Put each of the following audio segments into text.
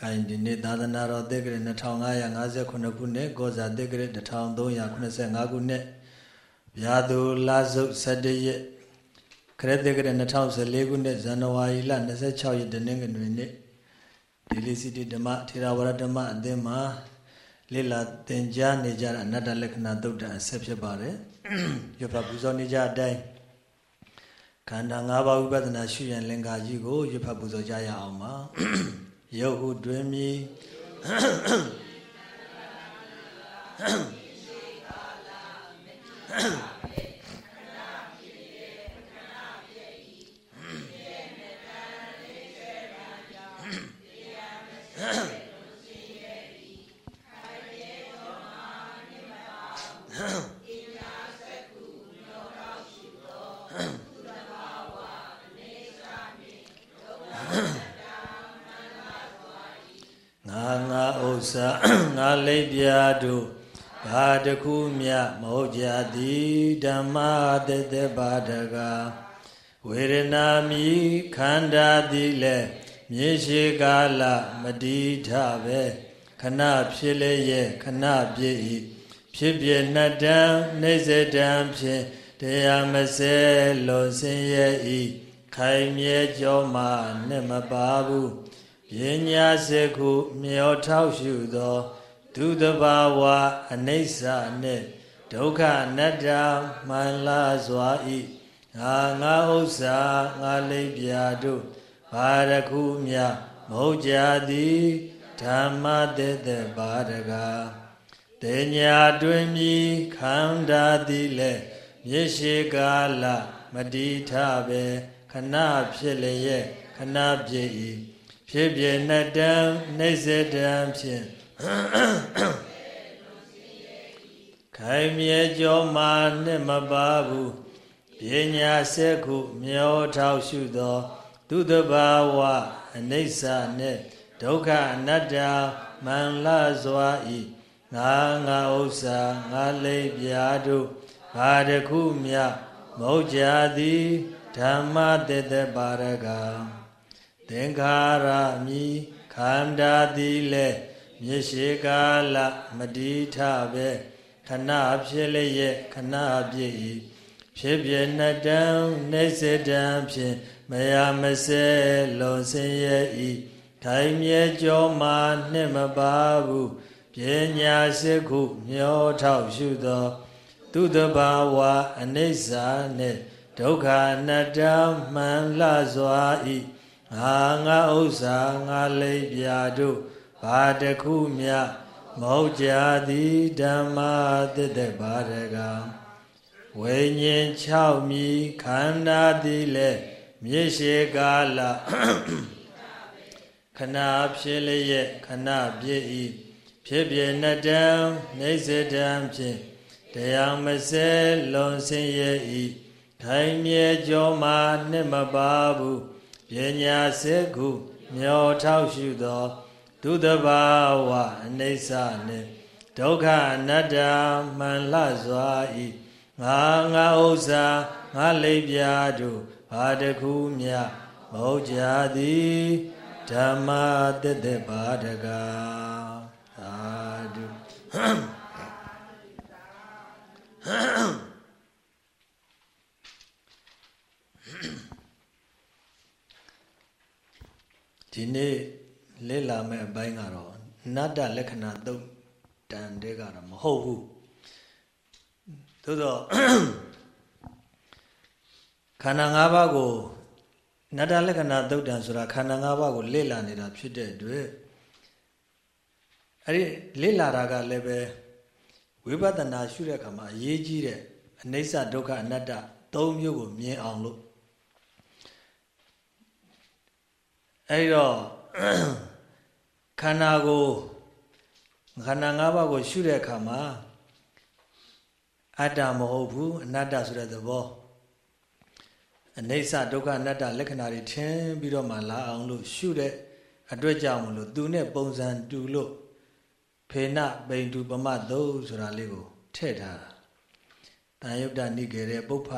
ကိုင်ဒီနေ့သာသနာတော်တက္ကရာ2558ခုနှစ်ကောဇာတက္ကရာ1385ခုနှစ်ဗျာသူလာစုပ်17ရက်ခရစ်တက္ကရာ2014ခုနှစ်ဇန်နဝါရီလ26ရက်တနင်္ဂနွေနေ့ဒီလီစီတီဓမ္မထေရဝါဒဓမ္မအသင်းမှာလေ့လာသင်ကြားနေကြတဲ့အနတ္တလက္ခဏာသုတ်တအဆက်ဖြစ်ပါတယ်။ရဖပူဇော်နေကြအတိုင်းခန္ဓာ၅ပါးဝိပဿနာရှုရန်လင်္ကာကြီးကိုရဖပူဇော်ကြရအောင်ပါ။ ရုပ်ဟုတွင်မြည် ငါလိပ်ပြာတို့ဘာတခုမြမဟုတ်ကြသည်ဓမ္မတသက်ပါတကားဝေဒနာမိခန္ဓာသည်လည်းမြေရှိကာလမတိထပဲခဏဖြစ်လေရဲ့ခဏပြည့်ဤဖြစ်ပြနှစ်တန်းနှိစ္စတန်းဖြင့်တရားမစဲလွန်စင်ရဲ့ဤခိုင်မြဲကြောမှနဲ့မပါဘူး ပညာစေခုမြောထောက်ရှုသောဒုသဘာဝအနိစ္စနှင့်ဒုက္ခအနတ္တမှန်လာစွာဤငါငါဥစ္စာငါလိပ်ပြာတို့ဘာရခုမြမဟုတ်ကြသည်ဓမ္မတည်တဲ့ဘာတကားတေညာတွင်မြည်ခန္ဓာသည်လည်းမြေရှိကာလမတိထပဲခဏဖြစ်လျက်ခဏပြ ည့်ဤဖြစ်ပြနှစ်တန်းနှိစ္စတန်းဖြင့်ခိုင်မြဲကြောမှနှစ်မပါဘူးပညာစက်ခုမျောထောက်ရှုသောသူတဘာဝအနိစ္စနှင့်ဒုက္ခအနတ္တမန္လစွာဤငါငါဥစ္စာငါလိပ်ပြာတို့ဘာတခုမြမဟုတ်ကြသည်ဓမ္မတတပါရက သင်္ခါရမိခန္ဓာသည်လည်းမြေရှိကာလမတိထပဲခဏဖြစ်လျက်ခဏပြည့်၏ဖြစ်ပြနှစ်တန်းနေစတန်းဖြင့်မယမစဲလွန်စင်ရဲ့ဤထိုင်မြဲကြောမှာနှစ်မပါဘူးပညာစိခုမျောထောက်ရှုသော သူတဘာဝအနိစ္စနှင့်ဒုက္ခအနတ္တမှန်လှစွာဤ ငါငါဥစ္စာငါလိပ်ပြာတို့ဘာတခုမြမဟုတ်ကြသည်ဓမ္မသတ္တဘာရကဝိညာဉ်6မြည်ခန္ဓာသည်လည်းမြေရှိကာလခဏဖြစ်လျက်ခဏပြည့်ဤဖြစ်ပြနှစ်တံနေစတံဖြင့်တရားမစဲလွန်စင်ရဲ့ဤခိုင်မြဲကြောမှာနှစ်မပါဘူးပ ညာစေခုမျောထောက်ရှုသောဒုသဘာဝအနိစ္စနှင့်ဒုက္ခအနတ္တမှန်လှစွာဤငါငါဥစ္စာငါလိပ်ပြာတို့ဘာတခုမြမဟုတ်ကြသည်ဓမ္မတသက်ပါတကားသာဓု ဒီနေ့လေ့လာမယ့်အပိုင်းကတော့နတ္တလက္ခဏာသုတ်တန်တဲ့ကတော့မဟုတ်ဘူးသို့တော့ခန္ဓာ၅ပါးကိုနတ္တလက္ခဏာသုတ်တန်ဆိုတာခန္ဓာ၅ပါးကိုလေ့လာနေတာဖြစ်တဲ့အတွက်အဲ့ဒီလေ့လာတာကလည်းပဲဝိပဿနာရှုတဲ့အခါမှာအရေးကြီးတဲ့အနိစ္စဒုက္ခအနတ္တသုံးမျိုးကိုမြင်အောင်လို့ အဲဒီတော့ခန္ဓာကိုခန္ဓာ၅ပါးကိုရှုတဲ့အခါမှာအတ္တမဟုတ်ဘူးအနတ္တဆိုတဲ့သဘောအနိစ္စဒုက္ခအနတ္တလက္ခဏာတွေထင်ပြီးတော့မှလာအောင်လို့ရှုတဲ့အတွက်ကြောင့်မလို့သူနဲ့ပုံစံတူလို့ဖေနပိန်တူပမသုဆိုတာလေးကိုထည့်ထားတာတန်ယုတ်တနိကေတဲ့ပုပ္ဖ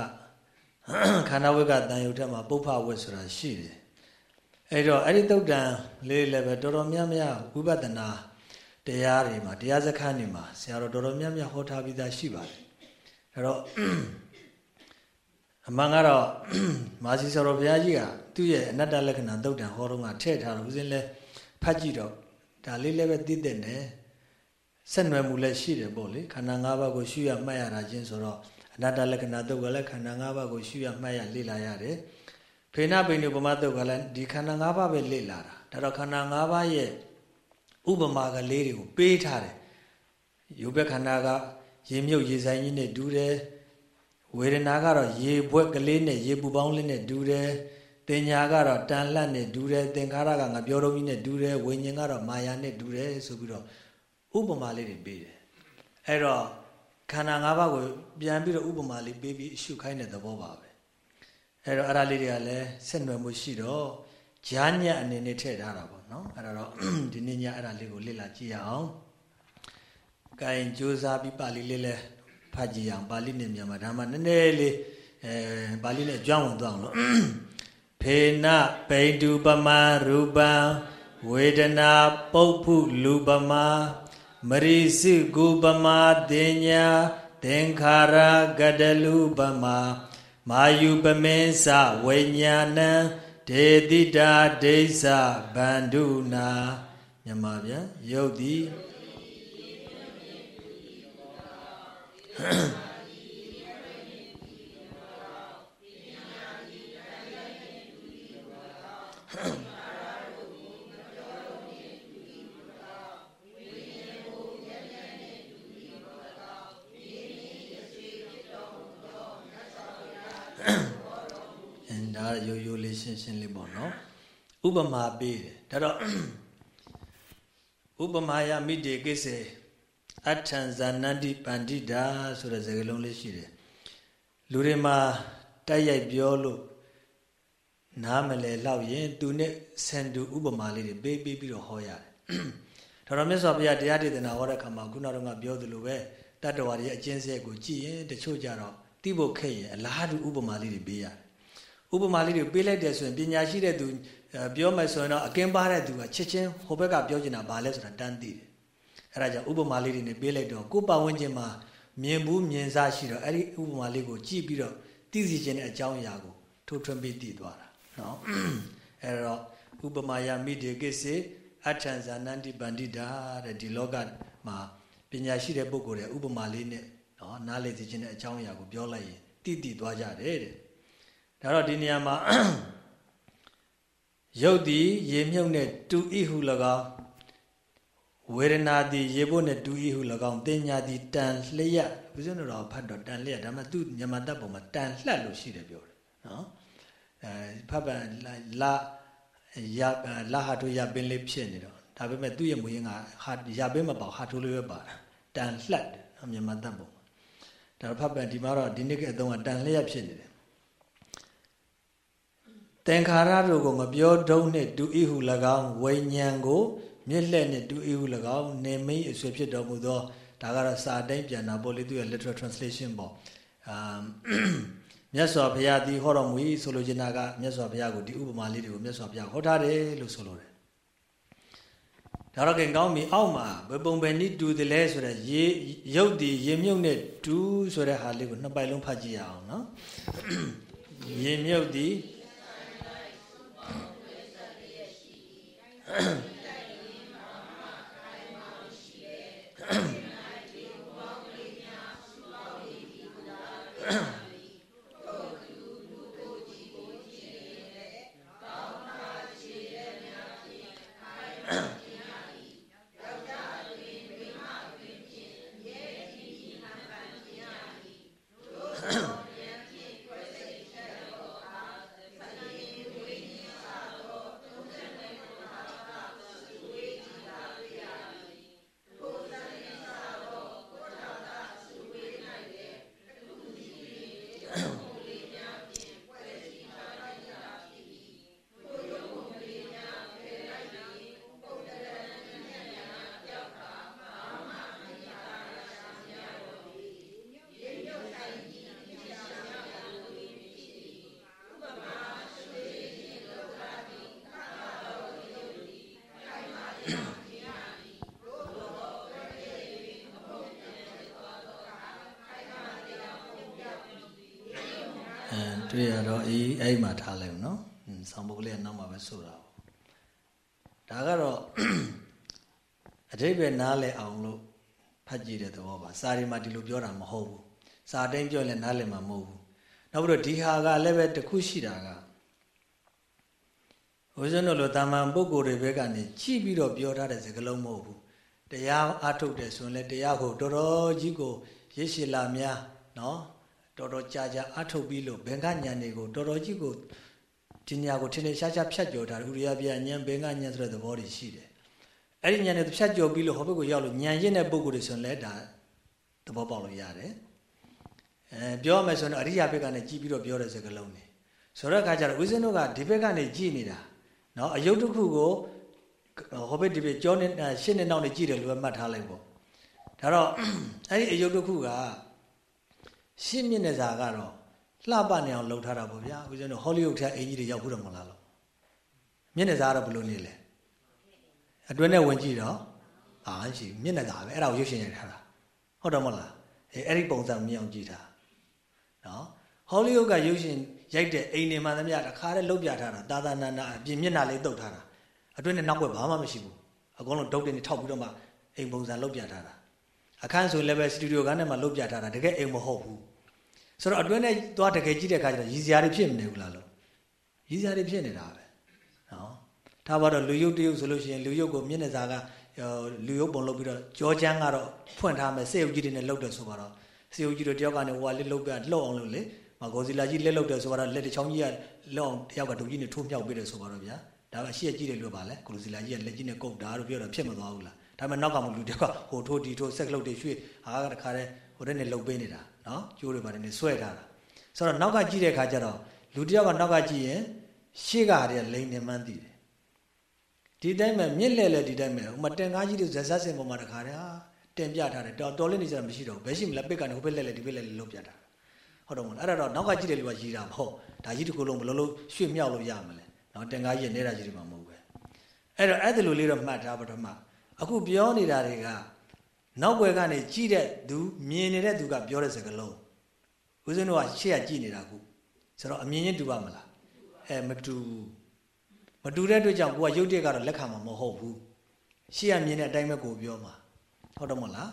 ခန္ဓာဝိကတန်ယုတ်ထက်မှာပုပ္ဖဝတ်ဆိုတာရှိတယ် အဲ့တော့အဲ့ဒီတုတ်တန်လေးလည်းပဲတော်တော်များများဝိပဿနာတရားတွေမှာတရားစခန်းတွေမှာဆရာတော်တော်တော်များများဟောထားပြီးသားရှိပါတယ်အဲ့တော့အမှန်ကတော့မာစီဆော်တော်ဘုရားကြီးကသူ့ရဲ့အနတ္တလက္ခဏာတုတ်တန်ဟောတော့ကထည့်ထားတော့ဦးဇင်းလဲဖတ်ကြည့်တော့ဒါလေးလည်းပဲသိတဲ့နဲ့ဆက်နွယ်မှုလည်းရှိတယ်ပေါ့လေခန္ဓာ၅ပါးကိုရှုရမှတ်ရတာချင်းဆိုတော့အနတ္တလက္ခဏာတုတ်ကလည်းခန္ဓာ၅ပါးကိုရှုရမှတ်ရလေ့လာရတယ် ဖေနပိဏုပမတုတ်ကလည်းဒီခန္ဓာ၅ပါးပဲလေ့လာတာဒါတော့ခန္ဓာ၅ပါးရဲ့ဥပမာကလေးတွေကိုပေးထားတယ်ရုပ်ဘက်ခန္ဓာကရေမြုပ်ရေဆိုင်ကြီးနဲ့တူတယ်ဝေဒနာကတော့ရေဘွက်ကလေးနဲ့ရေပူပေါင်းလေးနဲ့တူတယ်တင်ညာကတော့တန်လှတ်နဲ့တူတယ်သင်္ခါရကငါပြောတော့ကြီးနဲ့တူတယ်ဝိညာဉ်ကတော့မာယာနဲ့တူတယ်ဆိုပြီးတော့ဥပမာလေးတွေပေးတယ်အဲ့တော့ခန္ဓာ၅ပါးကိုပြန်ပြီးတော့ဥပမာလေးပေးပြီးအရှုခိုင်းတဲ့သဘောပါပဲ အဲ့တော့အဲ့ဒါလေးတွေကလည်းဆက်နွယ်မှုရှိတော့ဈာညက်အနေနဲ့ထည့်ထားတာပေါ့နော်အဲ့တော့ဒီနေ့ညအဲ့ဒါလေးကိုလေ့လာကြည့်ရအောင်။ကဲကြိုးစားပြီးပါဠိလေးလဲဖတ်ကြည့်အောင်ပါဠိနဲ့မြန်မာဒါမှနည်းနည်းလေးအဲပါဠိနဲ့ကြောင်းဝင်သွားအောင်လို့ဖေနပိတုပမရူပံဝေဒနာပုပ္ဖုလူပမာမရိစုကုပမာတင်ညာသင်္ခါရကတလူပမာ မာယုပမင်းစဝိညာဏံဒေတိတာဒိဋ္ဌဗန္ဓုနာမြန်မာပြန်ယုတ်တိ ဒါရိုးရိုးလေးရှင်းရှင်းလေးပေါ့နော်ဥပမာပေးတယ်ဒါတော့ဥပမာယမိတေကိစေအထံဇာနန္တိပန္တိတာဆိုတဲ့စကားလုံးလေးရှိတယ်လူတွေမှာတိုက်ရိုက်ပြောလို့နားမလဲလောက်ရင်သူနဲ့ဆန်တူဥပမာလေးတွေပေးပေးပြီးတော့ဟောရတယ်ဒါတော့မြတ်စွာဘုရားတရားဒေသနာဟောတဲ့အခါမှာခုနကတော့ပြောသလိုပဲတတ္တဝါတွေအကျဉ်းစက်ကိုကြည့်ရင်တချို့ကြတော့ တိဖို့ခက်ရင်အလားတူဥပမာလေးတွေပေးရတယ်ဥပမာလေးတွေပေးလိုက်တယ်ဆိုရင်ပညာရှိတဲ့သူပြောမယ်ဆိုရင်တော့အကင်းပါတဲ့သူကချက်ချင်းဟိုဘက်ကပြောချင်တာဘာလဲဆိုတာတန်းသိတယ်အဲဒါကြောင့်ဥပမာလေးတွေနဲ့ပေးလိုက်တော့ကိုယ်ပတ်ဝန်းကျင်မှာမြင်ဘူးမြင်စားရှိတော့အဲ့ဒီဥပမာလေးကိုကြည့်ပြီးတော့သိစီခြင်းတဲ့အကြောင်းအရာကိုထိုးထွင်းပြီးသိသွားတာနော်အဲတော့ဥပမာယမိတေကိစေအထံဇာနန္တိပန္တိတာတဲ့ဒီလောကမှာပညာရှိတဲ့ပုဂ္ဂိုလ်တွေဥပမာလေးနဲ့ နော်နားလည်သိခြင်းတဲ့အကြောင်းအရာကိုပြောလိုက်ရင်သိသိသွားကြတယ်တဲ့ဒါတော့ဒီနေရာမှာရုပ်သည်ရေမြုပ်နဲ့တူဤဟု၎င်းဝေဒနာသည်ရေဖို့နဲ့တူဤဟု၎င်းတင်ညာသည်တန်လျက်ဘုရားတော်ဖတ်တော့တန်လျက်ဒါမှသူညမတတ်ပုံမှာတန်လှက်လို့ရှိတယ်ပြောတယ်နော်အဲဖတ်ပန်လာရလာဟာတို့ရပင်လေးဖြစ်နေတော့ဒါပေမဲ့သူ့ရဲ့မူရင်းကဟာရပင်မပေါ့ဟာထိုးလေးပဲပါတာတန်လှက်နော်ညမတတ်ပုံ ဒါဖတ်ပန်ဒီမှာတော့ဒီနေ့ကအသုံးကတန်လျက်ဖြစ်နေတယ်သင်္ခါရတို့ကိုမပြောတုံးနှင့်တူဤဟု၎င်းဝိညာဉ်ကိုမျက်လှည့်နှင့်တူဤဟု၎င်းနေမိတ်အဆွေဖြစ်တော်မူသောဒါကတော့စာတိုင်းပြန်တာပေါ့လေသူရဲ့ literal translation ပေါ့အာမြတ်စွာဘုရားဒီဟောတော်မူ၏ဆိုလိုချင်တာကမြတ်စွာဘုရားကိုဒီဥပမာလေးတွေကိုမြတ်စွာဘုရားဟောထားတယ်လို့ဆိုလိုတယ် ဒါတော့ကင်ကောင်းပြီအောက်မှာဘယ်ပုံပဲနိတူတယ်လဲဆိုတော့ရေရုပ်ဒီရေမြုပ်နဲ့တူဆိုတဲ့ဟာလေးကိုနှစ်ပိုက်လုံးဖတ်ကြည့်ရအောင်နော်ရေမြုပ်ဒီအဲ့ ဆောင်းပုတ်ကလေးကနောက်မှာပဲဆိုတာဒါကတော့အတိပ္ပယ်နားလည်အောင်လို့ဖတ်ကြည့်တဲ့သဘောပါစာရီမှာဒီလိုပြောတာမဟုတ်ဘူးစာတိုင်းပြောရင်နားလည်မှာမဟုတ်ဘူးနောက်ပြီးတော့ဒီဟာကလည်းပဲတခုရှိတာကဘုရားတို့လိုတာမန်ပုဂ္ဂိုလ်တွေဘက်ကနေကြည့်ပြီးတော့ပြောထားတဲ့စကားလုံးမဟုတ်ဘူးတရားအထုတ်တယ်ဆိုရင်လည်းတရားကိုတော်တော်ကြီးကိုရရှိလာများနော်တော်တော်ကြာကြာအထုတ်ပြီးလို့ဘင်္ဂညံတွေကိုတော်တော်ကြီးကို ဒီညာကိုထင်ထင်ရှားရှားဖြတ်ကျော်တာဥရိယပြညံဘင်္ဂညံဆိုတဲ့သဘောတွေရှိတယ်အဲ့ဒီညံတွေဖြတ်ကျော်ပြီးလို့ဟောဘက်ကိုရောက်လို့ညံရင့်တဲ့ပုဂ္ဂိုလ်တွေဆိုရင်လည်းဒါသဘောပေါက်လို့ရတယ်အဲပြောမယ်ဆိုရင်အရိယာဘက်ကနေကြည်ပြီးတော့ပြောတဲ့စကားလုံးတွေဆိုတော့အခါကျတော့ဦးဇင်းတို့ကဒီဘက်ကနေကြည်နေတာနော်အယုတ်တစ်ခုကိုဟောဘက်ဒီဘက်ကြောနေရှင်းနေနောက်နေကြည်တယ်လို့မှတ်ထားလိုက်ပေါ့ဒါတော့အဲ့ဒီအယုတ်တစ်ခုကရှင်းမြင့်တဲ့ဇာကတော့ လှပနေအောင်လှုပ်ထားတာပေါ့ဗျာဦးဇင်းတို့ဟောလိဝုဒ်ထက်အင်ကြီးတွေရောက်ဘူးတော့မလားလို့မြင့်တဲ့ဇာကတော့ဘယ်လိုနေလဲအတွင်းနဲ့ဝင်ကြည့်တော့အာရှိမြင့်တဲ့ဇာပဲအဲ့ဒါကိုရုပ်ရှင်ရိုက်ထားတာဟုတ်တော့မလားအဲအဲ့ဒီပုံစံမြင်အောင်ကြည့်တာနော်ဟောလိဝုဒ်ကရုပ်ရှင်ရိုက်တဲ့အိမ်နေမှသမျှတခါတည်းလှုပ်ပြထားတာသာသာနာနာအပြင်မျက်နှာလေးတုတ်ထားတာအတွင်းနဲ့နောက်ွယ်ဘာမှမရှိဘူးအကုန်လုံးဒုတ်တင်ထောက်ပြီးတော့မှအိမ်ပုံစံလှုပ်ပြထားတာအခန်းဆိုလည်းပဲစတူဒီယိုကန်းထဲမှာလှုပ်ပြထားတာတကယ်အိမ်မဟုတ်ဘူး ဆိုတော့အတွင်းနဲ့သွားတကယ်ကြည့်တဲ့အခါကျတော့ရည်စရာတွေဖြစ်မနေဘူးလားလို့ရည်စရာတွေဖြစ်နေတာပဲနော်ဒါပါတော့လူရုပ်တရုပ်ဆိုလို့ရှိရင်လူရုပ်ကိုမျက်နှာစာကလူရုပ်ပုံလုပ်ပြီးတော့ကြောချမ်းကတော့ဖွင့်ထားမယ်စေရုပ်ကြီးတွေနဲ့လှုပ်တယ်ဆိုတော့စေရုပ်ကြီးတို့တယောက်ကနေဟိုကလေးလှုပ်ပြလှုပ်အောင်လုပ်လေမဂေါ်စီလာကြီးလက်လှုပ်တယ်ဆိုတော့လက်တစ်ချောင်းကြီးကလှုပ်အောင်တယောက်ကဒုကြီးနဲ့ထိုးမြောက်ပေးတယ်ဆိုတော့ဗျာဒါကရှေ့ကြီးတယ်လို့ပါလဲဂေါ်စီလာကြီးကလက်ကြီးနဲ့ကုတ်တာလို့ပြောတော့ဖြစ်မသွားဘူးလားဒါပေမဲ့နောက်ကမှလူတယောက်ကဟိုထိုးဒီထိုးဆက်လှုပ်တွေရွှေ့ဟာကတခါတည်းဟိုတဲ့နဲ့လှုပ်ပေးနေတာ နော်ကျိုးတွေပါတယ်နေဆွဲထားတာဆိုတော့နောက်ကကြည့်တဲ့ခါကျတော့လူတယောက်ကနောက်ကကြည့်ရင်ရှေ့ကတည်းကလိန်နေမှန်းသိတယ်ဒီတိုင်းမဲ့မြင့်လဲလဲဒီတိုင်းမဲ့ဟိုမှာတင်ကားကြီးတွေဇက်ဇက်စင်ပေါ်မှာတခါတည်းဟာတင်ပြထားတယ်တော်တော်လေးနေကြမရှိတော့ဘယ်ရှိမလဲပစ်ကနေဟိုဘက်လဲလဲဒီဘက်လဲလဲလုံးပြတာဟုတ်တော့မလားအဲ့ဒါတော့နောက်ကကြည့်တဲ့လူကရည်တာမဟုတ်ဒါကြီးတစ်ခုလုံးဘလုံးလုံးရွှေ့မြောက်လို့ရမလဲနော်တင်ကားကြီးနေတာကြီးတွေမှာမဟုတ်ပဲအဲ့တော့အဲ့ဒီလိုလေးတော့မှတ်ထားပထမအခုပြောနေတာတွေက နောက်ွယ်ကနေကြည့်တဲ့သူမြင်နေတဲ့သူကပြောတဲ့စကားလုံးဦးဇင်းတို့ကရှေ့ကကြည့်နေတာခုဆိုတော့အမြင်ချင်းတူပါမလားအဲမတူမတူတဲ့အတွက်ကြောင့်ကိုကရုပ်တရက်ကတော့လက်ခံမှာမဟုတ်ဘူးရှေ့ကမြင်တဲ့အတိုင်းပဲကိုပြောမှာဟုတ်တော့မလား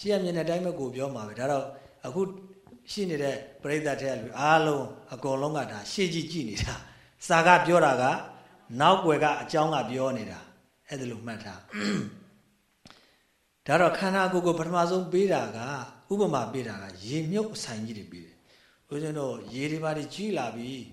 ရှေ့ကမြင်တဲ့အတိုင်းပဲကိုပြောမှာပဲဒါတော့အခုရှိနေတဲ့ပရိသတ်တဲ့လူအားလုံးအကုန်လုံးကဒါရှေ့ကြည့်ကြည့်နေတာစာကပြောတာကနောက်ွယ်ကအကြောင်းကပြောနေတာအဲ့ဒါလိုမှတ်ထား ဒါတော့ခန္ဓာကိုယ်ကိုပထမဆုံးပေးတာကဥပမာပေးတာကရေမြုပ်အဆိုင်ကြီးတွေပေးတယ်။ဦးဇင်းတို့ရေတွေပါကြီးလာပြီး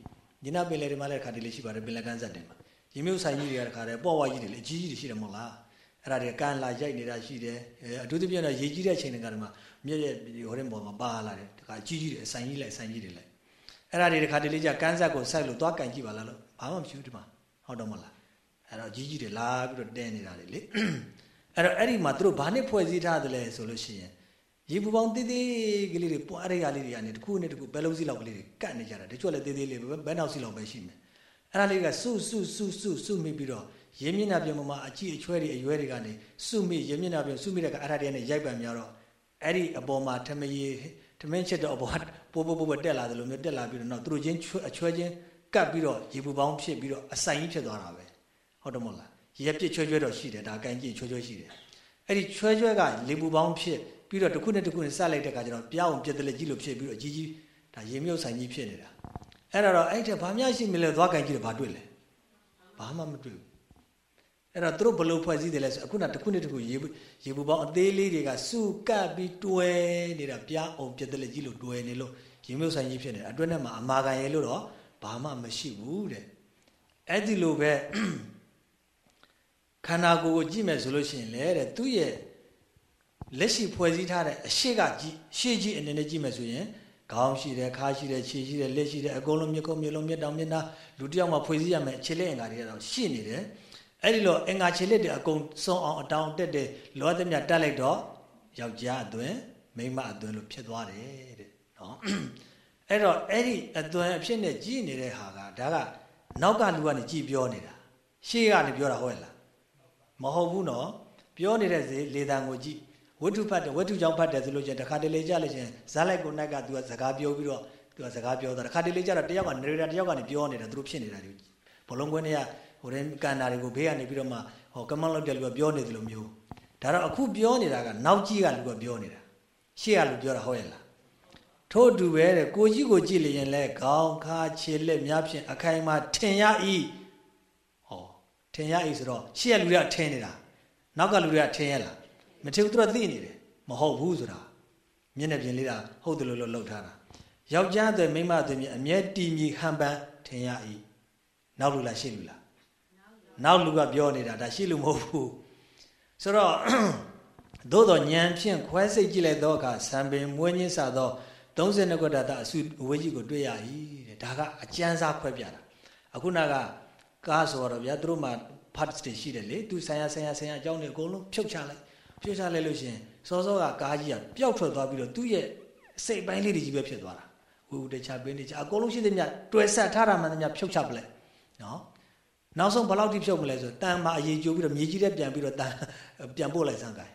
ညနာပင်လေတွေမှာလည်းခါတည်းလေးရှိပါတယ်ပင်လကန်းဆက်တယ်မှာရေမြုပ်ဆိုင်ကြီးတွေကတခါတည်းပေါ့ဝါကြီးတွေလည်းအကြီးကြီးတွေရှိတယ်မဟုတ်လား။အဲ့ဒါတွေကကန်လာရိုက်နေတာရှိတယ်။အထူးသဖြင့်တော့ရေကြီးတဲ့ချိန်တွေကတည်းကမြက်ရဲ့ဟိုတဲ့ပေါ်မှာပါလာတယ်။တခါကြီးကြီးတွေအဆိုင်ကြီးလိုက်အဆိုင်ကြီးတွေလိုက်။အဲ့ဒါတွေတခါတည်းလေးကြကန်းဆက်ကိုဆက်လို့သွားကန်ကြည့်ပါလားလို့ဘာမှမရှိဘူးဒီမှာဟုတ်တော့မလား။အဲ့တော့ကြီးကြီးတွေလာပြီးတော့တဲနေတာလေလေ။ အဲ့တော့အဲ့ဒီမှာသူတို့ဘာနဲ့ဖွဲ့စည်းထားတယ်လဲဆိုလို့ရှိရင်ရေပူပေါင်းသေးသေးကလေးတွေပွားရရလေးတွေကနေတစ်ခုနဲ့တစ်ခုဘယ်လုံးစီလောက်ကလေးတွေကတ်နေကြတာတချို့လည်းသေးသေးလေးဘယ်နောက်စီလောက်ပဲရှိမယ်အဲ့ဒါလေးကစုစုစုစုစုမိပြီးတော့ရေမျက်နှာပြင်ပေါ်မှာအကြည့်အချွဲတွေအရွဲတွေကနေစုမိရေမျက်နှာပြင်စုမိတဲ့ကအဲ့ဒါတွေနဲ့ရိုက်ပံများတော့အဲ့ဒီအပေါ်မှာထမရေထမင်းချစ်တော့အပေါ်ပိုးပိုးပိုးတက်လာတယ်လို့မျိုးတက်လာပြီးတော့နောက်သူတို့ချင်းအချွဲချင်းကတ်ပြီးတော့ရေပူပေါင်းဖြစ်ပြီးတော့အဆိုင်ကြီးဖြစ်သွားတာပဲဟုတ်တယ်မဟုတ်လား ရက်ပြစ်ချွဲချွဲတော့ရှိတယ်ဒါကန်ကြည့်ချွဲချွဲရှိတယ်အဲ့ဒီချွဲချွဲကလေပူပေါင်းဖြစ်ပြီးတော့တစ်ခုနဲ့တစ်ခုနဲ့စလိုက်တဲ့အခါကျတော့ပြားအောင်ပြက်တလက်ကြီးလို့ဖြစ်ပြီးတော့အကြီးကြီးဒါရေမြုပ်ဆိုင်ကြီးဖြစ်နေတာအဲ့တော့အဲ့တဲ့ဘာမှရှိမလဲသွားကန်ကြည့်တယ်ဘာတွေ့လဲဘာမှမတွေ့ဘူးအဲ့တော့သူတို့ဘလို့ဖွဲ့စည်းတယ်လဲဆိုအခုနတစ်ခုနဲ့တစ်ခုရေရေပူပေါင်းအသေးလေးတွေကစုကပ်ပြီးတွဲနေတာပြားအောင်ပြက်တလက်ကြီးလို့တွဲနေလို့ရေမြုပ်ဆိုင်ကြီးဖြစ်နေတာအတွင်းထဲမှာအမာကန်ရဲလို့တော့ဘာမှမရှိဘူးတဲ့အဲ့ဒီလိုပဲ ခန္ဓာကိုယ်ကိုကြည့်မယ်ဆိုလို့ရှိရင်လေတဲ့သူ့ရဲ့လက်ရှိဖွဲ့စည်းထားတဲ့အရှိကကြည့်ရှေ့ကြည့်အနေနဲ့ကြည့်မယ်ဆိုရင်ခေါင်းရှိတယ်ခါရှိတယ်ခြေရှိတယ်လက်ရှိတယ်အကုန်လုံးမြက်ကုန်းမြက်လုံးမြက်တောင်မြက်နာလူတယောက်မှဖွဲ့စည်းရမယ်ခြေလက်အင်္ဂါတွေကတော့ရှိနေတယ်အဲ့ဒီလိုအင်္ဂါခြေလက်တွေအကုန်စုံအောင်အတောင်တက်တယ်လောသမြတက်လိုက်တော့ယောက်ျားအသွင်မိန်းမအသွင်လို့ဖြစ်သွားတယ်တဲ့နော်အဲ့တော့အဲ့ဒီအသွင်အဖြစ်နဲ့ကြည်နေတဲ့ဟာကဒါကနောက်ကလူကနေကြည်ပြောနေတာရှေ့ကနေပြောတာဟုတ်လား မမဟုတ်ဘူးနော်ပြောနေတဲ့ဇေလေတံကိုကြည့်ဝတ္ထုဖတ်တယ်ဝတ္ထုကြောင့်ဖတ်တယ်ဆိုလို့ချင်းတခါတလေကြလို့ချင်းဇာလိုက်ကိုနိုင်ကသူကစကားပြောပြီးတော့သူကစကားပြောတာတခါတလေကြတော့တယောက်ကနေရတာတယောက်ကနေပြောနေတာသူတို့ဖြစ်နေတာဒီဘလုံးကွင်းတွေကဟိုရင်ကန်နာတွေကိုဘေးကနေပြီးတော့မှဟောကမန်လောက်တယ်လူကပြောနေတယ်လို့မျိုးဒါတော့အခုပြောနေတာကနောက်ကြီးကလူကပြောနေတာရှေ့ကလူပြောတာဟုတ်ရဲ့လားထို့အတူပဲတဲ့ကိုကြီးကိုကြည့်လျင်လဲခေါင်းခါခြေလက်များဖြင့်အခိုင်အမာထင်ရ၏ဟော ထင်ရ၏ဆိုတော့ရှေ့ကလူတွေကထင်နေတာနောက်ကလူတွေကထင်ရလားမထင်ဘူးသူတို့သိနေတယ်မဟုတ်ဘူးဆိုတာမျက်နှာပြင်လေးတာဟုတ်တယ်လို့လို့လှုပ်ထားတာယောက်ျားတွေမိန်းမတွေမြအမျက်တီမြဟန်ပန်ထင်ရ၏နောက်လူလားရှေ့လူလားနောက်လူကပြောနေတာဒါရှေ့လူမဟုတ်ဘူးဆိုတော့သို့တော်ဉာဏ်ဖြင့်ခွဲစိတ်ကြည့်လိုက်တော့အခါစံပင်မွေးညင်းစာသော32ခုတတအစုအဝေးကြီးကိုတွေ့ရ၏တဲ့ဒါကအကျမ်းစားခွဲပြတာအခုနက ကားဆိုတော့ဗျာသူတို့မှ parts တွေရှိတယ်လေသူဆိုင်ရဆိုင်ရဆိုင်ရအကြောင်းတွေအကုန်လုံးဖြုတ်ချလိုက်ဖြုတ်ချလိုက်လို့ရှင်စောစောကကားကြီးကပျောက်ထွက်သွားပြီးတော့သူ့ရဲ့စိတ်ပိုင်းလေးတွေကြီးပဲဖြစ်သွားတာဝူဝူတချပင်းတချအကုန်လုံးရှိသမျှတွယ်ဆက်ထားတာမှန်သမျှဖြုတ်ချပလိုက်နော်နောက်ဆုံးဘယ်လောက်ထိဖြုတ်မလဲဆိုတန်မှာအရေးကြိုးပြီးတော့မြေကြီးထဲပြန်ပြီးတော့တန်ပြန်ပို့လိုက်စမ်းကြဟင်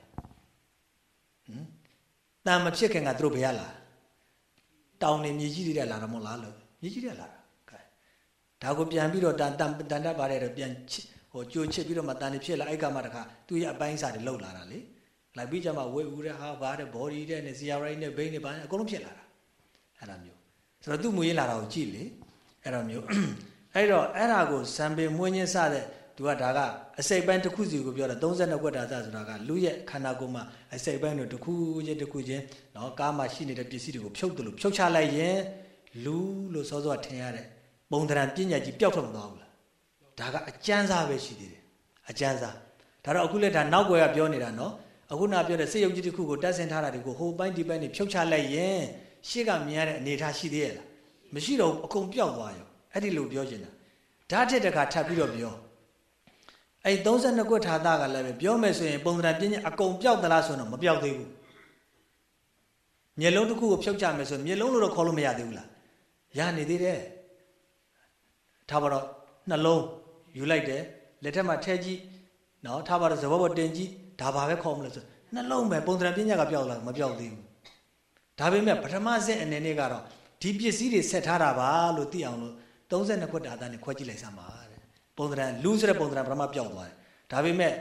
တန်မဖြစ်ခင်ကသူတို့ဘယ်ရလာတောင်နေမြေကြီးတွေလာတာမဟုတ်လားလို့မြေကြီးတွေလာတာကဲ ဒါကိုပြန်ပြီးတော့တန်တန်တန်တတ်ပါတယ်တော့ပြန်ဟိုကြိုချစ်ပြီးတော့မှတန်နေဖြစ်လာအဲ့ကမှတခါသူ့ရဲ့အပိုင်းစာတွေလောက်လာတာလေလိုက်ပြီးကြမှာဝေဦးတဲ့ဟာဘာတဲ့ body တဲ့နဲ့ CRI နဲ့ brain နဲ့ဘာအကုန်လုံးဖြစ်လာတာအဲ့ဒါမျိုးဆိုတော့သူ့မွေးလာတာကိုကြည့်လေအဲ့တော့မျိုးအဲ့တော့အဲ့ဒါကိုဇံပေမွေးညင်းစတဲ့သူကဒါကအစိတ်ပိုင်းတစ်ခုစီကိုပြောတာ32ကွက်တာစဆိုတာကလူရဲ့ခန္ဓာကိုယ်မှာအစိတ်ပိုင်းတို့တစ်ခုချင်းတစ်ခုချင်းเนาะကားမှာရှိနေတဲ့ပစ္စည်းတွေကိုဖြုတ်တယ်လို့ဖြုတ်ချလိုက်ရင်လူလို့စောစောထင်ရတဲ့ ပုံသဏ္ဍာန်ပညာကြီးပျောက်ထွက်မသွားဘူးလားဒါကအကျမ်းစာပဲရှိသေးတယ်အကျမ်းစာဒါတော့အခုလက်ဒါနောက်ွယ်ကပြောနေတာနော်အခုနာပြောတဲ့စိတ်ယုံကြည်တစ်ခုကိုတက်ဆင်ထားတာတွေကိုဟိုပိုင်းဒီပိုင်းနေဖြုတ်ချလိုက်ရင်ရှေ့ကမြင်ရတဲ့အနေအထားရှိသေးရဲ့လားမရှိတော့အကုန်ပျောက်သွားရောအဲ့ဒီလိုပြောချင်တာဓာတ်တစ်တခါထပ်ပြီးတော့ပြောအဲ့32ကွဋ္ဌာသကလည်းပဲပြောမယ်ဆိုရင်ပုံသဏ္ဍာန်ပြင်းအကုန်ပျောက်သလားဆိုတော့မပျောက်သေးဘူးမျက်လုံးတစ်ခုကိုဖြုတ်ချမယ်ဆိုမျက်လုံးလို့တော့ခေါ်လို့မရသေးဘူးလားရနေသေးတယ် ထားပါတော့နှလုံးယူလိုက်တယ်လက်ထက်မှာထဲကြည့်နော်ထားပါတော့ဇဘောဘောတင်ကြည့်ဒါဘာပဲခေါ်မလို့ဆိုနှလုံးပဲပုံသဏ္ဍာန်ပညာကပျောက်လာမပျောက်သေးဘူးဒါပေမဲ့ပထမဆက်အနေနဲ့ကတော့ဒီပစ္စည်းတွေဆက်ထားတာပါလို့သိအောင်လို့32ခွက်တာသားနဲ့ခွဲကြည့်လိုက်စမ်းပါတဲ့ပုံသဏ္ဍာန်လူဆိုတဲ့ပုံသဏ္ဍာန်ပထမပျောက်သွားတယ်ဒါပေမဲ့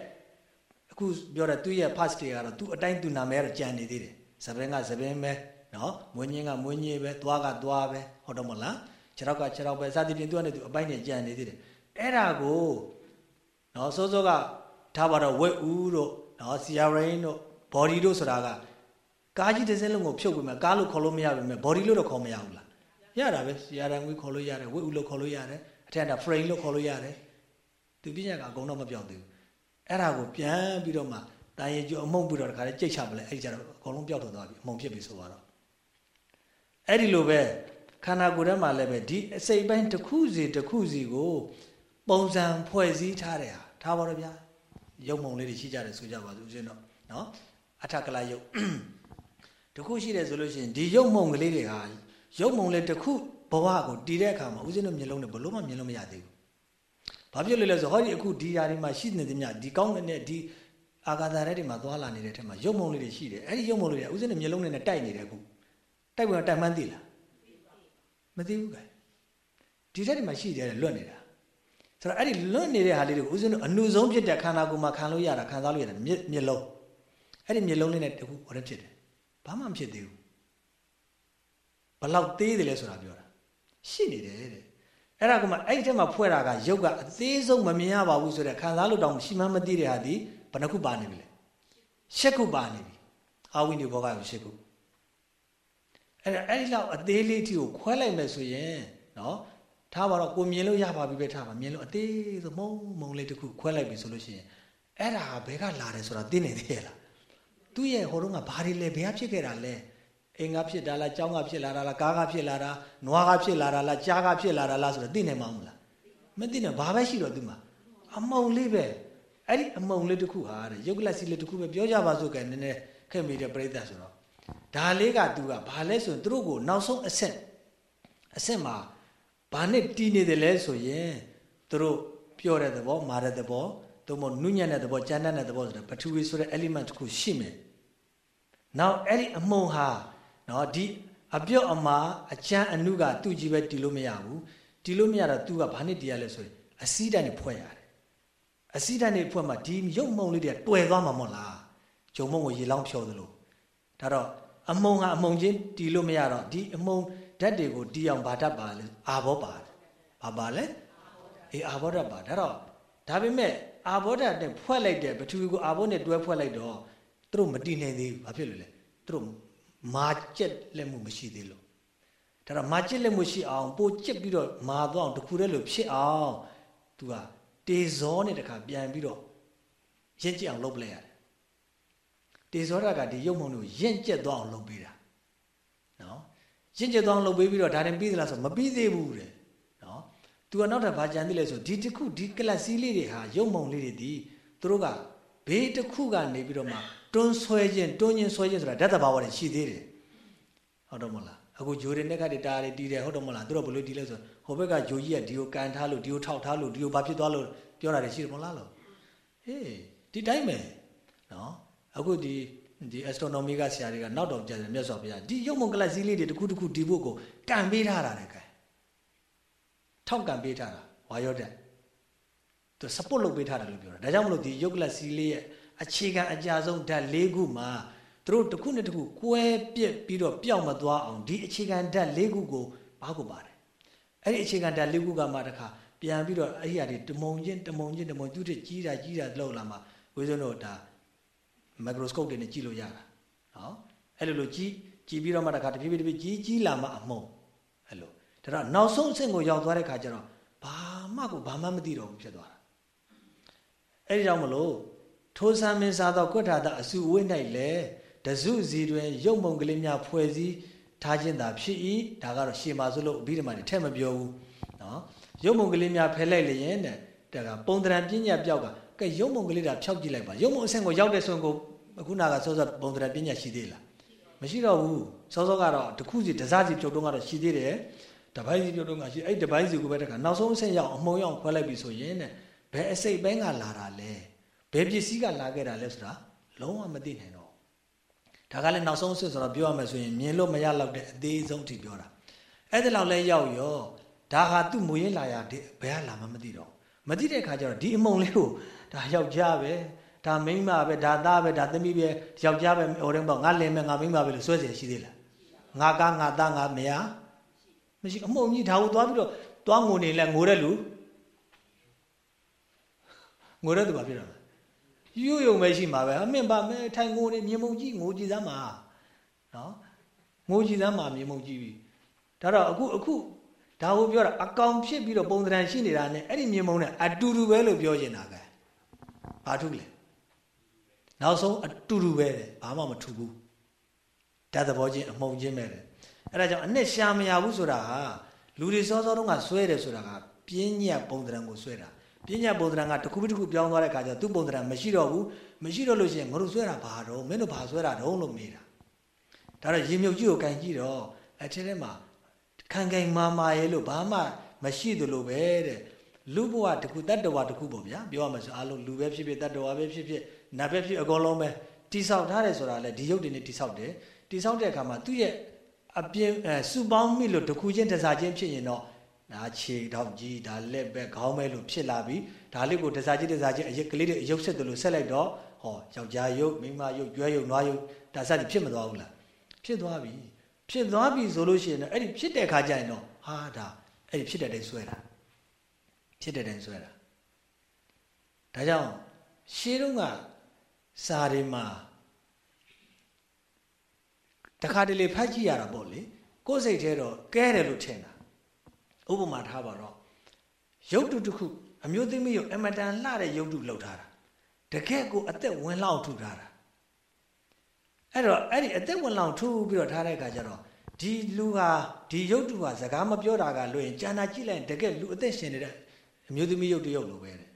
အခုပြောတဲ့သူ့ရဲ့ past တွေကတော့သူ့အတိုင်းသူနာမည်ကတော့ကြံနေသေးတယ်ဇပင်းကဇပင်းပဲနော်မွေးညင်းကမွေးညင်းပဲသွားကသွားပဲဟုတ်တော့မလား ခြေထောက်ကခြေထောက်ပဲစသဖြင့်သူကလည်းသူအပိုင်းနဲ့ကြံနေသေးတယ်အဲ့ဒါကိုနော်စောစောကထားပါတော့ဝက်ဦးတို့နော်စီယာရိန်တို့ body တို့ဆိုတာကကားကြီးတစ်စင်းလုံးကိုဖြုတ်ပြီးမှကားလို့ခေါ်လို့မရပါဘူး body လို့တော့ခေါ်မရဘူးလားရတာပဲစီယာရန်ဝေးခေါ်လို့ရတယ်ဝက်ဦးလို့ခေါ်လို့ရတယ်အထက်က frame လို့ခေါ်လို့ရတယ်သူပြညာကအကုန်တော့မပြောင်းသေးဘူးအဲ့ဒါကိုပြန်ပြီးတော့မှတာရင်ကျော်အမုံပြီးတော့တခါလေကြိတ်ချပလဲအဲ့ဒီကျတော့အကုန်လုံးပျောက်ထွက်သွားပြီအမုံဖြစ်ပြီဆိုတော့အဲ့ဒီလိုပဲ ခန္ဓာကိုယ်ထဲမှာလည်းပဲဒီအစိတ်ပိုင်းတစ်ခုစီတစ်ခုစီကို ပုံစံဖွဲ့စည်းထားတယ်ဟာထားပါတော့ဗျာရုပ်မုံလေးတွေရှိကြတယ်ဆိုကြပါစို့ဦးဇင်းတော့နော်အထက်ကလာရုပ်တခုရှိတယ်ဆိုလို့ရှိရင်ဒီရုပ်မုံကလေးတွေဟာရုပ်မုံလေးတစ်ခုဘဝကိုတည်တဲ့အခါမှာဦးဇင်းတို့မျက်လုံးနဲ့ဘလို့မှမြင်လို့မရသေးဘူးဘာဖြစ်လို့လဲဆိုဟောဒီအခုဒီຢာတွေမှာရှိနေသမျှဒီကောင်းတဲ့ဒီအာဂါသရဲတွေမှာသွားလာနေတဲ့ထက်မှာရုပ်မုံလေးတွေရှိတယ်အဲ့ဒီရုပ်မုံလေးတွေဦးဇင်းတို့မျက်လုံးနဲ့တိုက်နေတယ်အခုတိုက်ဝင်တိုက်မှန်းသိလား မသိဘူးကဲဒီထက်ဒီမှာရှိတယ်လွတ်နေတာဆိုတော့အဲ့ဒီလွတ်နေတဲ့ဟာလေးတွေကိုဦးဇင်းတို့အနုဆုံးဖြစ်တဲ့ခန္ဓာကိုယ်မှာခံလို့ရတာခံစားလို့ရတာမျက်မျက်လုံးအဲ့ဒီမျက်လုံးလေးနဲ့တခုဟောတဲ့ဖြစ်တယ်ဘာမှမဖြစ်သေးဘူးဘလောက်သေးတယ်လဲဆိုတာပြောတာရှိနေတယ်တဲ့အဲ့ဒါကမှအဲ့ဒီထဲမှာဖွဲ့တာကရုပ်ကအသေးဆုံးမမြင်ရပါဘူးဆိုတဲ့ခံစားလို့တောင်ရှိမှမသိတဲ့ဟာဒီဘယ်နှခုပါနေပြီလဲရှစ်ခုပါနေပြီအာဝိနိဘောကကိုရှစ်ခု အဲ့ဒါအဲ့ဒီလောက်အသေးလေးတီကိုခွဲလိုက်မယ်ဆိုရင်နော်ထားပါတော့ကိုမြင်လို့ရပါပြီပဲထားပါမြင်လို့အသေးဆိုမုံမုံလေးတစ်ခုခွဲလိုက်ပြီဆိုလို့ရှိရင်အဲ့ဒါဘယ်ကလာတယ်ဆိုတာသိနေသေးရဲ့လားသူ့ရဲ့ဟိုတုန်းကဘာတွေလဲဘယ်ကဖြစ်ခဲ့တာလဲအိမ်ကဖြစ်တာလားကြောင်းကဖြစ်လာတာလားကားကဖြစ်လာတာနွားကဖြစ်လာတာလားကြားကဖြစ်လာတာလားဆိုတော့သိနေမှာမလားမသိနေဘာပဲရှိတော့သူမှာအမုံလေးပဲအဲ့ဒီအမုံလေးတစ်ခုဟာတဲ့ယုတ်ကလစီလေးတစ်ခုပဲပြောကြပါစို့ကဲနည်းနည်းခဲ့မိတဲ့ပြိဿဆိုတော့ ဒါလေးကသူကဘာလဲဆိုရင်သူတို့ကိုနောက်ဆုံးအဆင့်အဆင့်မှာဘာနဲ့တီးနေတယ်လဲဆိုရင်သူတို့ပြောတဲ့သဘောမာတဲ့သဘောသို့မဟုတ်နုညံ့တဲ့သဘောကြမ်းတမ်းတဲ့သဘောဆိုတာပထဝီဆိုတဲ့ element တစ်ခုရှိမယ်နောက်အဲ့ဒီအမုံဟာနော်ဒီအပြုတ်အမာအချမ်းအနုကသူ့ကြီးပဲတီလို့မရဘူးတီလို့မရတော့သူကဘာနဲ့တီရလဲဆိုရင်အစီးတန်နဲ့ဖွဲ့ရတယ်အစီးတန်နဲ့ဖွဲ့မှာဒီရုပ်မုံလေးတွေကတွယ်သွားမှာမဟုတ်လားဂျုံမုံကိုရေလောင်းဖြောသလိုဒါတော့ အမုံဟာအမုံချင်းတီလို့မရတော့ဒီအမုံဓာတ်တွေကိုတီအောင်ဘာဓာတ်ပါလဲအာဘောပါတယ်ဘာပါလဲအေးအာဘောဓာတ်ပါဒါတော့ဒါပေမဲ့အာဘောဓာတ်နဲ့ဖွဲ့လိုက်တဲ့ပထဝီကိုအာဘောနဲ့တွဲဖွဲ့လိုက်တော့သူတို့မတည်နိုင်သေးဘူးဘာဖြစ်လို့လဲသူတို့မာကျက်လက်မှုမရှိသေးလို့ဒါတော့မာကျက်လက်မှုရှိအောင်ပိုကျက်ပြီးတော့မာသွားအောင်တခုတည်းလို့ဖြစ်အောင်သူကတေဇောနဲ့တခါပြန်ပြီးတော့ရင့်ကျက်အောင်လုပ်ပလိုက်ရတယ် တေဇောဓာတ်ကဒီရုပ်မုံတွေကိုရင့်ကျက်သွားအောင်လုပ်ပေးတာနော်ရင့်ကျက်သွားအောင်လုပ်ပေးပြီးတော့ဒါရင်ပြီးသလားဆိုမပြီးသေးဘူးတဲ့နော်သူကနောက်ထပ်ဘာကြံသေးလဲဆိုဒီတစ်ခုဒီကလပ်စီးလေးတွေဟာရုပ်မုံလေးတွေဒီသူတို့ကဘေးတစ်ခုကနေပြီးတော့မှတွန်းဆွဲခြင်းတွန်းခြင်းဆွဲခြင်းဆိုတာဓာတ်တဘာဝတွေရှိသေးတယ်ဟုတ်တော့မလားအခုဂျိုတွေနဲ့ကတည်းတားတွေတီးတယ်ဟုတ်တော့မလားသူတို့ဘလို့တီးလဲဆိုဟိုဘက်ကဂျိုကြီးကဒီကိုကန်ထားလို့ဒီကိုထောက်ထားလို့ဒီကိုဘာဖြစ်သွားလို့ပြောတာတွေရှိတယ်မလားလို့ဟေးဒီတိုင်းပဲနော် အခုဒီဒီ astronomy ကဆရာတွေကနောက်တော့ကြာတယ်မြတ်စွာဘုရားဒီရုပ်မုံကလပ်စည်းလေးတွေတစ်ခုတစ်ခုဒီဖို့ကိုကန်ပေးထားတာလေကဲထောက်ကန်ပေးထားတာဝါရောတဲ့သူ support လုပ်ပေးထားတယ်လို့ပြောတာဒါကြောင့်မလို့ဒီရုပ်ကလပ်စည်းလေးရဲ့အခြေခံအကြဆုံးဓာတ်၄ခုမှာသူတို့တစ်ခုနဲ့တစ်ခုကွဲပြက်ပြီးတော့ပျောက်မသွားအောင်ဒီအခြေခံဓာတ်၄ခုကိုဘာကိုပါတယ်အဲ့ဒီအခြေခံဓာတ်၄ခုကမှတခါပြန်ပြီးတော့အဲ့ဒီဟာတွေတမုံချင်းတမုံချင်းတမုံသူတကြီးတာကြီးတာလောက်လာမှဝိဇ္ဇုံတို့ဒါ မိုက်ခရိုစကုပ်တွေနဲ့ကြည့်လို့ရတာနော်အဲ့လိုလိုကြည့်ကြည့်ပြီးတော့မှတခါတဖြည်းဖြည်းတဖြည်းကြီးကြီးလာမှအမုံအဲ့လိုဒါတော့နောက်ဆုံးအဆင့်ကိုရောက်သွားတဲ့ခါကျတော့ဘာမှကိုဘာမှမသိတော့ဘူးဖြစ်သွားတာအဲ့ဒီကြောင့်မလို့ထိုးဆမ်းမင်းစားသောကွဋ္ဌာတအစုဝိ၌လေတစုစီတွင်ရုပ်မုံကလေးများဖွဲ့စည်းထားခြင်းသာဖြစ်၏ဒါကတော့ရှေမာဆိုလို့အဘိဓမ္မာတွေထည့်မပြောဘူးနော်ရုပ်မုံကလေးများဖယ်လိုက်လျင်တဲ့ဒါကပုံတရံပညာပြောက်က ကဲရုပ်မုံကလေးတာဖြောက်ကြည့်လိုက်ပါရုပ်မုံအဆင့်ကိုရောက်တဲ့ဆိုရင်ကိုအခုနာကစောစောပုံတရံပညာရှိသေးလားမရှိတော့ဘူးစောစောကတော့တခုစီတစားစီပြုတ်တုံးကတော့ရှိသေးတယ်တပိုင်းစီပြုတ်တုံးကရှိအဲ့တပိုင်းစီကိုပဲတခါနောက်ဆုံးအဆင့်ရောက်အမှုံရောက်ခွဲလိုက်ပြီဆိုရင်တဲ့ဘယ်အစိတ်ပိုင်းကလာတာလဲဘယ်ပစ္စည်းကလာခဲ့တာလဲဆိုတာလုံးဝမသိနိုင်တော့ဒါကလည်းနောက်ဆုံးအဆင့်ဆိုတော့ပြောရမယ်ဆိုရင်မြင်လို့မရတော့တဲ့အသေးဆုံးထိပြောတာအဲ့ဒါလောက်လဲရောက်ရောဒါဟာသူ့မူရင်းလာရဘယ်ကလာမှမသိတော့မသိတဲ့အခါကျတော့ဒီအမုံလေးကို ဒါယောက်ျားပဲဒါမိန်းမပဲဒါသားပဲဒါသမီးပဲယောက်ျားပဲဟိုတုန်းကငါလင်မဲ့ငါမိန်းမပဲလို့ဆွဲเสียရှိသေးလားငါကားငါသားငါမယားမရှိအမုံကြီးဒါကိုသွားပြီးတော့သွားငိုနေလဲငိုတဲ့လူငိုတဲ့သူဘာဖြစ်တော့လဲယူယုံပဲရှိမှာပဲအမင်ပါမဲထိုင်ငိုနေမြေမုံကြီးငိုကြည့်သမ်းမှာနော်ငိုကြည့်သမ်းမှာမြေမုံကြီးပြီဒါတော့အခုအခုဒါကိုပြောတာအကောင်ဖြစ်ပြီးတော့ပုံသဏ္ဍာန်ရှိနေတာနဲ့အဲ့ဒီမြေမုံနဲ့အတူတူပဲလို့ပြောချင်တာက ဘာထုလဲနောက်ဆုံးအတူတူပဲတဲ့ဘာမှမထူဘူးဓာတ်သဘောချင်းအမှုံချင်းပဲတဲ့အဲ့ဒါကြောင့်အနှစ်ရှာမရဘူးဆိုတာဟာလူတွေစောစောတုန်းကဆွဲတယ်ဆိုတာကပြင်းညက်ပုံသဏ္ဍာန်ကိုဆွဲတာပြင်းညက်ပုံသဏ္ဍာန်ကတစ်ခုပြီးတစ်ခုပြောင်းသွားတဲ့အခါကျသူ့ပုံသဏ္ဍာန်မရှိတော့ဘူးမရှိတော့လို့ရှိရင်ငါတို့ဆွဲတာဘာတော့မင်းတို့ဘာဆွဲတာတော့လို့မေးတာဒါတော့ရေမြုပ်ကြီးကိုကန်ကြည့်တော့အထက်ထဲမှာခံခံမာမာရဲ့လို့ဘာမှမရှိသလိုပဲတဲ့ လူဘဝတခုတတ္တဝါတခုပေါ့ဗျာပြောရမှာဆိုအားလုံးလူပဲဖြစ်ဖြစ်တတ္တဝါပဲဖြစ်ဖြစ်နတ်ပဲဖြစ်အကုန်လုံးပဲတိဆောက်ထားတယ်ဆိုတာလေဒီရုပ်တွေနဲ့တိဆောက်တယ်တိဆောက်တဲ့အခါမှာသူ့ရဲ့အပြင်းအဲစူပေါင်းမိလို့တခုချင်းတစားချင်းဖြစ်ရင်တော့ဒါခြေထောက်ကြီးဒါလက်ပဲခေါင်းပဲလို့ဖြစ်လာပြီဒါလေးကိုတစားချင်းတစားချင်းအရက်ကလေးတွေအယုတ်ဆက်တယ်လို့ဆက်လိုက်တော့ဟောယောက်ျားယုတ်မိန်းမယုတ်ကျွဲယုတ်နွားယုတ်ဒါစသည်ဖြစ်မသွားဘူးလားဖြစ်သွားပြီဖြစ်သွားပြီဆိုလို့ရှိရင်တော့အဲ့ဒီဖြစ်တဲ့ခါကျရင်တော့ဟာဒါအဲ့ဒီဖြစ်တဲ့တိုင်းဆွဲတာ ဖြစ်တဲ့တိုင်းဆွဲတာဒါကြောင့်ရှင်းတော့ကစာတွေမှာတခါတလေဖတ်ကြည့်ရတာပေါ့လေကိုယ်စိတ်ထဲတော့ကဲတယ်လို့ထင်တာဥပမာထားပါတော့ရုပ်တုတစ်ခုအမျိုးသမီးကိုအမတန်လှတဲ့ရုပ်တုလောက်ထားတာတကယ်ကိုအသက်ဝင်လောက်ထူထားတာအဲ့တော့အဲ့ဒီအသက်ဝင်လောင်ထူပြီးတော့ထားတဲ့အခါကျတော့ဒီလူဟာဒီရုပ်တုဟာစကားမပြောတာကလွင်ကျန်တာကြည့်လိုက်တကယ်လူအသက်ရှင်နေတဲ့ အမျိုးသမီးရုပ်တရုပ်လိုပဲတဲ့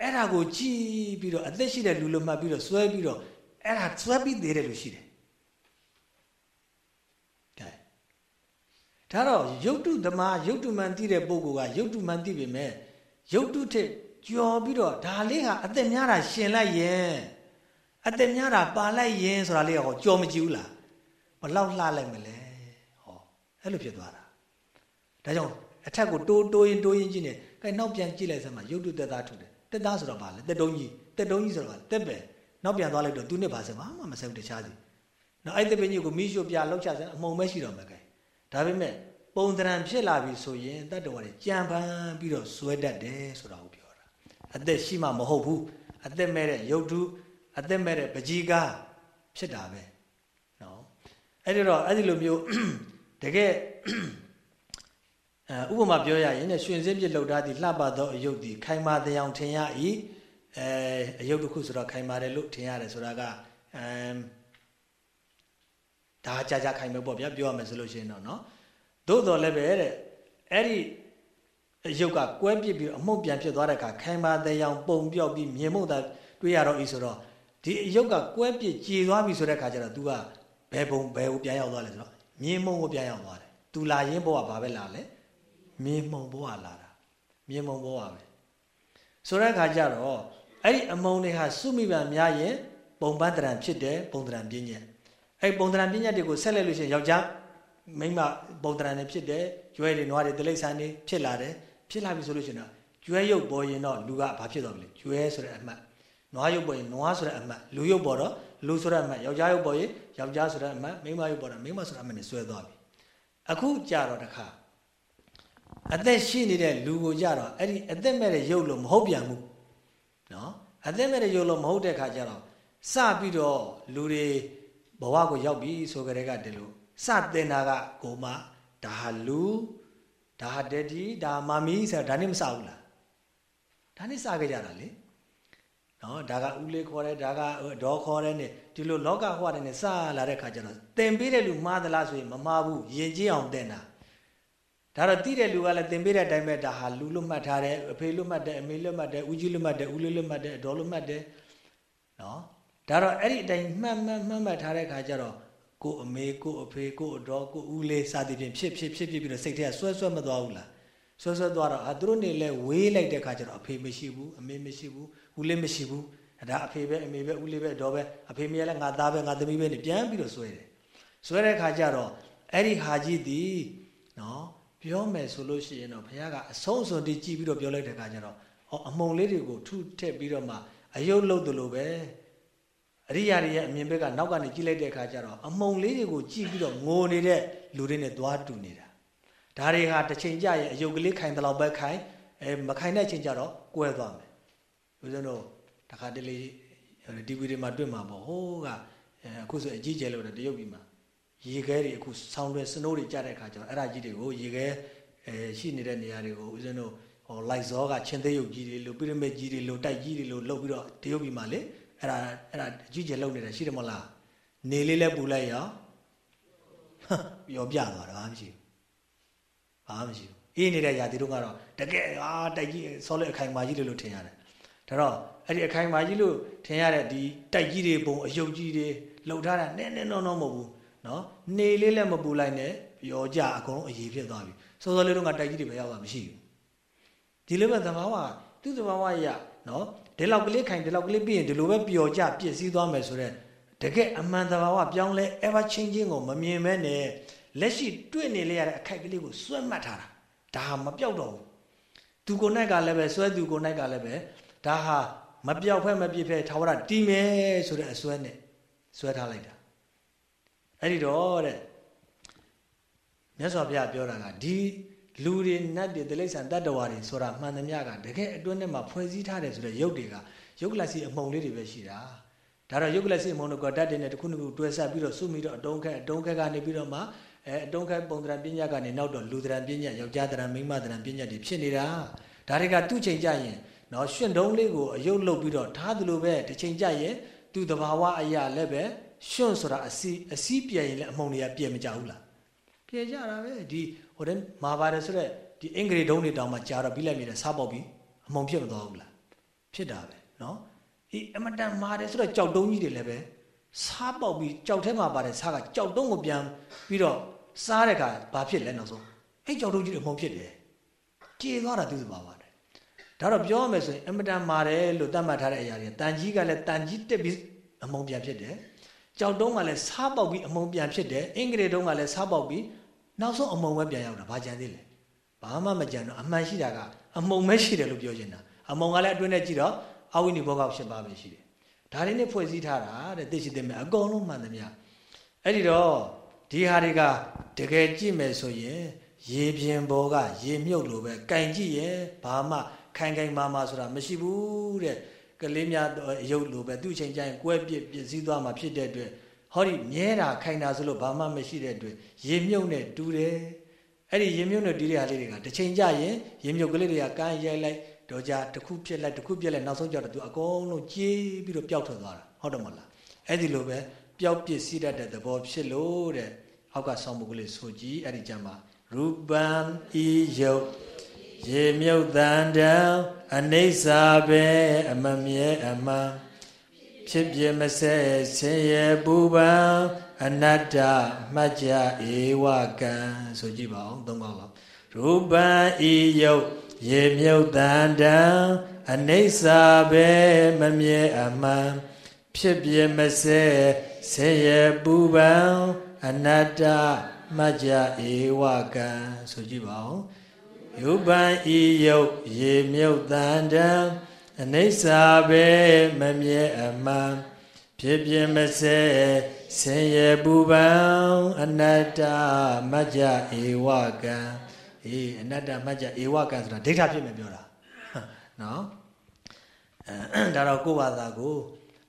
အဲ့ဒါကိုကြည့်ပြီးတော့အသက်ရှိတဲ့လူလိုမှတ်ပြီးတော့စွဲပြီးတော့အဲ့ဒါစွဲပြီးသေးတယ်လို့ရှိတယ်ကဲဒါတော့ရုပ်တုသမားရုပ်တုမှန်သိတဲ့ပုဂ္ဂိုလ်ကရုပ်တုမှန်သိပေမဲ့ရုပ်တုထက်ကြော်ပြီးတော့ဒါလေးဟာအသက်များတာရှင်လိုက်ရင်အသက်များတာပါလိုက်ရင်ဆိုတာလေးကဟောကြော်မကြည့်ဘူးလားဘလောက်လှလိုက်မလဲဟောအဲ့လိုဖြစ်သွားတာဒါကြောင့် အထက်ကိုတိုးတိုးရင်တိုးရင်ကြည့်နေကဲနောက်ပြန်ကြည့်လိုက်စမ်းမှာရုပ်တုတက်သားထုတယ်တက်သားဆိုတော့ဗာလဲတက်တုံးကြီးတက်တုံးကြီးဆိုတော့တက်ပဲနောက်ပြန်သွားလိုက်တော့သူနဲ့ဗာစဘာမှမဆက်ဘူးတခြားစီနော်အဲ့တပင်းကြီးကိုမိရှုပြလောက်ချစမ်းအမုံပဲရှိတော့မှာကဲဒါပေမဲ့ပုံတရံဖြစ်လာပြီဆိုရင်တတ္တဝါတွေကြံပန်းပြီးတော့ဇွဲတတ်တယ်ဆိုတာကိုပြောတာအသက်ရှိမှမဟုတ်ဘူးအသက်မဲ့တဲ့ရုပ်တုအသက်မဲ့တဲ့ပကြီးကားဖြစ်တာပဲနော်အဲ့ဒီတော့အဲ့ဒီလိုမျိုးတကယ်အဲ ဥပမာပြောရရင်ရွှင်စင်းပြလှုပ်ထားသည့်လှပသောအယုတ်သည်ခိုင်မာတဲ့အောင်ထင်ရ၏အဲအယုတ်တစ်ခုဆိုတော့ခိုင်မာတယ်လို့ထင်ရတယ်ဆိုတာကအဲဒါကြာကြာခိုင်မယ်ပေါ့ဗျာပြောရမယ်ဆိုလို့ရှိရင်တော့เนาะသို့တော်လည်းပဲတဲ့အဲ့ဒီရုပ်ကကွဲပြစ်ပြီးအမှုန့်ပြန်ဖြစ်သွားတဲ့အခါခိုင်မာတဲ့အောင်ပုံပြောက်ပြီးမြင်မှုသာတွေ့ရတော့ဤဆိုတော့ဒီရုပ်ကကွဲပြစ်ကြေသွားပြီဆိုတဲ့အခါကျတော့ तू ကဘယ်ပုံဘယ်ကိုပြန်ရောက်သွားလဲဆိုတော့မြင်မှုကိုပြန်ရောက်သွားတယ်။ तू လာရင်းဘောကဘာပဲလာလဲ မြင်မှုဘောကလာတာမြင်မှုဘောကပဲဆိုတဲ့အခါကျတော့အဲ့ဒီအမုံတွေဟာစုမိပံများရင်ပုံပန်းတရံဖြစ်တယ်ပုံတရံပြင်းညက်အဲ့ပုံတရံပြင်းညက်တွေကိုဆက်လက်လို့ရှိရင်ယောက်ျားမိန်းမပုံတရံတွေဖြစ်တယ်ကျွဲတွေနွားတွေတိလိษံတွေဖြစ်လာတယ်ဖြစ်လာပြီဆိုလို့ရှိရင်တော့ကျွဲရုပ်ပေါ်ရင်တော့လူကဘာဖြစ်သွားပြီလဲကျွဲဆိုတဲ့အမှတ်နွားရုပ်ပေါ်ရင်နွားဆိုတဲ့အမှတ်လူရုပ်ပေါ်တော့လူဆိုတဲ့အမှတ်ယောက်ျားရုပ်ပေါ်ရင်ယောက်ျားဆိုတဲ့အမှတ်မိန်းမရုပ်ပေါ်တော့မိန်းမဆိုတဲ့အမှတ်နဲ့ဆွဲသွားပြီအခုကြာတော့တခါ အသက်ရှိနေတဲ့လူကိုကြတော့အဲ့ဒီအသက်မဲ့တဲ့ရုပ်လို့မဟုတ်ပြန်ဘူးနော်အသက်မဲ့တဲ့ရုပ်လို့မဟုတ်တဲ့ခါကျတော့စပြီးတော့လူတွေဘဝကိုရောက်ပြီဆိုကြတဲ့ကတည်းလို့စတင်တာကကိုမဒါဟာလူဒါဟာတတိဒါမာမီဆိုတာဒါနဲ့မစဘူးလားဒါနဲ့စခဲ့ကြတာလေနော်ဒါကဦးလေးခေါ်တယ်ဒါကဒေါ်ခေါ်တယ်နဲ့ဒီလိုလောကဟောတယ်နဲ့စလာတဲ့ခါကျတော့သင်ပေးတဲ့လူမှားသလားဆိုရင်မမှားဘူးယဉ်ကျေးအောင်သင်တာ ဒါတော့တိတဲ့လူကလည်းသင်ပေးတဲ့အတိုင်းပဲဒါဟာလူလွတ်မှတ်ထားတယ်အဖေလွတ်မှတ်တယ်အမေလွတ်မှတ်တယ်ဦးကြီးလွတ်မှတ်တယ်ဦးလေးလွတ်မှတ်တယ်ဒေါ်လွတ်မှတ်တယ်နော်ဒါတော့အဲ့ဒီအတိုင်းမှတ်မှတ်မှတ်မှတ်ထားတဲ့ခါကျတော့ကိုအမေကိုအဖေကိုအတော်ကိုဦးလေးစသည်ဖြင့်ဖြစ်ဖြစ်ဖြစ်ဖြစ်ပြီးတော့စိတ်ထဲဆွဲဆွဲမသွားဘူးလားဆွဲဆွဲသွားတော့အာသူတို့နေလဲဝေးလိုက်တဲ့ခါကျတော့အဖေမရှိဘူးအမေမရှိဘူးဦးလေးမရှိဘူးဒါအဖေပဲအမေပဲဦးလေးပဲဒေါ်ပဲအဖေမေလည်းငါသားပဲငါသမီးပဲနေပြန်ပြီးတော့ဆွဲတယ်ဆွဲတဲ့ခါကျတော့အဲ့ဒီဟာကြီးဒီနော် ပြောမယ်ဆိုလို့ရှိရင်တော့ဘုရားကအဆုံးစွန်တီကြည့်ပြီးတော့ပြောလိုက်တဲ့ခါကျတော့ဟောအမုံလေးတွေကိုထုထည့်ပြီးတော့မှအယုတ်လို့တလို့ပဲအရိယာတွေရဲ့အမြင်ဘက်ကနောက်ကနေကြည့်လိုက်တဲ့အခါကျတော့အမုံလေးတွေကိုကြည့်ပြီးတော့ငိုနေတဲ့လူတွေနဲ့သွားတူနေတာဒါတွေဟာတစ်ချိန်ကြရင်အယုတ်ကလေးခိုင်တယ်လို့ပဲခိုင်အဲမခိုင်တဲ့ချိန်ကျတော့ကွဲသွားမယ်ဦးဇင်းတို့တခါတလေဒီဗီဒီမှာတွေ့မှာပေါ့ဟိုးကအခုဆိုအကြီးကျယ်လို့တရုတ်ပြည်မှာ ရေခဲတွေအခုဆောင်းတွဲစနိုးတွေကြတဲ့အခါကျတော့အဲ့ဒါကြီးတွေကိုရေခဲအဲရှိနေတဲ့နေရာတွေကိုဦးဇင်းတို့ဟောလိုက်ဇောကချင်းသေးရုပ်ကြီးတွေလို့ပိရမစ်ကြီးတွေလို့တိုက်ကြီးတွေလို့လှုပ်ပြီးတော့တရုတ်ပြည်မှာလေအဲ့ဒါအဲ့ဒါအကြီးကျယ်လှုပ်နေတာရှိတယ်မဟုတ်လားနေလေးလဲပူလိုက်ရောပြောပြသွားတာဘာမှမရှိဘူးဘာမှမရှိဘူးအေးနေတဲ့ຢာတီတို့ကတော့တကယ်အာတိုက်ကြီးဆောလက်အခိုင်မာကြီးလို့ထင်ရတယ်ဒါတော့အဲ့ဒီအခိုင်မာကြီးလို့ထင်ရတဲ့ဒီတိုက်ကြီးတွေပုံအယုတ်ကြီးတွေလှုပ်ထားတာနဲ့နဲ့တော့တော့မဟုတ်ဘူး နော်နေလေးလည်းမပူလိုက်နဲ့ပြောကြအကုန်လုံးအည်ဖြစ်သွားပြီစောစောလေးတော့ကတိုက်ကြီးတွေပဲရောက်တာမရှိဘူးဒီလိုပဲသဘာဝသူ့သဘာဝရနော်ဒီလောက်ကလေးခိုင်ဒီလောက်ကလေးပြီးရင်ဒီလိုပဲပျော်ကြပြည့်စည်သွားမယ်ဆိုတော့တကယ်အမှန်သဘာဝပြောင်းလဲ ever changing ကိုမမြင်မဲနဲ့လက်ရှိတွေ့နေလေရတဲ့အခိုက်ကလေးကိုစွဲမှတ်ထားတာဒါဟာမပြောက်တော့ဘူးသူကိုယ်၌ကလည်းပဲစွဲသူကိုယ်၌ကလည်းပဲဒါဟာမပြောက်ဖက်မပြည့်ဖက်ထာဝရတည်မယ်ဆိုတဲ့အစွဲနဲ့စွဲထားလိုက်တာ အဲ့ဒီတော့တဲ့မြတ်စွာဘုရားပြောတာကဒီလူတွေနတ်တွေတိရစ္ဆာန်တတ္တဝါတွေဆိုတာမှန်သမျှကတကယ်အတွင်းထဲမှာဖွဲ့စည်းထားတယ်ဆိုတဲ့ရုပ်တွေကရုပ်ကလစီအမုံလေးတွေပဲရှိတာဒါတော့ရုပ်ကလစီအမုံတွေကတတ်တယ်နဲ့တစ်ခုတစ်ခုတွဲဆက်ပြီးတော့စုမိတော့အတုံးခက်အတုံးခက်ကနေပြီးတော့မှအဲအတုံးခက်ပုံတရံပညာကနေနောက်တော့လူတရံပညာယောက်ျားတရံမိန်းမတရံပညာတွေဖြစ်နေတာဒါတွေကသူ့ချိန်ကြရင်နော်ရှင်တုံးလေးကိုအယုတ်လုတ်ပြီးတော့ထားသလိုပဲတစ်ချိန်ကြရင်သူ့တဘာဝအရာလည်းပဲ ရှင်ဆိုတာအစီအစီပြည့်ရင်လည်းအမုံတွေကပြည့်မကြဘူးလားပြည့်ကြတာပဲဒီဟိုတဲ့မာပါတယ်ဆိုတော့ဒီအင်္ဂရိတုံးတွေတောင်မှကြာတော့ပြီးလိုက်မြင်တယ်စားပေါက်ပြီးအမုံဖြစ်မသွားဘူးလားဖြစ်တာပဲနော်အေးအမတန်မာတယ်ဆိုတော့ကြောက်တုံးကြီးတွေလည်းပဲစားပေါက်ပြီးကြောက်ထဲမှာပါတယ်စားကကြောက်တုံးကိုပြန်ပြီးတော့စားတဲ့အခါဘာဖြစ်လဲနောက်ဆုံးအဲ့ကြောက်တုံးကြီးတွေအမုံဖြစ်တယ်ကြေသွားတာသူ့စပါပါတယ်ဒါတော့ပြောရမယ်ဆိုရင်အမတန်မာတယ်လို့သတ်မှတ်ထားတဲ့အရာတွေတန်ကြီးကလည်းတန်ကြီးတက်ပြီးအမုံပြန်ဖြစ်တယ် ကြောက်တုံးကလည်းစားပေါက်ပြီးအမုံပြန်ဖြစ်တယ်အင်္ဂလိပ်တုံးကလည်းစားပေါက်ပြီးနောက်ဆုံးအမုံပဲပြန်ရောက်တာဘာကြံသေးလဲဘာမှမကြံတော့အမှန်ရှိတာကအမုံပဲရှိတယ်လို့ပြောချင်တာအမုံကလည်းအတွင်းနဲ့ကြည့်တော့အဝိနိဘောက၈ပါးပဲရှိတယ်ဒါတွေနဲ့ဖွဲ့စည်းထားတာတဲ့သိရှိသိမဲ့အကုန်လုံးမှန်သမျှအဲ့ဒီတော့ဒီဟာတွေကတကယ်ကြည့်မယ်ဆိုရင်ရေပြင်ဘောကရေမြုပ်လို့ပဲကင်ကြည့်ရဲ့ဘာမှခိုင်ခိုင်မာမာဆိုတာမရှိဘူးတဲ့ ကလေးများရုပ်လိုပဲသူ့ချိန်ကျရင်ကွဲပြစ်ပြစ်စည်းသွားမှာဖြစ်တဲ့အတွက်ဟောဒီမြဲတာခိုင်တာဆိုလို့ဘာမှမရှိတဲ့အတွက်ရေမြုပ်နဲ့တူတယ်အဲ့ဒီရေမြုပ်နဲ့တူတဲ့ဟာလေးတွေကတစ်ချိန်ကျရင်ရေမြုပ်ကလေးတွေကကန်းရိုက်လိုက်တော့ကြတစ်ခုပြက်လိုက်တစ်ခုပြက်လိုက်နောက်ဆုံးကျတော့သူအကုန်လုံးကြေးပြီးတော့ပျောက်ထွက်သွားတာဟုတ်တယ်မလားအဲ့ဒီလိုပဲပျောက်ပစ်စီးတတ်တဲ့သဘောဖြစ်လို့တဲ့အောက်ကဆောင်းမှုကလေးဆိုကြည့်အဲ့ဒီကြမှာရူပံဤယုတ် ရေမြုပ်တန်တံအနိစ္စပဲအမမြဲအမှန်ဖြစ်ပြမဆဲဆင်းရဲပူပန်အနတ္တမှတ်ကြဧဝကံဆိုကြည့်ပါအောင်သုံးပါပါရူပံဤယုတ်ရေမြုပ်တန်တံအနိစ္စပဲမမြဲအမှန်ဖြစ်ပြမဆဲဆင်းရဲပူပန်အနတ္တမှတ်ကြဧဝကံဆိုကြည့်ပါဦး ယုပံဤယုတ်ရေမြုပ်တန်တံအနိစ္စပဲမမြဲအမှန်ဖြစ်ပြမစဲဆင်းရဲပူပန်အနတ္တမှတ်ကြဧဝကံအေးအနတ္တမှတ်ကြဧဝကံဆိုတာဒိဋ္ဌဖြစ်မယ်ပြောတာနော်အဲဒါတော့ကိုယ့်ဘာသာကို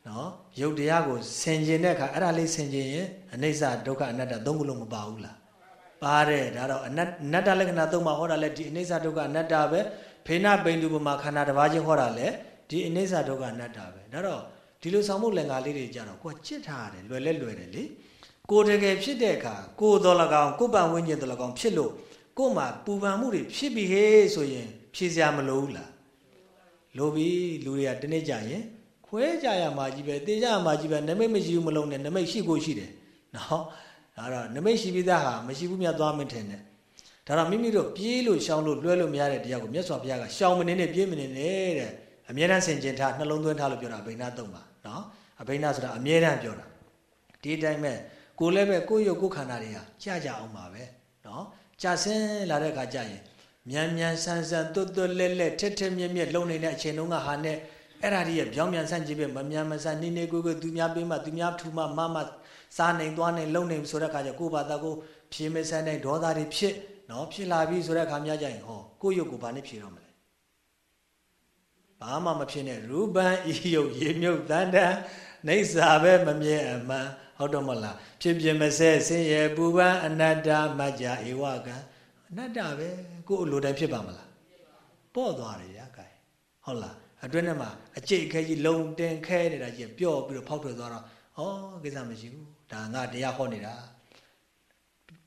နော်ယုတ်တရားကိုဆင်ခြင်တဲ့အခါအဲ့ဒါလေးဆင်ခြင်ရင်အနိစ္စဒုက္ခအနတ္တသုံးခုလုံးမပါဘူးလား ပါတယ်ဒါတော့အနတ္နတ္တလက္ခဏာသုံးပါဟောတာလဲဒီအနိစ္စဒုက္ခအနတ္တပဲဖေနပိန်တုပမာခန္ဓာတစ်ပါးချင်းဟောတာလဲဒီအနိစ္စဒုက္ခအနတ္တပဲဒါတော့ဒီလိုဆောင်မှုလင်္ကာလေးတွေကြတော့ကိုကချစ်ထားရတယ်လွယ်လဲလွယ်တယ်လေကိုတကယ်ဖြစ်တဲ့အခါကိုတော်၎င်းကိုပန်ဝင်းကျင်တော်၎င်းဖြစ်လို့ကို့မှာပူပန်မှုတွေဖြစ်ပြီဟေးဆိုရင်ဖြေစရာမလိုဘူးလားလိုပြီလူတွေကတနေ့ကြရင်ခွဲကြရမှာကြီးပဲတေးကြရမှာကြီးပဲနမိတ်မရှိဘူးမလုံးနဲ့နမိတ်ရှိကိုရှိတယ်နော် ဒါတော့နမိတ်ရှိပြီးသားဟာမရှိဘူးမြတ်သွားမထင်နဲ့ဒါတော့မိမိတို့ပြေးလို့ရှောင်းလို့လွှဲလို့မရတဲ့တရားကိုမြတ်စွာဘုရားကရှောင်းမနေနဲ့ပြေးမနေနဲ့တဲ့အမြဲတမ်းဆင်ခြင်ထားနှလုံးသွင်းထားလို့ပြောတာအဘိနာသုံးပါနော်အဘိနာဆိုတာအမြဲတမ်းပြောတာဒီအတိုင်းပဲကိုလည်းပဲကိုယ့်ရုပ်ကိုယ်ခန္ဓာတွေဟာကြာကြအောင်ပါပဲနော်ကြာဆင်းလာတဲ့အခါကျရင်မြန်မြန်ဆန်းဆန်းတွတ်တွတ်လဲလဲထက်ထက်မြက်မြက်လုံနေတဲ့အချိန်တုန်းကဟာနဲ့အဲ့ဒါကြီးရဲ့ပြောင်းပြန်ဆန့်ကြည့်ပဲမမြန်မဆန်နေနေကိုကိုသူများပေးမှသူများထူမှမမ စားနိုင်သွားနိုင်လုံနိုင်ဆိုတဲ့အခါကျကိုယ့်ဘာသာကိုဖြေမဆန်နိုင်ဒေါသတွေဖြစ်နော်ဖြစ်လာပြီဆိုတဲ့အခါများကြရင်ဟောကိုယ့်ရုပ်ကိုဘာနဲ့ဖြေတော့မလဲဘာမှမဖြစ်နဲ့ရူပံဤယုတ်ရေမြုပ်တန်တန်နေစာပဲမမြဲအမှန်ဟုတ်တော့မလားဖြစ်ပြမစဲဆင်းရဲပူပန်အနတ္တမကြ္ဧဝကံအနတ္တပဲကိုယ့်အလိုတိုင်းဖြစ်ပါမလားပေါ့သွားတယ်ရာကဲဟုတ်လားအတွင်းထဲမှာအကျိတ်ခဲကြီးလုံတင်ခဲနေတာကြီးပျော့ပြီးတော့ဖောက်ထွက်သွားတော့ဩကိစ္စမရှိဘူး ဒါငါတရားဟောနေတာ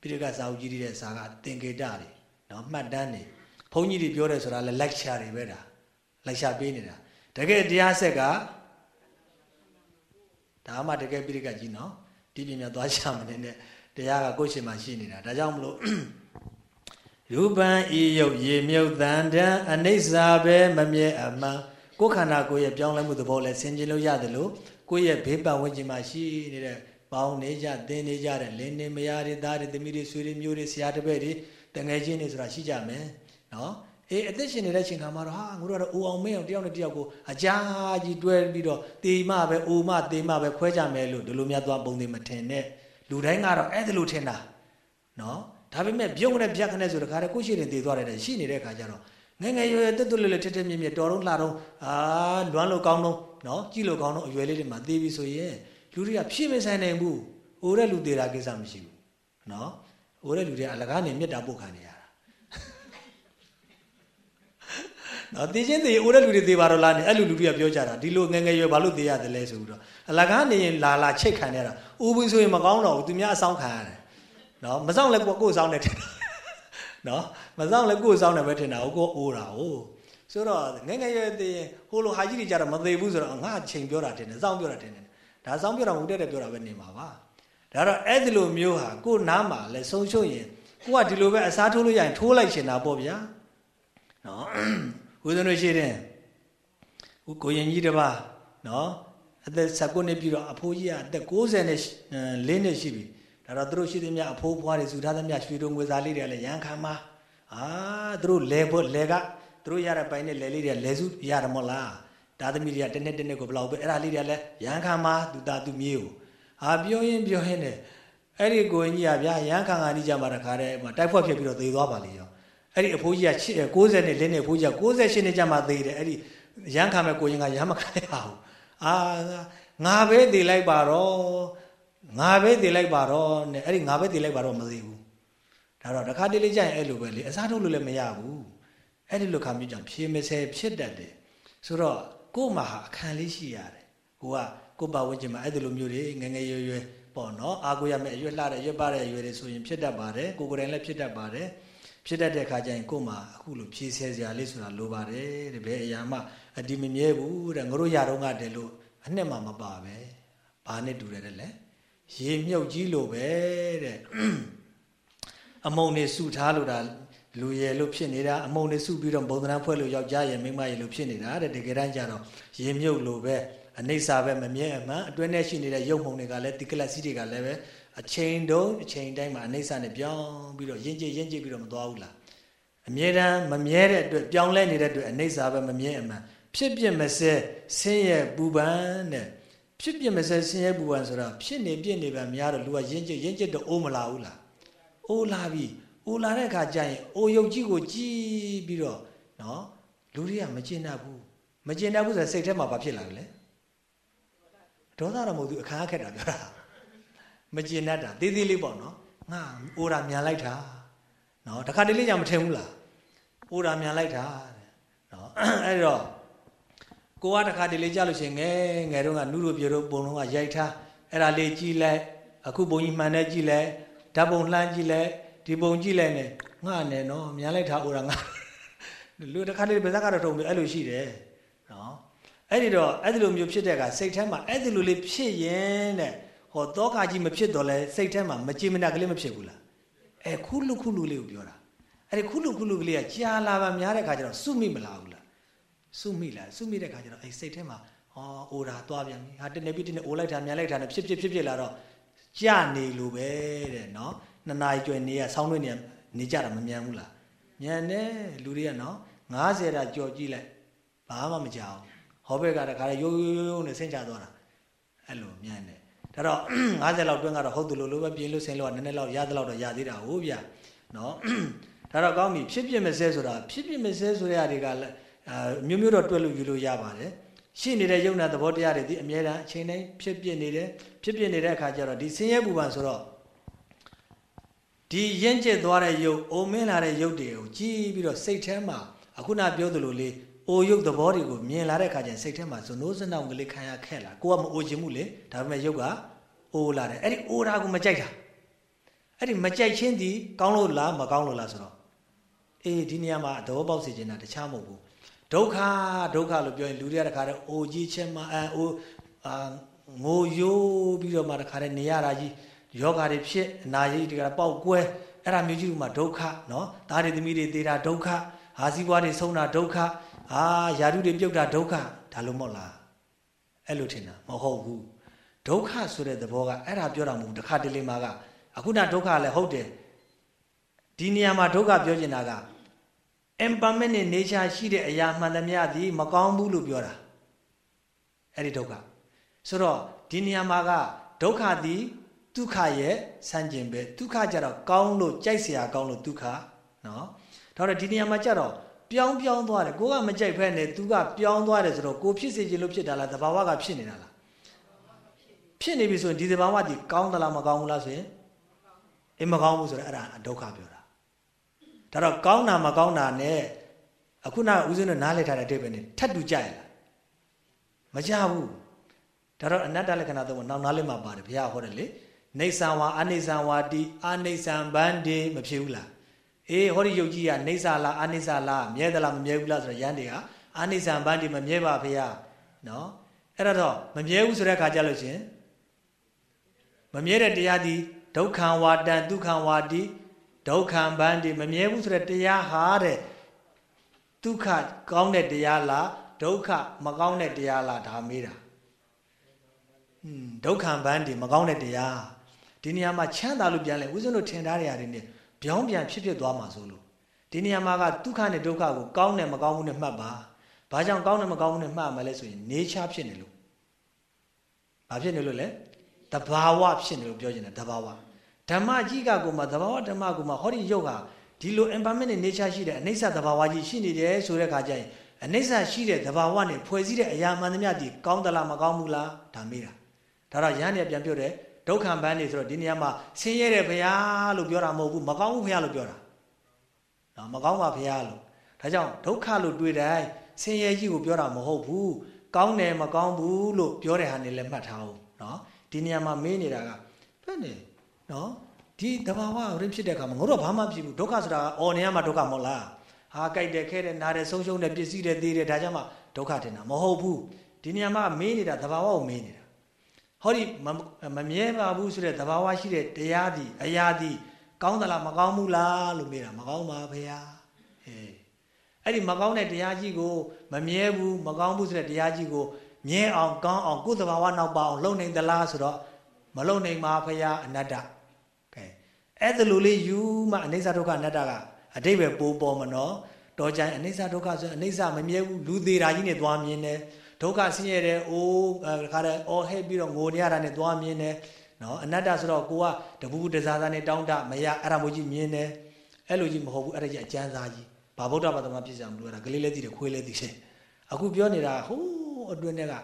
ပိဋကစာအုပ်ကြီးတဲ့စာကသင်္ကေတတွေနော်မှတ်တမ်းတွေဘုန်းကြီးတွေပြောတယ်ဆိုတာလဲ lecture တွေပဲဒါ lecture ပေးနေတာတကယ်တရားဆက်ကဒါမှတကယ်ပိဋကကြီးနော်ဒီပညာသွားရှာမနေနဲ့တရားကကိုယ့်ရှင်မှာရှိနေတာဒါကြောင့်မလို့ရူပံဤယုတ်ရေမြုပ်တန်တံအနိစ္စပဲမမြဲအမှန်ကိုယ်ခန္ဓာကိုယ်ရဲ့ပြောင်းလဲမှုသဘောလဲဆင်ခြင်လို့ရတယ်လို့ကိုယ့်ရဲ့ဘေးပတ်ဝန်းကျင်မှာရှိနေတဲ့ ပေါင်းနေကြသင်နေကြတဲ့လင်းနေမယားတွေသားတွေသမီးတွေဆွေတွေမျိုးတွေဆရာတပည့်တွေတငယ်ချင်းတွေဆိုတာရှိကြမယ်နော်အေးအသက်ရှင်နေတဲ့ချိန်ခါမှာတော့ဟာငါတို့ကတော့အိုအောင်မင်းအောင်တယောက်နဲ့တယောက်ကိုအကြာကြီးတွဲပြီးတော့တေမပဲအိုမတေမပဲခွဲကြမယ်လို့ဒီလိုများသွားပုံသေးမထင်နဲ့လူတိုင်းကတော့အဲ့ဒါလိုထင်တာနော်ဒါပေမဲ့ပြုံးနဲ့ပြက်ခနဲ့ဆိုတခါတည်းကိုရှိရင်တည်သွားတယ်ရှိနေတဲ့ခါကျတော့ငငယ်ရွယ်တက်တက်လွယ်လွယ်ထက်ထက်မြင့်မြင့်တော်တော့လှတော့အာလွမ်းလို့ကောင်းတော့နော်ကြည့်လို့ကောင်းတော့အရွယ်လေးတွေမှာသေးပြီဆိုရင် လူတွေကဖြည့်မဆိုင်နိုင်ဘူးအိုးတဲ့လူသေးတာကိစ္စမရှိဘူးနော်အိုးတဲ့လူတွေကအလကားနေမြတ်တာပုတ်ခံနေရတာနော်တည်ချင်းတည်အိုးတဲ့လူတွေသေးပါတော့လားနေအဲ့လူလူတွေကပြောကြတာဒီလိုငငယ်ရွယ်ဘာလို့သေးရတယ်လဲဆိုပြီးတော့အလကားနေရင်လာလာချိတ်ခံနေတာအိုးဘူးဆိုရင်မကောင်းတော့ဘူးသူများအဆောင်ခံရတယ်နော်မဆောင်လဲကိုကိုဆောင်နေတယ်နော်မဆောင်လဲကိုဆောင်နေပဲထင်တာကိုအိုးတာဟုတ်ဆိုတော့ငငယ်ရွယ်တည်ဟိုလိုဟာကြီးတွေကြတော့မသေးဘူးဆိုတော့ငါချိန်ပြောတာတင်တယ်စောင့်ပြောတာတင်တယ် ဒါစောင်းပြောတာမဟုတ်တဲ့ပြောတာပဲနေမှာပါဒါတော့အဲ့ဒီလိုမျိုးဟာကိုနားမှာလဲဆုံးရှုံးရင်ကိုကဒီလိုပဲအစားထိုးလို့ရရင်ထိုးလိုက်ချင်တာပေါ့ဗျာနော်ဝဦးဇင်းတို့ရှိတဲ့ဦးကိုရင်ကြီးတပါနော်အသက်19နှစ်ပြည့်တော့အဖိုးကြီးကအသက်60နဲ့4နှစ်ရှိပြီဒါတော့သူတို့ရှိသမျှအဖိုးဖွားတွေစုထားသမျှရွှေတုံငွေသားလေးတွေကလည်းရန်ခံမှာအာသူတို့လဲဖို့လဲကသူတို့ရတဲ့ပိုင်းနဲ့လဲလေးတွေကလဲစုရတယ်မဟုတ်လား ဒါသမီးတွေကတစ်နှစ်တစ်နှစ်ကိုဘယ်လောက်ပဲအဲ့ဒါလေးတွေကလည်းရန်ခံမှာသူသားသူမြေးကိုအာပြောရင်ပြောရင်နဲ့အဲ့ဒီကိုရင်ကြီးကဗျာရန်ခံခံကြီးကြမှာတခါတည်းတိုက်ဖွက်ဖြစ်ပြီးတော့သေသွားပါလေရောအဲ့ဒီအဖိုးကြီးက60နဲ့လင်းနဲ့အဖိုးကြီးက68နှစ်ကြမှာသေတယ်အဲ့ဒီရန်ခံမဲ့ကိုရင်ကရမ်းမခံရဘူးအာငါပဲတည်လိုက်ပါတော့ငါပဲတည်လိုက်ပါတော့နဲ့အဲ့ဒီငါပဲတည်လိုက်ပါတော့မသိဘူးဒါတော့တခါတလေကြာရင်အဲ့လိုပဲလေအစားထုတ်လို့လည်းမရဘူးအဲ့ဒီလိုခါမျိုးကြောင့်ဖြေမစဲဖြစ်တတ်တယ်ဆိုတော့ ကို့မှာဟာအခန်းလေးရှိရတယ်ကိုကကို့ပါဝန်းကျင်မှာအဲ့ဒီလိုမျိုးတွေငငယ်ရွယ်ရွယ်ပေါ့နော်အာကိုရမယ်အရွယ်လှတဲ့အရွယ်ပါတဲ့အရွယ်တွေဆိုရင်ဖြစ်တတ်ပါတယ်ကိုကိုယ်တိုင်လည်းဖြစ်တတ်ပါတယ်ဖြစ်တတ်တဲ့အခါကျရင်ကို့မှာအခုလိုဖြေဆဲစရာလေးဆိုတာလိုပါတယ်တဲ့ဘယ်အရာမှအဒီမမြဲဘူးတဲ့ငါတို့ရတော့ငါတယ်လို့အနှစ်မှမပါပဲဘာနဲ့တူတယ်လဲရေမြုပ်ကြီးလို့ပဲတဲ့အမုံနေစုထားလို့ဒါ လူရယ်လို့ဖြစ်နေတာအမုံနေစုပြီးတော့ဘုံသဏ္ဍာန်ဖွဲ့လို့ယောက်ျားရယ်မိန်းမရယ်လို့ဖြစ်နေတာတဲ့တကယ်တမ်းကျတော့ရေမြုပ်လို့ပဲအနိစ္စပဲမမြဲအမှန်အတွင်းထဲရှိနေတဲ့ရုပ်မှုံတွေကလည်းဒီကလပ်စီးတွေကလည်းပဲအချိန်တုံးအချိန်တိုင်းမှာအနိစ္စနဲ့ပြောင်းပြီးတော့ရင့်ကျက်ရင့်ကျက်ပြီးတော့မသွားဘူးလားအမြဲတမ်းမမြဲတဲ့အတွက်ပြောင်းလဲနေတဲ့အတွက်အနိစ္စပဲမမြဲအမှန်ဖြစ်ပြမစဲဆင်းရဲပူပန်တဲ့ဖြစ်ပြမစဲဆင်းရဲပူပန်ဆိုတာဖြစ်နေပြစ်နေပဲများတော့လူကရင့်ကျက်ရင့်ကျက်တော့အိုးမလာဘူးလားအိုးလာပြီ အိုးလာတဲ့အခါကျရင်အိုးယုတ်ကြီးကိုကြည်ပြီးတော့နော်လူတွေကမကျင်တတ်ဘူးမကျင်တတ်ဘူးဆိုစိတ်ထဲမှာဘာဖြစ်လာလဲဒေါသတော့မဟုတ်ဘူးအခါခက်တာပြောတာမကျင်တတ်တာသေးသေးလေးပေါ့နော်ငါအိုးတာမြန်လိုက်တာနော်တခါတလေညမထင်ဘူးလားအိုးတာမြန်လိုက်တာတဲ့နော်အဲ့တော့ကိုကတခါတလေကြလို့ရှိရင်ငယ်ငယ်တော့ကနုတို့ပြေတို့ပုံလုံးကရိုက်ထားအဲ့ဒါလေးကြည့်လိုက်အခုဘုံကြီးမှန်တဲ့ကြည့်လိုက်ဓာတ်ပုံလှမ်းကြည့်လိုက် ဒီပုံကြည့်လိုက်နဲ့ငါနဲ့နော်မြန်လိုက်တာအိုးတာငါလူတခါတလေပါဇက်ကတော့ထုံပြီးအဲ့လိုရှိတယ်နော်အဲ့ဒီတော့အဲ့ဒီလိုမျိုးဖြစ်တဲ့ကစိတ်ထဲမှာအဲ့ဒီလိုလေးဖြစ်ရင်တဲ့ဟောတောခါကြီးမဖြစ်တော့လဲစိတ်ထဲမှာမကြည်မနက်ကလေးမဖြစ်ဘူးလားအဲခုလူခုလူလေးကိုပြောတာအဲ့ဒီခုလူခုလူကလေးကကြာလာပါများတဲ့ခါကျတော့စုမိမလာဘူးလားစုမိလားစုမိတဲ့ခါကျတော့အဲ့စိတ်ထဲမှာဟောအိုတာသွားပြန်ပြီဟာတနေ့ပြီးတနေ့အိုလိုက်တာမြန်လိုက်တာနဲ့ဖြစ်ဖြစ်ဖြစ်ဖြစ်လာတော့ကြာနေလို့ပဲတဲ့နော် နှစ်နာရီကျွဲနေရဆောင်းတွင်းနေနေကြတာမမြန်ဘူးလားမြန်တယ်လူတွေကနော်90တာကြော်ကြည့်လိုက်ဘာမှမကြောက်ဟောဘက်ကတခါရိုးရိုးရိုးနဲ့ဆင်းချသွားတာအဲ့လိုမြန်တယ်ဒါတော့50လောက်တွင်းကတော့ဟုတ်တယ်လို့လို့ပဲပြင်းလို့ဆင်းလို့နည်းနည်းလောက်ရသလောက်တော့ရသေးတာဟုတ်ဗျာနော်ဒါတော့ကောင်းပြီဖြစ်ဖြစ်မစဲဆိုတာဖြစ်ဖြစ်မစဲဆိုရတွေကလည်းအမျိုးမျိုးတော့တွက်လို့ယူလို့ရပါတယ်ရှိနေတဲ့ယုံနာသဘောတရားတွေဒီအမြဲတမ်းအချိန်တိုင်းဖြစ်ပြနေတယ်ဖြစ်ပြနေတဲ့အခါကျတော့ဒီဆင်းရဲပူပန်ဆိုတော့ ဒီရင့်ကျက်သွားတဲ့ယုတ်အိုမင်းလာတဲ့ယုတ်တွေကိုကြည်ပြီးတော့စိတ်ထဲမှာအခုနပြောသလိုလေးအိုယုတ်သဘောတွေကိုမြင်လာတဲ့အခါကျရင်စိတ်ထဲမှာဇနိုးစနောင်ကလေးခံရခက်လာကိုကမအိုချင်ဘူးလေဒါပေမဲ့ယုတ်ကအိုလာတယ်အဲ့ဒီအိုတာကိုမကြိုက်တာအဲ့ဒီမကြိုက်ချင်းဒီကောင်းလို့လားမကောင်းလို့လားဆိုတော့အေးဒီနေရာမှာသဘောပေါက်စေချင်တာတခြားမဟုတ်ဘူးဒုက္ခဒုက္ခလို့ပြောရင်လူတွေကတခါတည်းအိုကြီးချင်းမအန်အိုအာငိုယိုးပြီးတော့မှတခါတည်းနေရတာကြီး ယောဂါတွေဖြစ်အနာရိတ်တွေကပေါက်ကွဲအဲ့ဒါမျိုးကြီးကမှဒုက္ခနော်သားတွေသမီးတွေသေတာဒုက္ခဟာစည်းပွားတွေဆုံးတာဒုက္ခအာယာတုတွေပြုတ်တာဒုက္ခဒါလို့မဟုတ်လားအဲ့လိုထင်တာမဟုတ်ဘူးဒုက္ခဆိုတဲ့သဘောကအဲ့ဒါပြောတာမဟုတ်တခါတလေမှာကအခုနဒုက္ခလည်းဟုတ်တယ်ဒီနေရာမှာဒုက္ခပြောချင်တာက impermanent nature ရှိတဲ့အရာမှန်သမျှသည်မကောင်းဘူးလို့ပြောတာအဲ့ဒီဒုက္ခဆိုတော့ဒီနေရာမှာကဒုက္ခသည် ဒုက္ခရဲ့ဆန့်ကျင်ပဲဒုက္ခကြတော့ကောင်းလို့ကြိုက်เสียကောင်းလို့ဒုက္ခနော်ဒါတော့ဒီနေရာမှာကြတော့ပြောင်းပြောင်းသွားတယ်ကိုကမကြိုက်ဖက်နဲ့သူကပြောင်းသွားတယ်ဆိုတော့ကိုဖြစ်စေချင်လို့ဖြစ်တာလားသဘာဝကဖြစ်နေတာလားဖြစ်နေပြီဆိုရင်ဒီသဘာဝဒီကောင်းသလားမကောင်းဘူးလားဆိုရင်အေးမကောင်းဘူးဆိုတော့အဲ့ဒါဒုက္ခပြောတာဒါတော့ကောင်းတာမကောင်းတာနဲ့အခုနဦးဇင်းတို့နားလည်ထားတဲ့အတိတ်ပဲနေထပ်တူကြရလားမကြဘူးဒါတော့အနတ္တလက္ခဏာသုံးနောက်နားလည်မှာပါတယ်ဘုရားဟောတယ်လေ နေဆံဝါအနိဆံဝါတိအနိဆံဗန္တိမဖြစ်ဘူးလားအေးဟောဒီယုတ်ကြီးကနေဆာလားအနိဆာလားမြဲသလားမမြဲဘူးလားဆိုတော့ရန်တွေကအာနိဆံဗန္တိမမြဲပါဖေရနော်အဲ့တော့မမြဲဘူးဆိုတဲ့အခါကြလို့ရှင်မမြဲတဲ့တရားဒီဒုက္ခံဝါတံဒုက္ခံဝါတိဒုက္ခံဗန္တိမမြဲဘူးဆိုတဲ့တရားဟာတဲ့ဒုက္ခကောင်းတဲ့တရားလားဒုက္ခမကောင်းတဲ့တရားလားဒါမေးတာอืมဒုက္ခံပန်းဒီမကောင်းတဲ့တရား ဒီနေရာမှာချမ်းသာလို့ပြန်လဲဦးဇင်းတို့ထင်ထားတဲ့ຢာတွေနဲ့ပြောင်းပြန်ဖြစ်ဖြစ်သွားမှာဆိုလို့ဒီနေရာမှာကဒုက္ခနဲ့ဒုက္ခကိုကောင်းတယ်မကောင်းဘူးနဲ့မှတ်ပါဘာကြောင့်ကောင်းတယ်မကောင်းဘူးနဲ့မှတ်မှာလဲဆိုရင်နေချဖြစ်နေလို့ဘာဖြစ်နေလို့လဲတဘာဝဖြစ်နေလို့ပြောချင်တယ်တဘာဝဓမ္မကြီးကကိုမှတဘာဝဓမ္မကိုမှဟောဒီယုတ်ဟာဒီလို environment နဲ့ nature ရှိတဲ့အနိစ္စတဘာဝကြီးရှိနေတယ်ဆိုတဲ့ခါကျရင်အနိစ္စရှိတဲ့တဘာဝနဲ့ဖွဲ့စည်းတဲ့အရာမှန်သမျှဒီကောင်းသလားမကောင်းဘူးလားဒါမေးတာဒါတော့ရဟန်းเนี่ยပြန်ပြောတယ် ဒုက္ခံပန်းနေဆိုတော့ဒီနေရာမှာဆင်းရဲတဲ့ဘုရားလို့ပြောတာမဟုတ်ဘူးမကောင်းဘူးဘုရားလို့ပြောတာနော်မကောင်းပါဘုရားလို့ဒါကြောင့်ဒုက္ခလို့တွေးတိုင်းဆင်းရဲကြီးကိုပြောတာမဟုတ်ဘူးကောင်းတယ်မကောင်းဘူးလို့ပြောတဲ့ဟာနေလည်းမှတ်ထားအောင်နော်ဒီနေရာမှာမေးနေတာကတွေ့နေနော်ဒီတဘာဝရင်းဖြစ်တဲ့အခါမှာငါတို့ဘာမှဖြစ်ဘူးဒုက္ခဆိုတာအော်နေရမှာဒုက္ခမဟုတ်လားဟာကြိုက်တယ်ခဲတယ်နားတယ်ဆုံးရှုံးတယ်ပစ္စည်းတယ်သေးတယ်ဒါကြောင့်မှဒုက္ခတင်တာမဟုတ်ဘူးဒီနေရာမှာမေးနေတာတဘာဝကိုမေးနေတာ ဟောဒီမမြဲပါဘူးဆိုတဲ့တဘာဝရှိတဲ့တရားသည်အရာသည်ကောင်းသလားမကောင်းဘူးလားလို့မေးတာမကောင်းပါဗျာဟေးအဲ့ဒီမကောင်းတဲ့တရားကြီးကိုမမြဲဘူးမကောင်းဘူးဆိုတဲ့တရားကြီးကိုမြဲအောင်ကောင်းအောင်ကိုယ်တဘာဝနောက်ပါအောင်လုပ်နိုင်သလားဆိုတော့မလုပ်နိုင်ပါဖရာအနတ္တကဲအဲ့ဒါလိုလေးယူမှအနိစ္စဒုက္ခအနတ္တကအတိတ်ပဲပိုးပေါ်မနော်တော်ကြိုင်အနိစ္စဒုက္ခဆိုအနိစ္စမမြဲဘူးလူသေးတာကြီးနဲ့သွားမြင်တယ် ဒုက္ခဆင်းရဲတယ်အိုးခါတယ်အော်ဟဲ့ပြီးတော့ငိုနေရတာနဲ့သွားမြင်တယ်နော်အနတ္တဆိုတော့ကိုကတပူတစားစားနဲ့တောင်းတမရအဲ့ဒါမျိုးကြီးမြင်တယ်အဲ့လိုကြီးမဟုတ်ဘူးအဲ့ဒါကြီးအကျမ်းစာကြီးဘာဗုဒ္ဓဘာသာမှာပြည့်စုံလို့အဲ့ဒါကလေးလည်းသိတယ်ခွေးလည်းသိတယ်အခုပြောနေတာဟိုးအတွင်းထဲက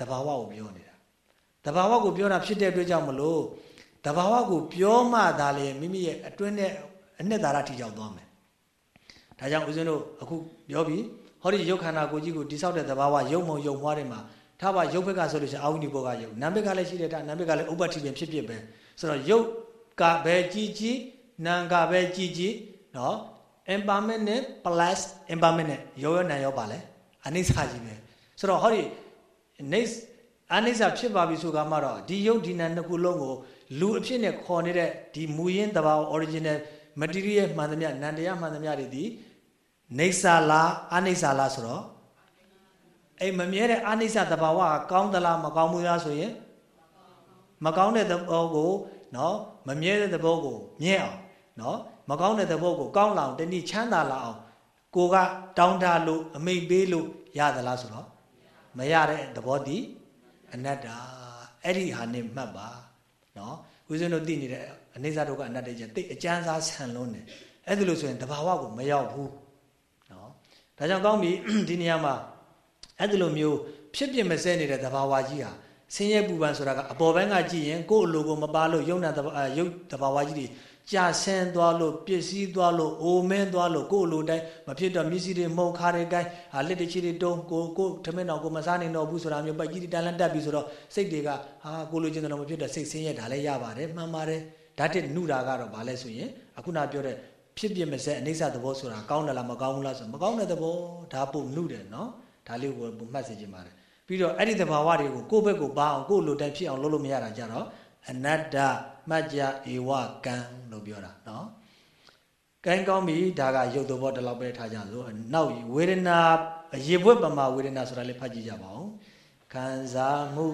တဘာဝကိုပြောနေတာတဘာဝကိုပြောတာဖြစ်တဲ့အတွက်ကြောင့်မလို့တဘာဝကိုပြောမှသာလေမိမိရဲ့အတွင်းနဲ့အနှစ်သာရထိရောက်သွားမယ်ဒါကြောင့်ဦးဇင်းတို့အခုပြောပြီး ဟောဒီရုပ်ခန္ဓာကိုယ်ကြီးကိုတိဆောက်တဲ့သဘာဝရုပ်မုံရုပ်မွားတွေမှာထားပါရုပ်ဘက်ကဆိုလို့ရှိရင်အာဝိနိဘောကရုပ်နာမ်ဘက်ကလည်းရှိတယ်ဒါနာမ်ဘက်ကလည်းဥပ္ပတ္တိပင်ဖြစ်ဖြစ်ပဲဆိုတော့ရုပ်ကပဲကြီးကြီးနာမ်ကပဲကြီးကြီးနော် impermanent plus impermanent ရောရောနာရောပါလဲအနိစ္စကြီးပဲဆိုတော့ဟောဒီ next အနိစ္စဖြစ်ပါပြီဆိုကမှတော့ဒီယုတ်ဒီနာနှစ်ခုလုံးကိုလူအဖြစ်နဲ့ခေါ်နေတဲ့ဒီမူရင်းတဘာ original material မှန်သမျှနန္တရားမှန်သမျှတွေဒီ နေဆာလားအနိစ္စလားဆိုတော့အဲ့မမြဲတဲ့အနိစ္စတဘာဝကကောင်းသလားမကောင်းဘူးလားဆိုရင်မကောင်းတဲ့သဘောကိုနော်မမြဲတဲ့သဘောကိုမြဲအောင်နော်မကောင်းတဲ့သဘောကိုကောင်းလောင်တနည်းချမ်းသာလာအောင်ကိုကတောင်းတလို့အမိတ်ပေးလို့ရသလားဆိုတော့မရတဲ့သဘောတည်အနတ္တအဲ့ဒီဟာနဲ့မှတ်ပါနော်ဦးဇင်းတို့သိနေတဲ့အနိစ္စဒုက္ခအနတ္တကြီးတိတ်အကျမ်းစားဆန်လွန်းတယ်အဲ့ဒါလို့ဆိုရင်တဘာဝကိုမရောက်ဘူးနော် ဒါကြောင့်ကောင်းပြီဒီနေရာမှာအဲ့ဒါလိုမျိုးဖြစ်ပြမစဲနေတဲ့တဘာဝကြီးဟာဆင်းရဲပူပန်ဆိုတာကအပေါ်ဘန်းကကြည့်ရင်ကိုယ့်အလိုကိုမပါလို့ယုံနာရုပ်တဘာဝကြီးတွေကြာဆင်းသွားလို့ပစ္စည်းသွားလို့အိုမင်းသွားလို့ကိုယ်လိုတိုင်းမဖြစ်တော့မျက်စိတွေမှုန်ခါတွေကိုင်းဟာလက်တချီတွေတုံးကိုကိုထမင်းတော်ကိုမစားနိုင်တော့ဘူးဆိုတာမျိုးပိုက်ကြီးတန်လန့်တက်ပြီဆိုတော့စိတ်တွေကဟာကိုလိုချင်တယ်တော့မဖြစ်တော့စိတ်ဆင်းရဲတာလည်းရပါတယ်မှန်ပါတယ်ဓာတ်တစ်နုတာကတော့ဘာလဲဆိုရင်အခုနပြောတဲ့ ဖြစ်ပြမစဲအနိစ္စသဘောဆိုတာကောင်းတယ်လားမကောင်းဘူးလားဆိုမကောင်းတဲ့သဘောဒါပို့နုတယ်နော်ဒါလေးကိုမှတ်စေချင်ပါတယ်ပြီးတော့အဲ့ဒီသဘာဝတွေကိုကိုယ့်ဘက်ကိုပါအောင်ကိုယ့်လိုတိုင်းဖြစ်အောင်လုပ်လို့မရတာကြတော့အနတ္တမှတ်ကြဧဝကံလို့ပြောတာနော်ကံကောင်းပြီဒါကရုပ်သဘောတလောက်ပဲထားကြစို့နောက်ဝေဒနာအရေဘွက်ပမာဝေဒနာဆိုတာလေးဖတ်ကြည့်ကြပါဦးခံစားမှု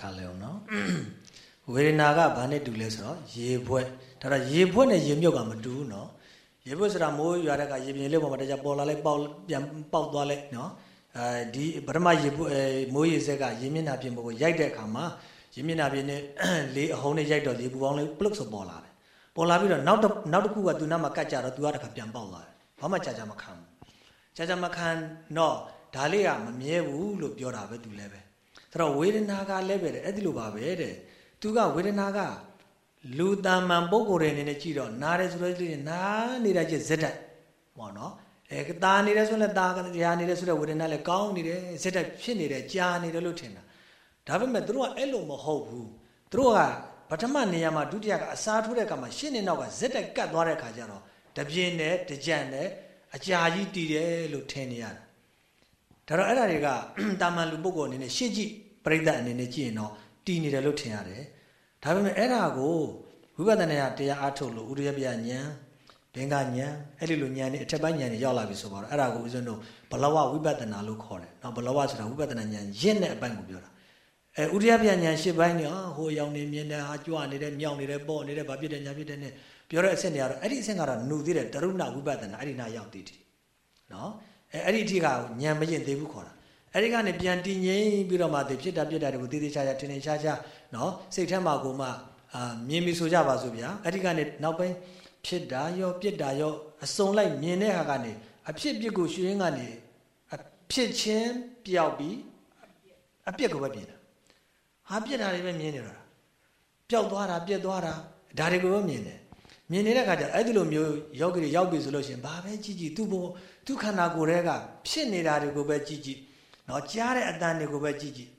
ထားလဲအောင်နော်ဝေဒနာကဘာနဲ့တူလဲဆိုတော့ရေဘွက်ဒါတော့ရေဘွက်နဲ့ရေမြုပ်ကမတူဘူးနော်ရေဘွက်ဆိုတာမိုးရွာတဲ့ကရေပြင်လေးပေါ်မှာတခြားပေါ်လာလိုက်ပေါက်ပြန်ပေါက်သွားလိုက်နော်အဲဒီပထမရေဘွက်မိုးရေစက်ကရေမျက်နှာပြင်ပေါ်ကိုရိုက်တဲ့အခါမှာရေမျက်နှာပြင်နဲ့လေအဟုန်နဲ့ရိုက်တော့လေပူပေါင်းလေးပလုတ်ဆိုပေါ်လာတယ်ပေါ်လာပြီးတော့နောက်နောက်တစ်ခုကသူနာမှာကတ်ကြတော့သူကတခါပြန်ပေါက်သွားတယ်ဘာမှကြာကြာမခံဘူးကြာကြာမခံတော့ဒါလေးကမမြဲဘူးလို့ပြောတာပဲသူလည်းပဲ ဆိုတော့ဝေဒနာကလည်းပဲတဲ့အဲ့ဒီလိုပါပဲတဲ့သူကဝေဒနာကလူတန်မှန်ပုံကိုယ်ရဲ့အနေနဲ့ကြည့်တော့နားတယ်ဆိုလို့ရှိရင်နားနေတာချင်းဇက်တက်ပေါ့နော်အဲตาနေတယ်ဆိုလည်းตาတရားနေတယ်ဆိုတော့ဝေဒနာလည်းကောင်းနေတယ်ဇက်တက်ဖြစ်နေတယ်ကြာနေတယ်လို့ထင်တာဒါပေမဲ့သူတို့ကအဲ့လိုမဟုတ်ဘူးသူတို့ကပထမနေရာမှာဒုတိယကအစားထိုးတဲ့ကမှာရှင်းနေနောက်ကဇက်တက်ကတ်သွားတဲ့ခါကျတော့တပြင်းနဲ့တကြံနဲ့အကြာကြီးတည်တယ်လို့ထင်နေရတာ ဒါတော့အဲ့ဒါတွေကတာမန်လူပုဂ္ဂိုလ်အနေနဲ့ရှင်းကြည့်ပြိဿအနေနဲ့ကြည့်ရင်တော့တည်နေတယ်လို့ထင်ရတယ်ဒါပေမဲ့အဲ့ဒါကိုဝိပဿနာတရားအားထုတ်လို့ဥရိယပြဉာဏ်ဘင်္ဂဉာဏ်အဲ့ဒီလိုဉာဏ်နဲ့အထက်ပိုင်းဉာဏ်တွေရောက်လာပြီဆိုတော့အဲ့ဒါကိုဦးဇင်းတို့ဘလဝဝိပဿနာလို့ခေါ်တယ်။နော်ဘလဝဆိုတာဝိပဿနာဉာဏ်ရင့်တဲ့အပိုင်းကိုပြောတာ။အဲဥရိယပြဉာဏ်၈ပိုင်းနေဟိုရောင်နေမြင်နေဟာကြွနေတဲ့မြောင်နေတဲ့ပေါ့နေတဲ့ဘာဖြစ်တဲ့ညာဖြစ်တဲ့နဲ့ပြောတဲ့အဆင့်တွေကတော့အဲ့ဒီအဆင့်ကတော့နှုတ်သေးတယ်တရုဏဝိပဿနာအဲ့ဒီနာရောက်တည်တည်။နော် အဲအဲ့ဒီအထိကဉာဏ်မရင့်သေးဘူးခေါ်တာ။အဲ့ဒီကနေပြန်တည်ငြိမ်ပြီးတော့မှဒီဖြစ်တာပြစ်တာတွေကိုတည်တည်ချာချာထင်ထင်ရှားရှားနော်စိတ်ထဲမှာကိုမှအာမြင်ပြီဆိုကြပါစို့ဗျာအဲ့ဒီကနေနောက်ပိုင်းဖြစ်တာရောပြစ်တာရောအစုံလိုက်မြင်တဲ့ဟာကနေအဖြစ်ပြစ်ကိုရွှေရင်းကနေအဖြစ်ချင်းပျောက်ပြီးအပြစ်ကိုပဲမြင်တာဟာပြစ်တာတွေပဲမြင်နေတာပျောက်သွားတာပြစ်သွားတာဒါတွေကိုပဲမြင်တယ် မြင်နေတဲ့အခါကျအဲ့ဒီလိုမျိုးယောဂီတွေရောက်ပြီဆိုလို့ရှိရင်ဘာပဲကြည့်ကြည့်သူ့ဘသူ့ခန္ဓာကိုယ်ထဲကဖြစ်နေတာတွေကိုပဲကြည့်ကြည့်နော်ကြားတဲ့အတန်တွေကိုပဲကြည့်ကြည့်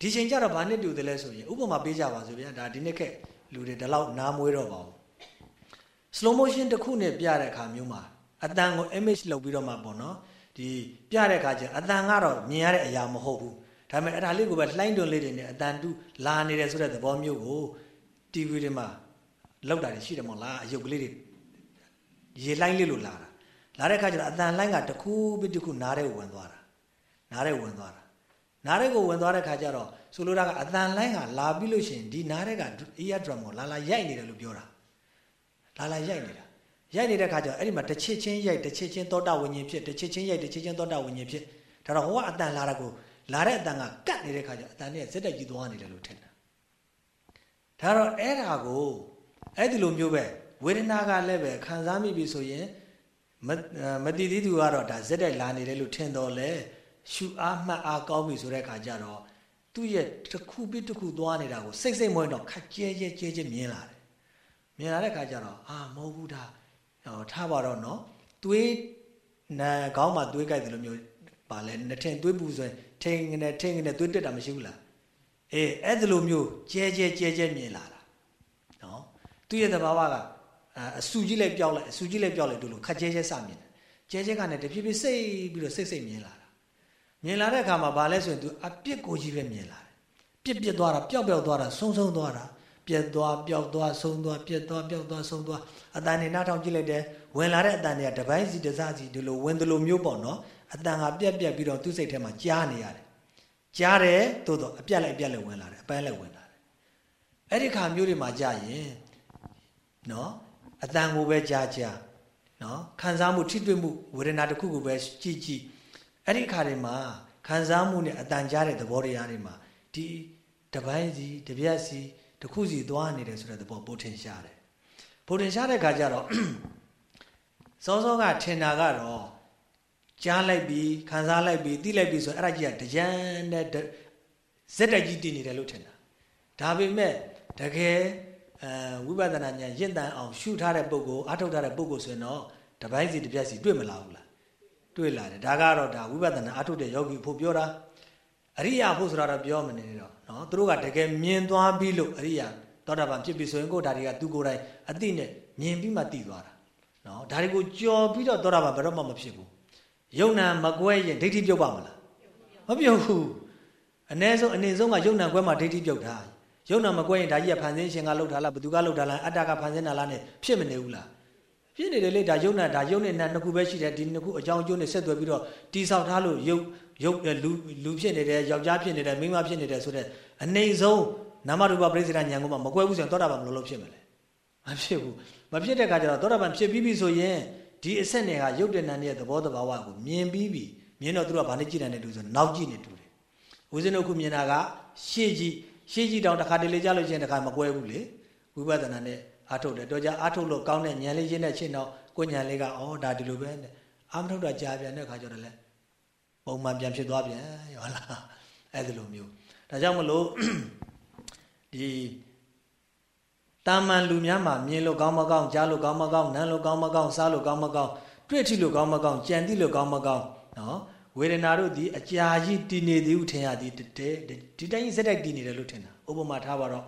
ဒီချိန်ကျတော့ဘာနဲ့တူတယ်လဲဆိုရင်ဥပမာပေးကြပါစို့ဗျာဒါဒီနေ့ခက်လူတွေဒီလောက်နားမွေးတော့ပါဘူး slow motion တစ်ခုနဲ့ပြတဲ့အခါမျိုးမှာအတန်ကို image လုပ်ပြီးတော့မှပေါ့နော်ဒီပြတဲ့အခါကျအတန်ကတော့မြင်ရတဲ့အရာမဟုတ်ဘူးဒါပေမဲ့အဲ့ဒါလေးကိုပဲလှိုင်းတွန်လေးတွေနဲ့အတန်တူလာနေတယ်ဆိုတဲ့သဘောမျိုးကို TV တွေမှာ လောက်တာရှိတယ်မို့လားအယုတ်ကလေးတွေရေလှိုင်းလေးလိုလာတာလာတဲ့အခါကျတော့အတန်လှိုင်းကတစ်ခုပြီးတစ်ခုနားထဲဝင်သွားတာနားထဲဝင်သွားတာနားထဲကိုဝင်သွားတဲ့ခါကျတော့ဆိုလိုတာကအတန်လိုင်းကလာပြီးလို့ရှိရင်ဒီနားထဲက ear drum ကိုလာလာရိုက်နေတယ်လို့ပြောတာလာလာရိုက်နေတာရိုက်နေတဲ့ခါကျတော့အဲ့ဒီမှာတစ်ချစ်ချင်းရိုက်တစ်ချစ်ချင်းသောတာဝิญဉ်ဖြစ်တစ်ချစ်ချင်းရိုက်တစ်ချစ်ချင်းသောတာဝิญဉ်ဖြစ်ဒါတော့ဟိုကအတန်လာတာကိုလာတဲ့အတန်ကကတ်နေတဲ့ခါကျအတန်နဲ့ဇက်တက်ကြီးသွားနေတယ်လို့ထင်တာဒါတော့အဲ့ဒါကို အဲ့ဒီလိုမျိုးပဲဝေဒနာကလည်းပဲခံစားမိပြီဆိုရင်မတည်သေးသူကတော့ဒါဇက်တက်လာနေတယ်လို့ထင်တော့လေရှုအားမှတ်အားကောင်းပြီဆိုတဲ့အခါကျတော့သူ့ရဲ့တစ်ခုပြီးတစ်ခုသွားနေတာကိုစိတ်စိတ်မဝင်တော့ခက်ကျဲကျဲကျဲကျဲမြင်လာတယ်မြင်လာတဲ့အခါကျတော့အာမဟုတ်ဘူးဒါဟောထားပါတော့နော်သွေးနာခေါင်းမှာသွေးကြိုက်တယ်လို့မျိုးပါလဲနှထင်သွေးပူဆိုရင်ထိန်ငနဲ့ထိန်ငနဲ့သွေးတက်တာမရှိဘူးလားအေးအဲ့ဒီလိုမျိုးကျဲကျဲကျဲကျဲမြင်လာတာနော် သူ့ရဲ့သဘာဝကအဆူကြီးလိုက်ပြောက်လိုက်အဆူကြီးလိုက်ပြောက်လိုက်တို့လို့ခက်ကျဲကျဲစမြင်တယ်ကျဲကျဲကနဲ့တဖြည်းဖြည်းစိတ်ပြီးတော့စိတ်စိတ်မြင်လာတာမြင်လာတဲ့အခါမှာဘာလဲဆိုရင် तू အပြစ်ကိုကြီးပဲမြင်လာတယ်ပြစ်ပြစ်သွားတာပျောက်ပျောက်သွားတာဆုံးဆုံးသွားတာပြက်သွားပျောက်သွားဆုံးသွားပြက်သွားပျောက်သွားဆုံးသွားအတန်နေနှာထောင်ကြည့်လိုက်တယ်ဝင်လာတဲ့အတန်တွေကတပိုင်းစီတစစီဒီလိုဝင်တယ်လို့မျိုးပေါ့နော်အတန်ကပြက်ပြက်ပြီးတော့သူ့စိတ်ထဲမှာကြားနေရတယ်ကြားတယ်သို့တော့အပြက်လိုက်အပြက်လိုက်ဝင်လာတယ်အပန်းလိုက်ဝင်လာတယ်အဲ့ဒီခါမျိုးတွေမှာကြာရင် နော်အတန်ကိုပဲကြားကြားနော်ခံစားမှုထိတွေ့မှုဝေဒနာတစ်ခုကိုပဲကြည့်ကြည့်အဲ့ဒီအခါတွေမှာခံစားမှုနဲ့အတန်ကြားတဲ့သဘောတရားတွေမှာဒီတပိုင်းစီတပြက်စီတစ်ခုစီသွားနေတယ်ဆိုတဲ့သဘောပိုထင်ရှားတယ်ပိုထင်ရှားတဲ့ခါကျတော့စောစောကထင်တာကတော့ကြားလိုက်ပြီးခံစားလိုက်ပြီးသိလိုက်ပြီးဆိုအဲ့ဒါကြီးကတကြံနဲ့ဇက်တက်ကြီးတည်နေတယ်လို့ထင်တာဒါပေမဲ့တကယ် အဲဝိပဿနာဉာဏ်ရင့်တန်အောင်ရှုထားတဲ့ပုဂ္ဂိုလ်အထုတ်ထားတဲ့ပုဂ္ဂိုလ်ဆိုရင်တော့တပိုင်းစီတစ်ပြက်စီတွေ့မလာဘူးလားတွေ့လာတယ်ဒါကတော့ဒါဝိပဿနာအထုတ်တဲ့ယောဂီဖို့ပြောတာအရိယာဖို့ဆိုတာတော့ပြောမနေတော့နော်သူတို့ကတကယ်မြင်သွားပြီးလို့အရိယာသောတာပန်ဖြစ်ပြီဆိုရင်ကိုဒါတွေကသူကိုယ်တိုင်အတိနဲ့မြင်ပြီးမှသိသွားတာနော်ဒါတွေကိုကြော်ပြီးတော့သောတာပန်ဘယ်တော့မှမဖြစ်ဘူးယုံနာမကွဲရင်ဒိဋ္ဌိပြုတ်ပါမလားမပြုတ်ဘူးအ ਨੇ ဆုံးအနေဆုံးကယုံနာကွဲမှဒိဋ္ဌိပြုတ်တာ ယုံနာမကွဲရင်ဒါကြီးကဖန်ဆင်းရှင်ကလှုပ်ထားလားဘသူကလှုပ်ထားလားအတ္တကဖန်ဆင်းတာလား ਨੇ ဖြစ်မနေဘူးလားဖြစ်နေတယ်လေဒါယုံနာဒါယုံနဲ့နာနှစ်ခုပဲရှိတယ်ဒီနှစ်ခုအကြောင်းအကျိုးနဲ့ဆက်သွယ်ပြီးတော့တိဆောက်ထားလို့ယုတ်ယုတ်လူလူဖြစ်နေတယ်ယောက်ျားဖြစ်နေတယ်မိန်းမဖြစ်နေတယ်ဆိုတဲ့အနေဆုံးနာမရူပပရိစ္ဆေဒဉာဏ်ကိုမှမကွဲဘူးဆိုရင်သောတာပန်ဘယ်လိုလုပ်ဖြစ်မလဲမဖြစ်ဘူးမဖြစ်တဲ့အခါကျတော့သောတာပန်ဖြစ်ပြီးပြီဆိုရင်ဒီအဆက်နယ်ကရုပ်တဏ္ဍာရဲ့သဘောတဘာဝကိုမြင်ပြီးပြီမြင်တော့သူကဘာနဲ့ကြည့်တယ်နဲ့တူဆိုနောက်ကြည့်နေတူတယ်ဝိဇ္ဇနုခုမြင်တာကရှေ့ကြည့် ရှေ့ကြည့်တောင်တစ်ခါတလေကြားလို့ချင်းတစ်ခါမကွဲဘူးလေဝိပဿနာနဲ့အာထုတ်တယ်တော့ကြအာထုတ်လို့ကောင်းတဲ့ဉာဏ်လေးရင်းတဲ့ချင်းတော့ကိုဉာဏ်လေးကဩဒါဒီလိုပဲနဲ့အာမထုတ်တာကြာပြန်တဲ့အခါကျတော့လေပုံမှန်ပြန်ဖြစ်သွားပြန်ဟုတ်လားအဲ့ဒီလိုမျိုးဒါကြောင့်မလို့ဒီတာမန်လူများမှာမြင်လို့ကောင်းမကောင်းကြားလို့ကောင်းမကောင်းနားလို့ကောင်းမကောင်းစားလို့ကောင်းမကောင်းတွေ့ထိလို့ကောင်းမကောင်းကြံသိလို့ကောင်းမကောင်းနော် ဝေဒနာတို့ဒီအကြာကြီးတည်နေသည်ဟုထင်ရသည်တဲ့ဒီတိုင်းစက်တိုက်တည်နေတယ်လို့ထင်တာဥပမာထားပါတော့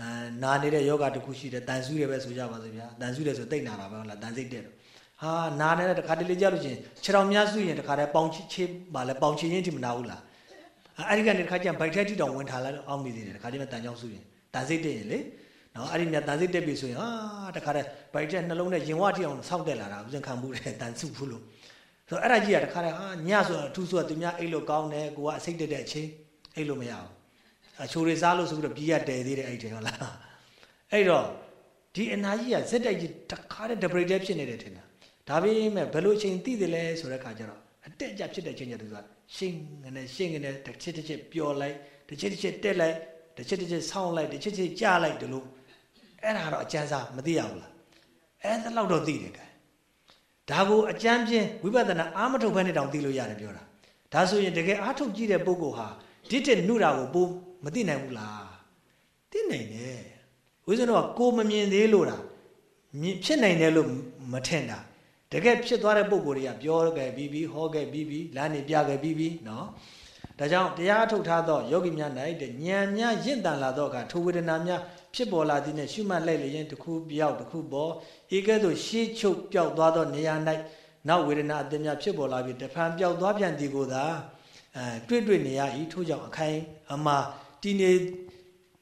အာနာနေတဲ့ယောဂတခုရှိတယ်တန်ဆူးတယ်ပဲဆိုကြပါစို့ဗျာတန်ဆူးတယ်ဆိုတိတ်နာတာပဲဟုတ်လားတန်စိတ်တဲ့တော့ဟာနာနေတဲ့တခါတလေကြလို့ချင်းခြေတော်များစုရင်တခါတည်းပေါင်ချေးပါလဲပေါင်ချေးရင်ထိမနာဘူးလားအဲ့ဒီကနေတခါကျဘိုက်ထဲထိတောင်ဝင်ထားလိုက်တော့အောင်းမိသေးတယ်တခါတည်းမှတန်ကြောင်းစုရင်တန်စိတ်တဲ့ရင်လေနော်အဲ့ဒီမြတ်တန်စိတ်တက်ပြီဆိုရင်ဟာတခါတည်းဘိုက်ထဲနှလုံးနဲ့ရင်ဝထိအောင်ဆောက်တက်လာတာဥစဉ်ခံမှုတယ်တန်စုဘူးလို့ ဆိုတော့အဲ့ဒါကြီးကတခါတည်းဟာညဆိုအထူးဆိုသူများအိတ်လို့ကောင်းတယ်ကိုကအစိတ်တက်တဲ့အချိန်အိတ်လို့မရဘူးအချိုတွေစားလို့ဆိုပြီးတော့ပြီးရတဲသေးတယ်အဲ့ဒီဟုတ်လားအဲ့တော့ဒီအနာကြီးကဇက်တိုက်ကြီးတခါတည်းဒပရိတ်ဖြစ်နေတယ်ထင်တာဒါပေမဲ့ဘယ်လိုအချိန်သိတယ်လဲဆိုတဲ့ခါကျတော့အတက်အကျဖြစ်တဲ့ချိန်ကျသူကရှင်းငနဲ့ရှင်းငနဲ့တစ်ချက်တစ်ချက်ပျော်လိုက်တစ်ချက်တစ်ချက်တက်လိုက်တစ်ချက်တစ်ချက်ဆောင်းလိုက်တစ်ချက်တစ်ချက်ကြားလိုက်ဒီလိုအဲ့ဒါတော့အကျဉ်းစားမသိရဘူးလားအဲ့ဒါလောက်တော့သိတယ်ကဲ ဒါကိုအကျမ်းပြင်းဝိပဿနာအာမထုတ်ဖက်နဲ့တောင်သိလို့ရတယ်ပြောတာဒါဆိုရင်တကယ်အာထုတ်ကြည့်တဲ့ပုဂ္ဂိုလ်ဟာဒီတဲ့နှုတာကိုပိုးမသိနိုင်ဘူးလားသိနိုင်တယ်ဝိဇ္ဇနောကကိုမမြင်သေးလို့တာဖြစ်နိုင်တယ်လို့မထင်တာတကယ်ဖြစ်သွားတဲ့ပုံကိုယ်တွေကပြောခဲ့ပြီးပြီးဟောခဲ့ပြီးပြီးလမ်းနေပြခဲ့ပြီးပြီးနော် ဒါကြောင့်တရားထုတ်ထားသောယောဂီများ၌ဉာဏ်များရင့်တန်လာသောအခါထိုဝေဒနာများဖြစ်ပေါ်လာသည်နှင့်ရှုမှတ်လိုက်လျင်တစ်ခုပြောက်တစ်ခုပေါ်ဤကဲ့သို့ရှေးချုပ်ပြောက်သွားသောနေရာ၌နောက်ဝေဒနာအသစ်များဖြစ်ပေါ်လာပြီးတဖန်ပြောက်သွားပြန်သည်ကိုသာအဲတွေ့တွေ့နေရ၏ထို့ကြောင့်အခိုင်အမာတည်နေ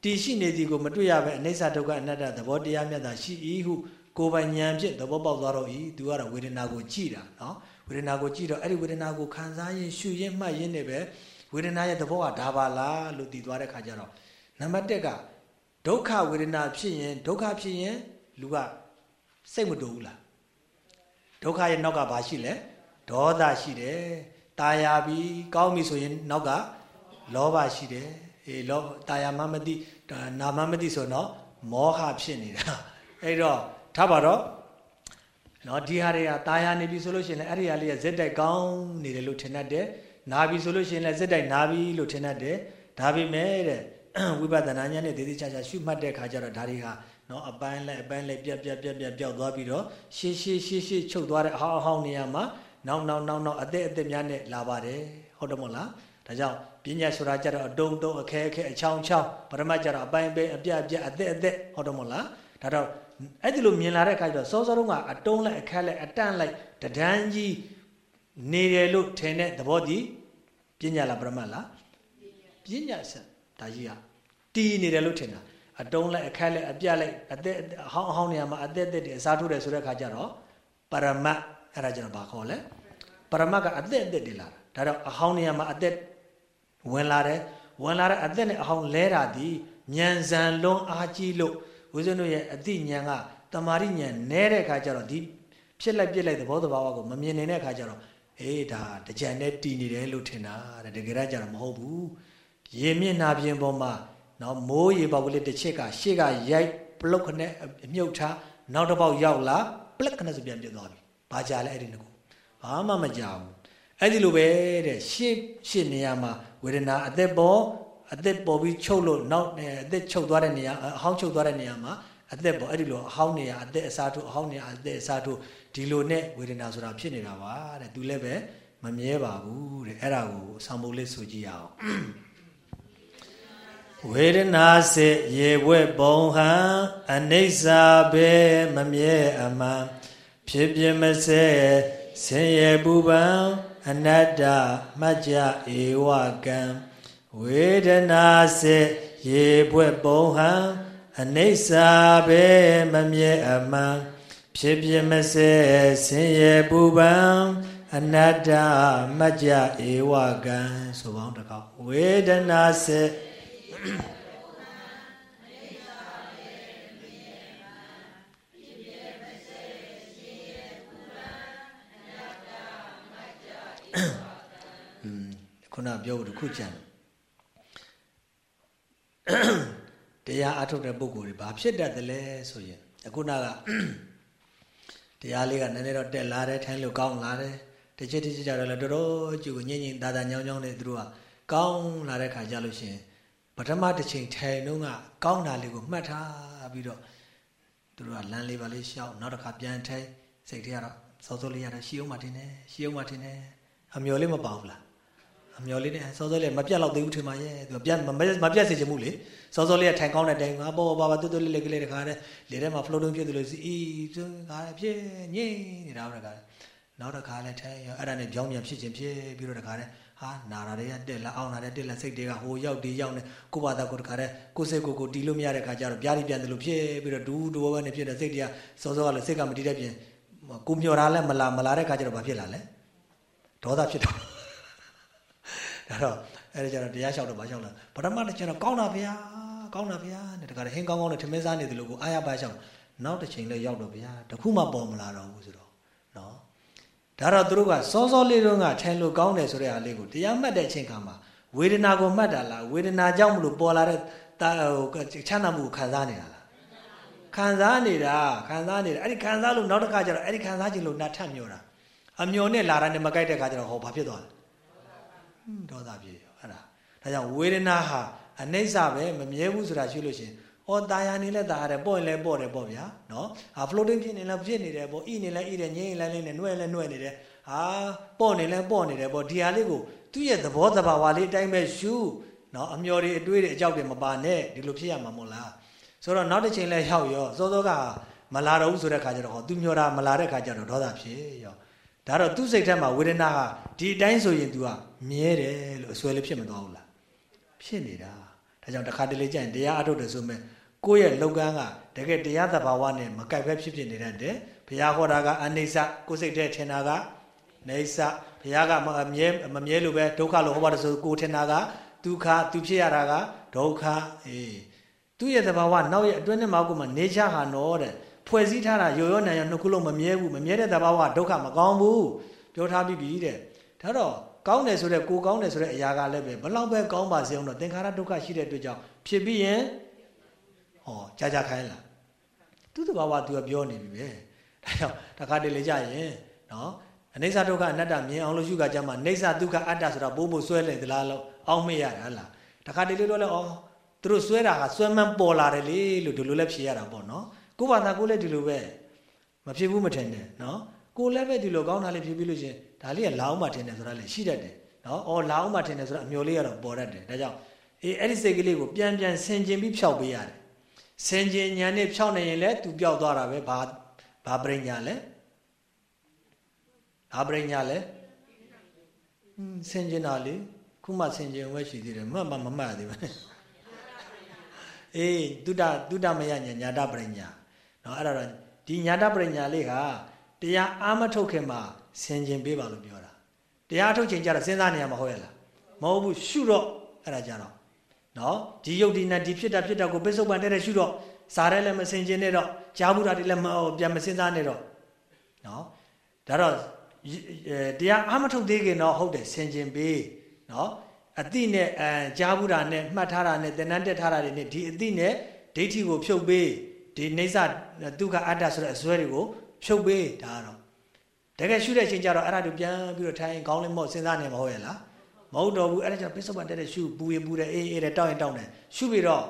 တည်ရှိနေသည်ကိုမတွေ့ရဘဲအနိစ္စဒုက္ခအနတ္တသဘောတရားမြတ်သာရှိ၏ဟုကိုယ်ပိုင်ဉာဏ်ဖြင့်သဘောပေါက်သွားတော့ဤသူကတော့ဝေဒနာကိုကြည်တာနော်ဝေဒနာကိုကြည်တော့အဲ့ဒီဝေဒနာကိုခံစားရင်ရှုရင်မှတ်ရင်နဲ့ပဲ ဝေဒနာရဲ့သဘောကဒါပါလားလို့သိသွားတဲ့ခါကျတော့နံပါတ်1ကဒုက္ခဝေဒနာဖြစ်ရင်ဒုက္ခဖြစ်ရင်လူကစိတ်မတူဘူးလားဒုက္ခရဲ့နောက်ကဘာရှိလဲဒေါသရှိတယ်ตายာပြီးကောင်းပြီဆိုရင်နောက်ကလောဘရှိတယ်အေးလောตายာမမသိနာမမသိဆိုတော့မောဟဖြစ်နေတာအဲ့တော့ထားပါတော့နော်ဒီဟာတွေကตายာနေပြီဆိုလို့ရှိရင်လည်းအဲ့ဒီဟာလေးကဇက်တိုက်ကောင်းနေတယ်လို့ထင်တတ်တယ် နာပြီဆိုလို့ရှိရင်လည်းဇက်တိုက်နာပြီလို့ထင်တတ်တယ်ဒါပေမဲ့တဲ့ဝိပဿနာဉာဏ်နဲ့သေသေးချာချာရှုမှတ်တဲ့ခါကျတော့ဒါတွေဟာနော်အပိုင်းလိုက်အပိုင်းလိုက်ပြက်ပြက်ပြက်ပြက်ပျောက်သွားပြီးတော့ရှေးရှေးရှေးရှေးချုပ်သွားတဲ့အဟောင်းအဟောင်းနေရာမှာနောက်နောက်နောက်နောက်အသက်အသက်များနဲ့လာပါတယ်ဟုတ်တယ်မို့လားဒါကြောင့်ပညာဆိုတာကြတော့အတုံတုံအခဲအခဲအချောင်းချောင်းပရမတ်ကြတော့အပိုင်းပိုင်းအပြက်အပြက်အသက်အသက်ဟုတ်တယ်မို့လားဒါတော့အဲ့ဒီလိုမြင်လာတဲ့အခါကျတော့စောစောတုန်းကအတုံးလိုက်အခက်လိုက်အတန့်လိုက်တဒန်းကြီးနေတယ်လို့ထင်တဲ့သဘောတည် ပညာလားပရမတ်လားပညာဆက်ဒါကြီးကတီးနေတယ်လို့ထင်တာအတုံးလိုက်အခက်လိုက်အပြက်လိုက်အသက်အဟောင်းအဟောင်းနေရာမှာအသက်အသက်တွေအစားထိုးတယ်ဆိုတဲ့အခါကျတော့ပရမတ်အဲ့ဒါကျတော့ဘာခေါ်လဲပရမတ်ကအသက်အသက်တွေလာတာဒါတော့အဟောင်းနေရာမှာအသက်ဝင်လာတယ်ဝင်လာတဲ့အသက်နဲ့အဟောင်းလဲတာဒီဉာဏ်ဇံလုံးအားကြီးလို့ဦးဇင်းတို့ရဲ့အသိဉာဏ်ကတမာရိဉာဏ်နဲတဲ့အခါကျတော့ဒီဖြစ်လိုက်ပြစ်လိုက်သဘောတဘာဝကိုမမြင်နိုင်တဲ့အခါကျတော့ အေးဒါတကြံနဲ့တည်နေတယ်လို့ထင်တာတဲ့တကယ်တော့ကျတော့မဟုတ်ဘူးရေမျက်နှာပြင်ပေါ်မှာနော်မိုးရေပေါက်ကလေးတစ်ချက်ကရှေ့ကရိုက်ပလုတ်ခနဲ့မြုပ်ထားနောက်တစ်ပေါက်ရောက်လာပလက်ခနဲ့ဆိုပြန်ပြတ်သွားပြီဘာကြလဲအဲ့ဒီငကူဘာမှမကြဘူးအဲ့ဒီလိုပဲတဲ့ရှေ့ရှေ့နေရာမှာဝေဒနာအသက်ပေါ်အသက်ပေါ်ပြီးချုပ်လို့နောက်အသက်ချုပ်သွားတဲ့နေရာအဟောင်းချုပ်သွားတဲ့နေရာမှာအသက်ပေါ်အဲ့ဒီလိုအဟောင်းနေရာအသက်အစားထိုးအဟောင်းနေရာအသက်အစားထိုး ဒီလိုနဲ့ဝေဒနာဆိုတာဖြစ်နေတာပါတဲ့သူလည်းပဲမမြဲပါဘူးတဲ့အဲ့ဒါကိုဆောင်းပုတ်လေးဆိုကြည့်ရအောင်ဝေဒနာစေရေဝဲပုံဟံအနိစ္စဘေမမြဲအမှန်ဖြစ်ပြမစဲဆင်းရဲပူပန်အနတ္တမှတ်ကြဧဝကံဝေဒနာစေရေဘွဲ့ပုံဟံအနိစ္စဘေမမြဲအမှန် ဖြစ်ပြမစေဆင်းရဲပူပန်အနတ္တမကြဧဝကံဆိုပေါင်းတစ်ခေါက်ဝေဒနာစေခုနပြောဖို့တခုကြံတရားအထုတ်တဲ့ပုဂ္ဂိုလ်တွေဘာဖြစ်တတ်တယ်လဲဆိုရင်အခုနက တရားလေးကနည်းနည်းတော့တက်လာတယ်ထိုင်းလို့ကောင်းလာတယ်တစ်ချက်တစ်ချက်ကြတော့လည်းတော်တော်ကြည့်ကိုညင်ညင်သာသာညောင်းညောင်းနဲ့သူတို့ကကောင်းလာတဲ့ခါကြလို့ရှိရင်ပထမတစ်ချိန်ထိုင်တော့ကကောင်းတာလေးကိုမှတ်ထားပြီးတော့သူတို့ကလမ်းလေးပါလေးရှောက်နောက်တစ်ခါပြန်ထိုင်စိတ်ထဲကတော့စောစောလေးရတာရှီအောင်မှတင်တယ်ရှီအောင်မှတင်တယ်အမျော်လေးမပေါဘူးလား အမျော်လေးနဲ့စောစောလေးမပြတ်တော့သေးဘူးထင်ပါရဲ့သူပြတ်မပြတ်စေချင်ဘူးလေစောစောလေးကထိုင်ကောင်းတဲ့တိုင်ကပေါ်ပေါ်ပါပါတွတ်တွတ်လေးလေးကလေးတခါတည်းလေထဲမှာ floating ဖြစ်တယ်လို့စီအီးသူကဖြစ်ငိမ့်နေတာပဲတခါနောက်တစ်ခါလဲထိုင်ရောအဲ့ဒါနဲ့ကြောင်းပြန်ဖြစ်ခြင်းဖြစ်ပြီးတော့တခါတည်းဟာနာတာတွေကတက်လာအောင်လာတဲ့တက်လာစိတ်တွေကဟိုရောက်ဒီရောက်နေကိုပါတာကိုတခါတည်းကိုစိတ်ကိုကိုတီးလို့မရတဲ့ခါကျတော့ပြားပြီးပြန်တယ်လို့ဖြစ်ပြီးတော့ဒူးဒူဘနဲ့ဖြစ်တဲ့စိတ်တွေကစောစောကလည်းစိတ်ကမတီးတဲ့ပြင်ကိုမျော်တာလဲမလာမလာတဲ့ခါကျတော့ဘာဖြစ်လာလဲဒေါသဖြစ်တော့ ဒါတော့အဲ့ဒါကျတော့တရားလျှောက်တော့မလျှောက်လားပထမတစ်ချက်တော့ကောင်းတာဗျာကောင်းတာဗျာတဲ့တခါတည်းဟင်းကောင်းကောင်းနဲ့ထမင်းစားနေတယ်လို့ကိုအားရပါလျှောက်နောက်တစ်ချိန်လဲရောက်တော့ဗျာတခုမှပေါ်မလာတော့ဘူးဆိုတော့နော်ဒါတော့သူတို့ကစောစောလေးတုန်းကထိုင်လို့ကောင်းတယ်ဆိုတဲ့အားလေးကိုတရားမှတ်တဲ့အချိန်ခါမှာဝေဒနာကိုမှတ်တာလားဝေဒနာကြောင့်မလို့ပေါ်လာတဲ့တာဟိုချမ်းသာမှုကိုခံစားနေတာလားခံစားနေတာခံစားနေတာအဲ့ဒီခံစားလို့နောက်တစ်ခါကျတော့အဲ့ဒီခံစားခြင်းလို့နတ်ထမျောတာအမျောနဲ့လာတာနဲ့မကြိုက်တဲ့ခါကျတော့ဟောဘာဖြစ်သွားလဲ ဒေါသဖြစ်ရောအဲ့ဒါဒါကြောင့်ဝေဒနာဟာအနိစ္စပဲမမြဲဘူးဆိုတာရှိလို့ရှင်ဩตายာနေလဲตายရတယ်ပေါ့ရင်လဲပေါ့တယ်ပေါ့ဗျာနော်ဟာ floating ဖြစ်နေလဲဖြစ်နေတယ်ပေါ့ဣနေလဲဣတယ်ငြိမ့်လဲလေးနဲ့နှွဲလဲနှွဲနေတယ်ဟာပေါ့နေလဲပေါ့နေတယ်ပေါ့ဒီဟာလေးကိုသူ့ရဲ့သဘောတဘာဝလေးအတိုင်းပဲရှုနော်အမျော်တွေအတွေးတွေအကြောက်တွေမပါနဲ့ဒီလိုဖြစ်ရမှာမဟုတ်လားဆိုတော့နောက်တစ်ချိန်လဲရောက်ရောစောစောကမလာတော့ဘူးဆိုတဲ့ခါကျတော့ဟောသူမျောတာမလာတဲ့ခါကျတော့ဒေါသဖြစ်ရော ဒါတော့သူ့စိတ်ထဲမှာဝေဒနာဟာဒီအတိုင်းဆိုရင် तू ကမြဲတယ်လို့အစွဲလေးဖြစ်မသွားဘူးလားဖြစ်နေတာဒါကြောင့်တစ်ခါတလေကျရင်တရားအထုတ်တယ်ဆိုမဲ့ကိုယ့်ရဲ့လုပ်ကမ်းကတကယ်တရားသဘာဝနဲ့မကိုက်ပဲဖြစ်ဖြစ်နေတတ်တယ်ဘုရားဟောတာကအနိစ္စကိုယ်စိတ်ထဲထင်တာကနေစ္စဘုရားကမမြဲမမြဲလို့ပဲဒုက္ခလို့ဟောပါတယ်ဆိုကိုယ်ထင်တာကဒုက္ခသူဖြစ်ရတာကဒုက္ခအေးသူ့ရဲ့သဘာဝနောက်ရဲ့အတွင်းနဲ့မောက်ကမှနေချဟာနော်တဲ့ ဖွဲ့စည်းထားတာရောရောနံရောနှစ်ခုလုံးမမြဲဘူးမမြဲတဲ့သဘာဝဒုက္ခမကောင်းဘူးပြောထားပြီးပြီတဲ့ဒါတော့ကောင်းတယ်ဆိုတဲ့ကိုကောင်းတယ်ဆိုတဲ့အရာကလည်းပဲဘလောက်ပဲကောင်းပါစေအောင်တော့သင်္ခါရဒုက္ခရှိတဲ့အတွက်ကြောင့်ဖြစ်ပြီးရင်ဟောကြာကြာခိုင်းလားသူ့သဘာဝသူကပြောနေပြီပဲဒါကြောင့်တခါတလေကြရင်နော်အနိစ္စဒုက္ခအနတ္တမြင်အောင်လို့ရှုကကြမှာနေစ္စဒုက္ခအတ္တဆိုတာပို့ဖို့ဆွဲလေသလားလို့အောင်းမေ့ရတာဟလားတခါတလေတော့လဲအော်သူတို့ဆွဲတာကဆွဲမှန်းပေါ်လာတယ်လေလို့ဒီလိုလဲဖြေရတာပေါ့နော် ကိုဘာသာကိုလည်းဒီလိုပဲမဖြစ်ဘူးမထင်နဲ့နော်ကိုလည်းပဲဒီလိုကောင်းတာလေးဖြစ်ပြီးလို့ရှင်ဒါလေးကလာအောင်မှထင်တယ်ဆိုတာလည်းရှိတတ်တယ်နော်အော်လာအောင်မှထင်တယ်ဆိုတာအမျိုးလေးကတော့ပေါ်တတ်တယ်ဒါကြောင့်အေးအဲ့ဒီစိတ်ကလေးကိုပြန်ပြန်ဆင်ကျင်ပြီးဖြောက်ပေးရတယ်ဆင်ကျင်ညာနဲ့ဖြောက်နေရင်လည်းသူပျောက်သွားတာပဲဘာဘာပရိညာလဲဘာပရိညာလဲဟင်းဆင်ကျင်တာလေခုမှဆင်ကျင်ဝဲရှိသေးတယ်မှတ်မှမမှတ်သေးဘူးအေးတုဒ္ဒတုဒ္ဒမယညာညာတပရိညာ နော်အဲ့ဒါတော့ဒီညာတပရိညာလေးဟာတရားအာမထုတ်ခင်မှာဆင်ခြင်ပေးပါလို့ပြောတာတရားထုတ်ချိန်ကျတော့စဉ်းစားနေရမှာဟုတ်ရဲ့လားမဟုတ်ဘူးရှုတော့အဲ့ဒါကြတော့နော်ဒီယုတ်ဒီနဲ့ဒီဖြစ်တာဖြစ်တာကိုပိဿုပန်တဲ့တဲ့ရှုတော့စားရဲလည်းမဆင်ခြင်နဲ့တော့ကြားဘူးတာတွေလည်းမပြန်မစဉ်းစားနဲ့တော့နော်ဒါတော့တရားအာမထုတ်သေးခင်တော့ဟုတ်တယ်ဆင်ခြင်ပေးနော်အတိနဲ့အဲကြားဘူးတာနဲ့မှတ်ထားတာနဲ့တဏ္ဍတက်ထားတာတွေနဲ့ဒီအတိနဲ့ဒိဋ္ဌိကိုဖြုတ်ပေး ဒီနေဆဒုက္ခအတ္တဆိုတဲ့အစွဲတွေကိုဖြုတ်ပေးဒါကတော့တကယ်ရှုတဲ့အချိန်ကျတော့အဲ့ဒါတို့ပြန်ပြီးတော့ထိုင်ကောင်းလေးမော့စဉ်းစားနေမှာဟုတ်ရဲ့လားမဟုတ်တော့ဘူးအဲ့ဒါကြောင့်ပစ္စုပန်တက်တဲ့ရှုပူရင်ပူတယ်အေးအေးတယ်တောက်ရင်တောက်တယ်ရှုပြီးတော့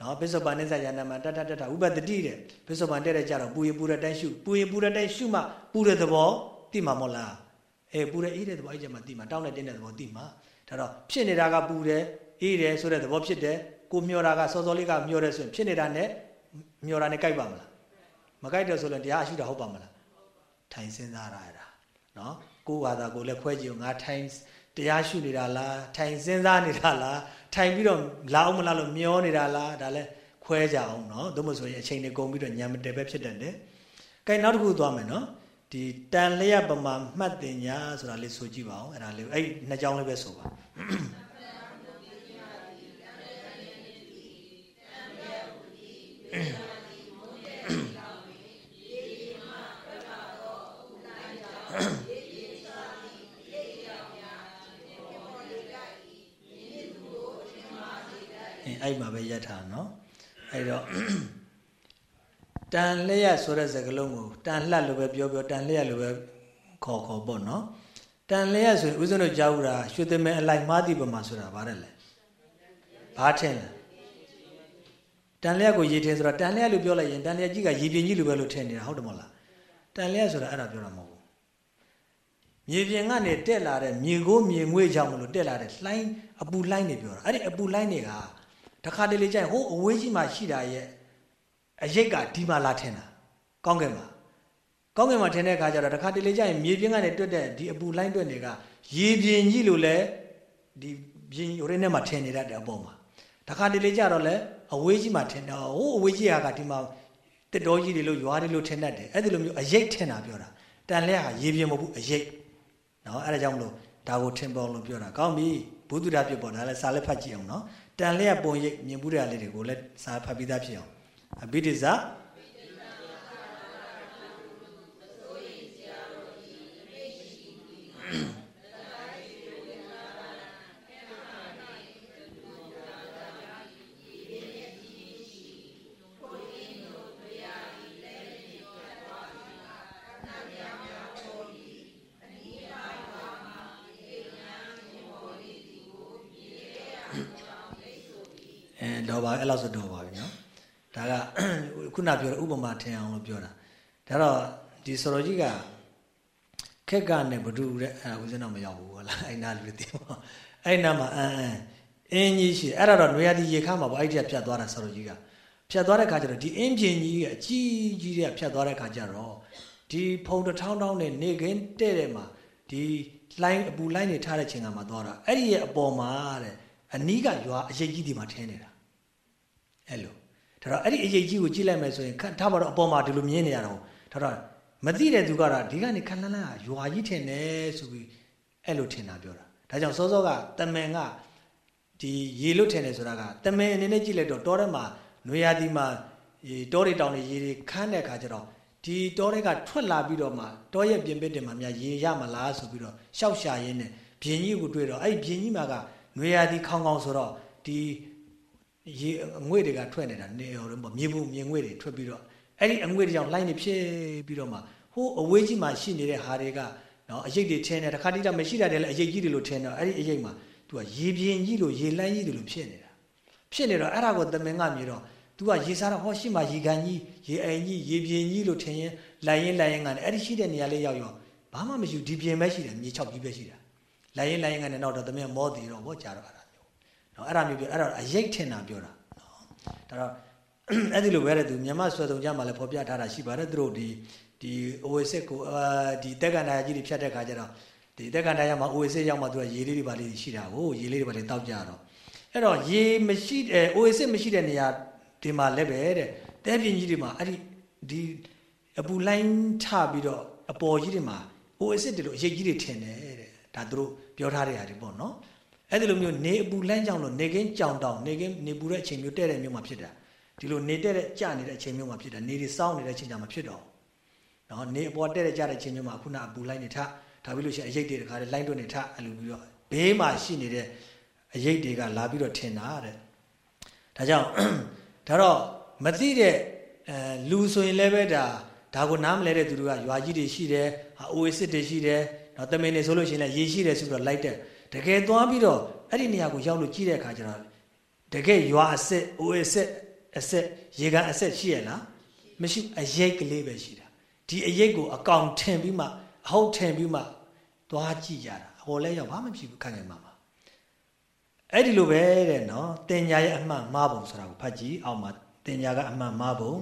နော်ပစ္စုပန်နိစ္စယန္တမတတတတဥပတတိတဲ့ပစ္စုပန်တက်တဲ့ကြတော့ပူရင်ပူတဲ့တိုင်းရှုပူရင်ပူတဲ့တိုင်းရှုမှပူတဲ့သဘောသိမှာမဟုတ်လားအေးပူတဲ့အေးတဲ့သဘောအဲ့ကျမှသိမှာတောက်နဲ့တင်းတဲ့သဘောသိမှာဒါတော့ဖြစ်နေတာကပူတယ်အေးတယ်ဆိုတဲ့သဘောဖြစ်တယ်ကိုမျောတာကစောစောလေးကမျောတယ်ဆိုရင်ဖြစ်နေတာနဲ့ မျောတာနဲ့ကြိုက်ပါမလားမကြိုက်တယ်ဆိုရင်တရားအရှုတာဟုတ်ပါမလားထိုင်စဉ်းစားရတာနော်ကိုယ်ဟာသာကိုလည်းခွဲကြည့်ငါထိုင်တရားရှုနေတာလားထိုင်စဉ်းစားနေတာလားထိုင်ပြီးတော့လာအောင်မလားလို့မျောနေတာလားဒါလည်းခွဲကြအောင်နော်သို့မဟုတ်ဆိုရင်အချိန်တွေကုန်ပြီးတော့ညံမတည်ပဲဖြစ်တတ်တယ်ကဲနောက်တစ်ခုသွားမယ်နော်ဒီတန်လျက်ပမာမှတ်တင်ညာဆိုတာလေးဆိုကြည့်ပါဦးအဲ့ဒါလေးအဲ့နှစ်ကြောင်းလေးပဲဆိုပါ အဲ့မှာပဲရက်ထားနော်အဲ့တော့တန်လျက်ဆိုတဲ့စကားလုံးကိုတန်လှလို့ပဲပြောပြောတန်လျက်လို့ပဲခေါ်ခေါ်ပေါ့နော်တန်လျက်ဆိုရင်ဦးဇင်းတို့ကြားဘူးတာရွှေသမင်အလိုက်မားတိပမာဆိုတာဗါတယ်လေဘာထင်လဲ တန်လျက်ကိုရေထင်ဆိုတော့တန်လျက်လို့ပြောလိုက်ရင်တန်လျက်ကြီးကရေပြင်ကြီးလိုပဲလို့ထင်နေတာဟုတ်တယ်မဟုတ်လားတန်လျက်ဆိုတာအဲ့ဒါပြောတာမဟုတ်ဘူးမြေပြင်ကနေတက်လာတဲ့မြေကိုမြေငွေ့ကြောင့်မလို့တက်လာတဲ့လှိုင်းအပူလှိုင်းတွေပြောတာအဲ့ဒီအပူလှိုင်းတွေကတခါတလေကျရင်ဟိုးအဝေးကြီးမှာရှိတာရဲ့အရိတ်ကဒီမှာလာထင်တာကောင်းကင်မှာကောင်းကင်မှာထင်တဲ့အခါကျတော့တခါတလေကျရင်မြေပြင်ကနေတွတ်တဲ့ဒီအပူလိုင်းတွက်တွေကရေပြင်ကြီးလို့လဲဒီပြင်ဟိုရင်းထဲမှာထင်နေတတ်တဲ့အပေါ်မှာတခါတလေကျတော့လဲ အဝေးကြီးမှာထင်တော့ဟိုးအဝေးကြီးဟာကဒီမှာတစ်တော်ကြီးတွေလို့ရွာတွေလို့ထင်တတ်တယ်အဲ့ဒီလိုမျိုးအရိတ်ထင်တာပြောတာတန်လဲဟာရေပြင်မဟုတ်ဘူးအရိတ်နော်အဲ့ဒါကြောင့်မလို့ဒါကိုထင်ပေါ်လို့ပြောတာကောင်းပြီဘုဒ္ဓတာပြပေါ်ဒါလည်းစာလက်ဖတ်ကြည့်အောင်နော်တန်လျက်ပုံရိပ်မြင်ဘူးတဲ့လေးတွေကိုလည်းစာဖတ်ပြီးသားဖြစ်အောင်အဘိဓိဇာတော် ပါအဲ့လောက်ဆိုတော်ပါပြီနော်ဒါကခုနပြောတဲ့ဥပမာထင်အောင်လို့ပြောတာဒါတော့ဒီစရောကြီးကခက်ကနဲ့ဘဒုတဲ့အဲဦးဇင်းတော့မရောက်ဘူးဟုတ်လားအဲ့နာလူတွေသိပါအဲ့နာမှာအန်အန်အင်းကြီးရှိအဲ့ဒါတော့နွေရတီရေခါမှာပေါ့အဲ့ဒီကဖြတ်သွားတာစရောကြီးကဖြတ်သွားတဲ့ခါကျတော့ဒီအင်းပြင်ကြီးကအကြီးကြီးတဲ့ဖြတ်သွားတဲ့ခါကျတော့ဒီဖုံတထောင်းထောင်းနဲ့နေခင်းတဲ့တဲ့မှာဒီလိုင်းအပူလိုင်းနေထားတဲ့ချိန်ကမှသွားတာအဲ့ဒီရဲ့အပေါ်မှာတဲ့အနီးကရွာအရေးကြီးဒီမှာထင်းနေတာ အဲ့လိုဒါတော့အဲ့ဒီအရေးကြီးကိုကြည့်လိုက်မယ်ဆိုရင်ထားပါတော့အပေါ်မှာဒီလိုမြင်နေရတော့ဒါတော့မသိတဲ့သူကတော့ဒီကနေခလန်းလန်းကရွာကြီးထင်တယ်ဆိုပြီးအဲ့လိုထင်တာပြောတာဒါကြောင့်စောစောကတမန်ကဒီရေလွတ်ထင်တယ်ဆိုတာကတမန်အနေနဲ့ကြည့်လိုက်တော့တောထဲမှာနွေရာသီမှာရေတောတွေတောင်တွေရေတွေခန်းတဲ့ခါကျတော့ဒီတောတွေကထွက်လာပြီးတော့မှတောရဲ့ပြင်ပစ်တင်မှာများရေရမလားဆိုပြီးတော့ရှောက်ရှာရင်းနဲ့ဘျင်ကြီးကိုတွေ့တော့အဲ့ဒီဘျင်ကြီးမှာကနွေရာသီခေါင်းခေါင်းဆိုတော့ဒီ ရေအငွေ့တွေကထွက်နေတာနေရောတော့မြေဘူးမြေငွေ့တွေထွက်ပြီးတော့အဲ့ဒီအငွေ့တွေကြောင့်လိုင်းနေဖြစ်ပြီးတော့မှဟိုးအဝေးကြီးမှာရှိနေတဲ့ဟာတွေကနော်အရိပ်တွေထင်းနေတခါတိတော့မရှိတာတည်းလည်းအရိပ်ကြီးတွေလို့ထင်းတော့အဲ့ဒီအရိပ်မှာ तू ကရေပြင်းကြီးလို့ရေလိုင်းကြီးတွေလို့ဖြစ်နေတာဖြစ်နေတော့အဲ့ဒါကိုသမင်ကမြေတော့ तू ကရေစားတော့ဟောရှိမှရေကန်ကြီးရေအိမ်ကြီးရေပြင်းကြီးလို့ထင်ရင်လိုက်ရင်လိုက်ရင်ကနေအဲ့ဒီရှိတဲ့နေရာလေးရောက်ရောဘာမှမရှိဘူးဒီပြင်းပဲရှိတယ်မြေချောက်ကြီးပဲရှိတာလိုက်ရင်လိုက်ရင်ကနေတော့သမင်မောတည်တော့ဘောကြတော့အဲ့ဒါမျိုး နော်အဲ့ဒါမျိုးပြောအဲ့ဒါအရိပ်ထင်တာပြောတာဒါတော့အဲ့ဒီလိုပဲတဲ့သူမြန်မာဆွေတုံကြမှာလည်းဖော်ပြထားတာရှိပါတယ်သူတို့ဒီဒီအိုဝေစစ်ကိုအာဒီတက်ကန္တာကြီးတွေဖြတ်တဲ့ခါကျတော့ဒီတက်ကန္တာရမှာအိုဝေစစ်ရောက်မှသူကရေလေးတွေပါလေးရှိတာကိုရေလေးတွေပါလေးတောက်ကြတော့အဲ့တော့ရေမရှိတဲ့အိုဝေစစ်မရှိတဲ့နေရာဒီမှာလည်းပဲတဲ့တဲပြင်းကြီးတွေမှာအဲ့ဒီဒီအပူလိုင်းထပြီးတော့အပေါ်ကြီးတွေမှာအိုဝေစစ်တွေလို့အရေးကြီးတွေထင်တယ်တဲ့ဒါသူတို့ပြောထားတဲ့ဟာတွေပေါ့နော် အဲ့ဒီလိုမျိုးနေအပူလန်းကြောင်လို့နေကင်းကြောင်တောင်နေကင်းနေပူတဲ့အချိန်မျိုးတဲ့တဲ့မျိုးမှာဖြစ်တာဒီလိုနေတဲ့တဲ့ကြနေတဲ့အချိန်မျိုးမှာဖြစ်တာနေတွေစောင်းနေတဲ့အချိန်ကြမှာဖြစ်တော့နော်နေအပေါ်တဲ့တဲ့ကြတဲ့အချိန်မျိုးမှာခုနအပူလိုင်းနေထဒါပြီးလို့ရှိရင်အရိတ်တွေတခါတည်းလိုင်းတွနေထအဲ့လိုပြီးတော့ဘေးမှာရှိနေတဲ့အရိတ်တွေကလာပြီးတော့ထင်တာတဲ့ဒါကြောင့်ဒါတော့မသိတဲ့အဲလူဆိုရင်လည်းပဲဒါဒါကိုနားမလဲတဲ့သူတွေကရွာကြီးတွေရှိတယ်အိုအေစစ်တွေရှိတယ်နော်တမင်နေဆိုလို့ရှိရင်လည်းရေရှိတယ်ဆိုပြီးတော့လိုက်တဲ့ တကယ်သွားပြီးတော့အဲ့ဒီနေရာကိုရောက်လို့ကြည့်တဲ့အခါကျတော့တကယ်ရွာအစ်စ်အိုအစ်စ်အစ်စ်ရေကန်အစ်စ်ရှိရလားမရှိအရိတ်ကလေးပဲရှိတာဒီအရိတ်ကိုအကောင်ထင်ပြီးမှအဟုတ်ထင်ပြီးမှသွားကြည့်ရတာဟောလဲရောက်ဘာမှဖြစ်ဘူးခံနိုင်မှာပါအဲ့ဒီလိုပဲတဲ့နော်တင်ညာရဲ့အမှန်မှားပုံဆိုတာကိုဖတ်ကြည့်အောက်မှာတင်ညာကအမှန်မှားပုံ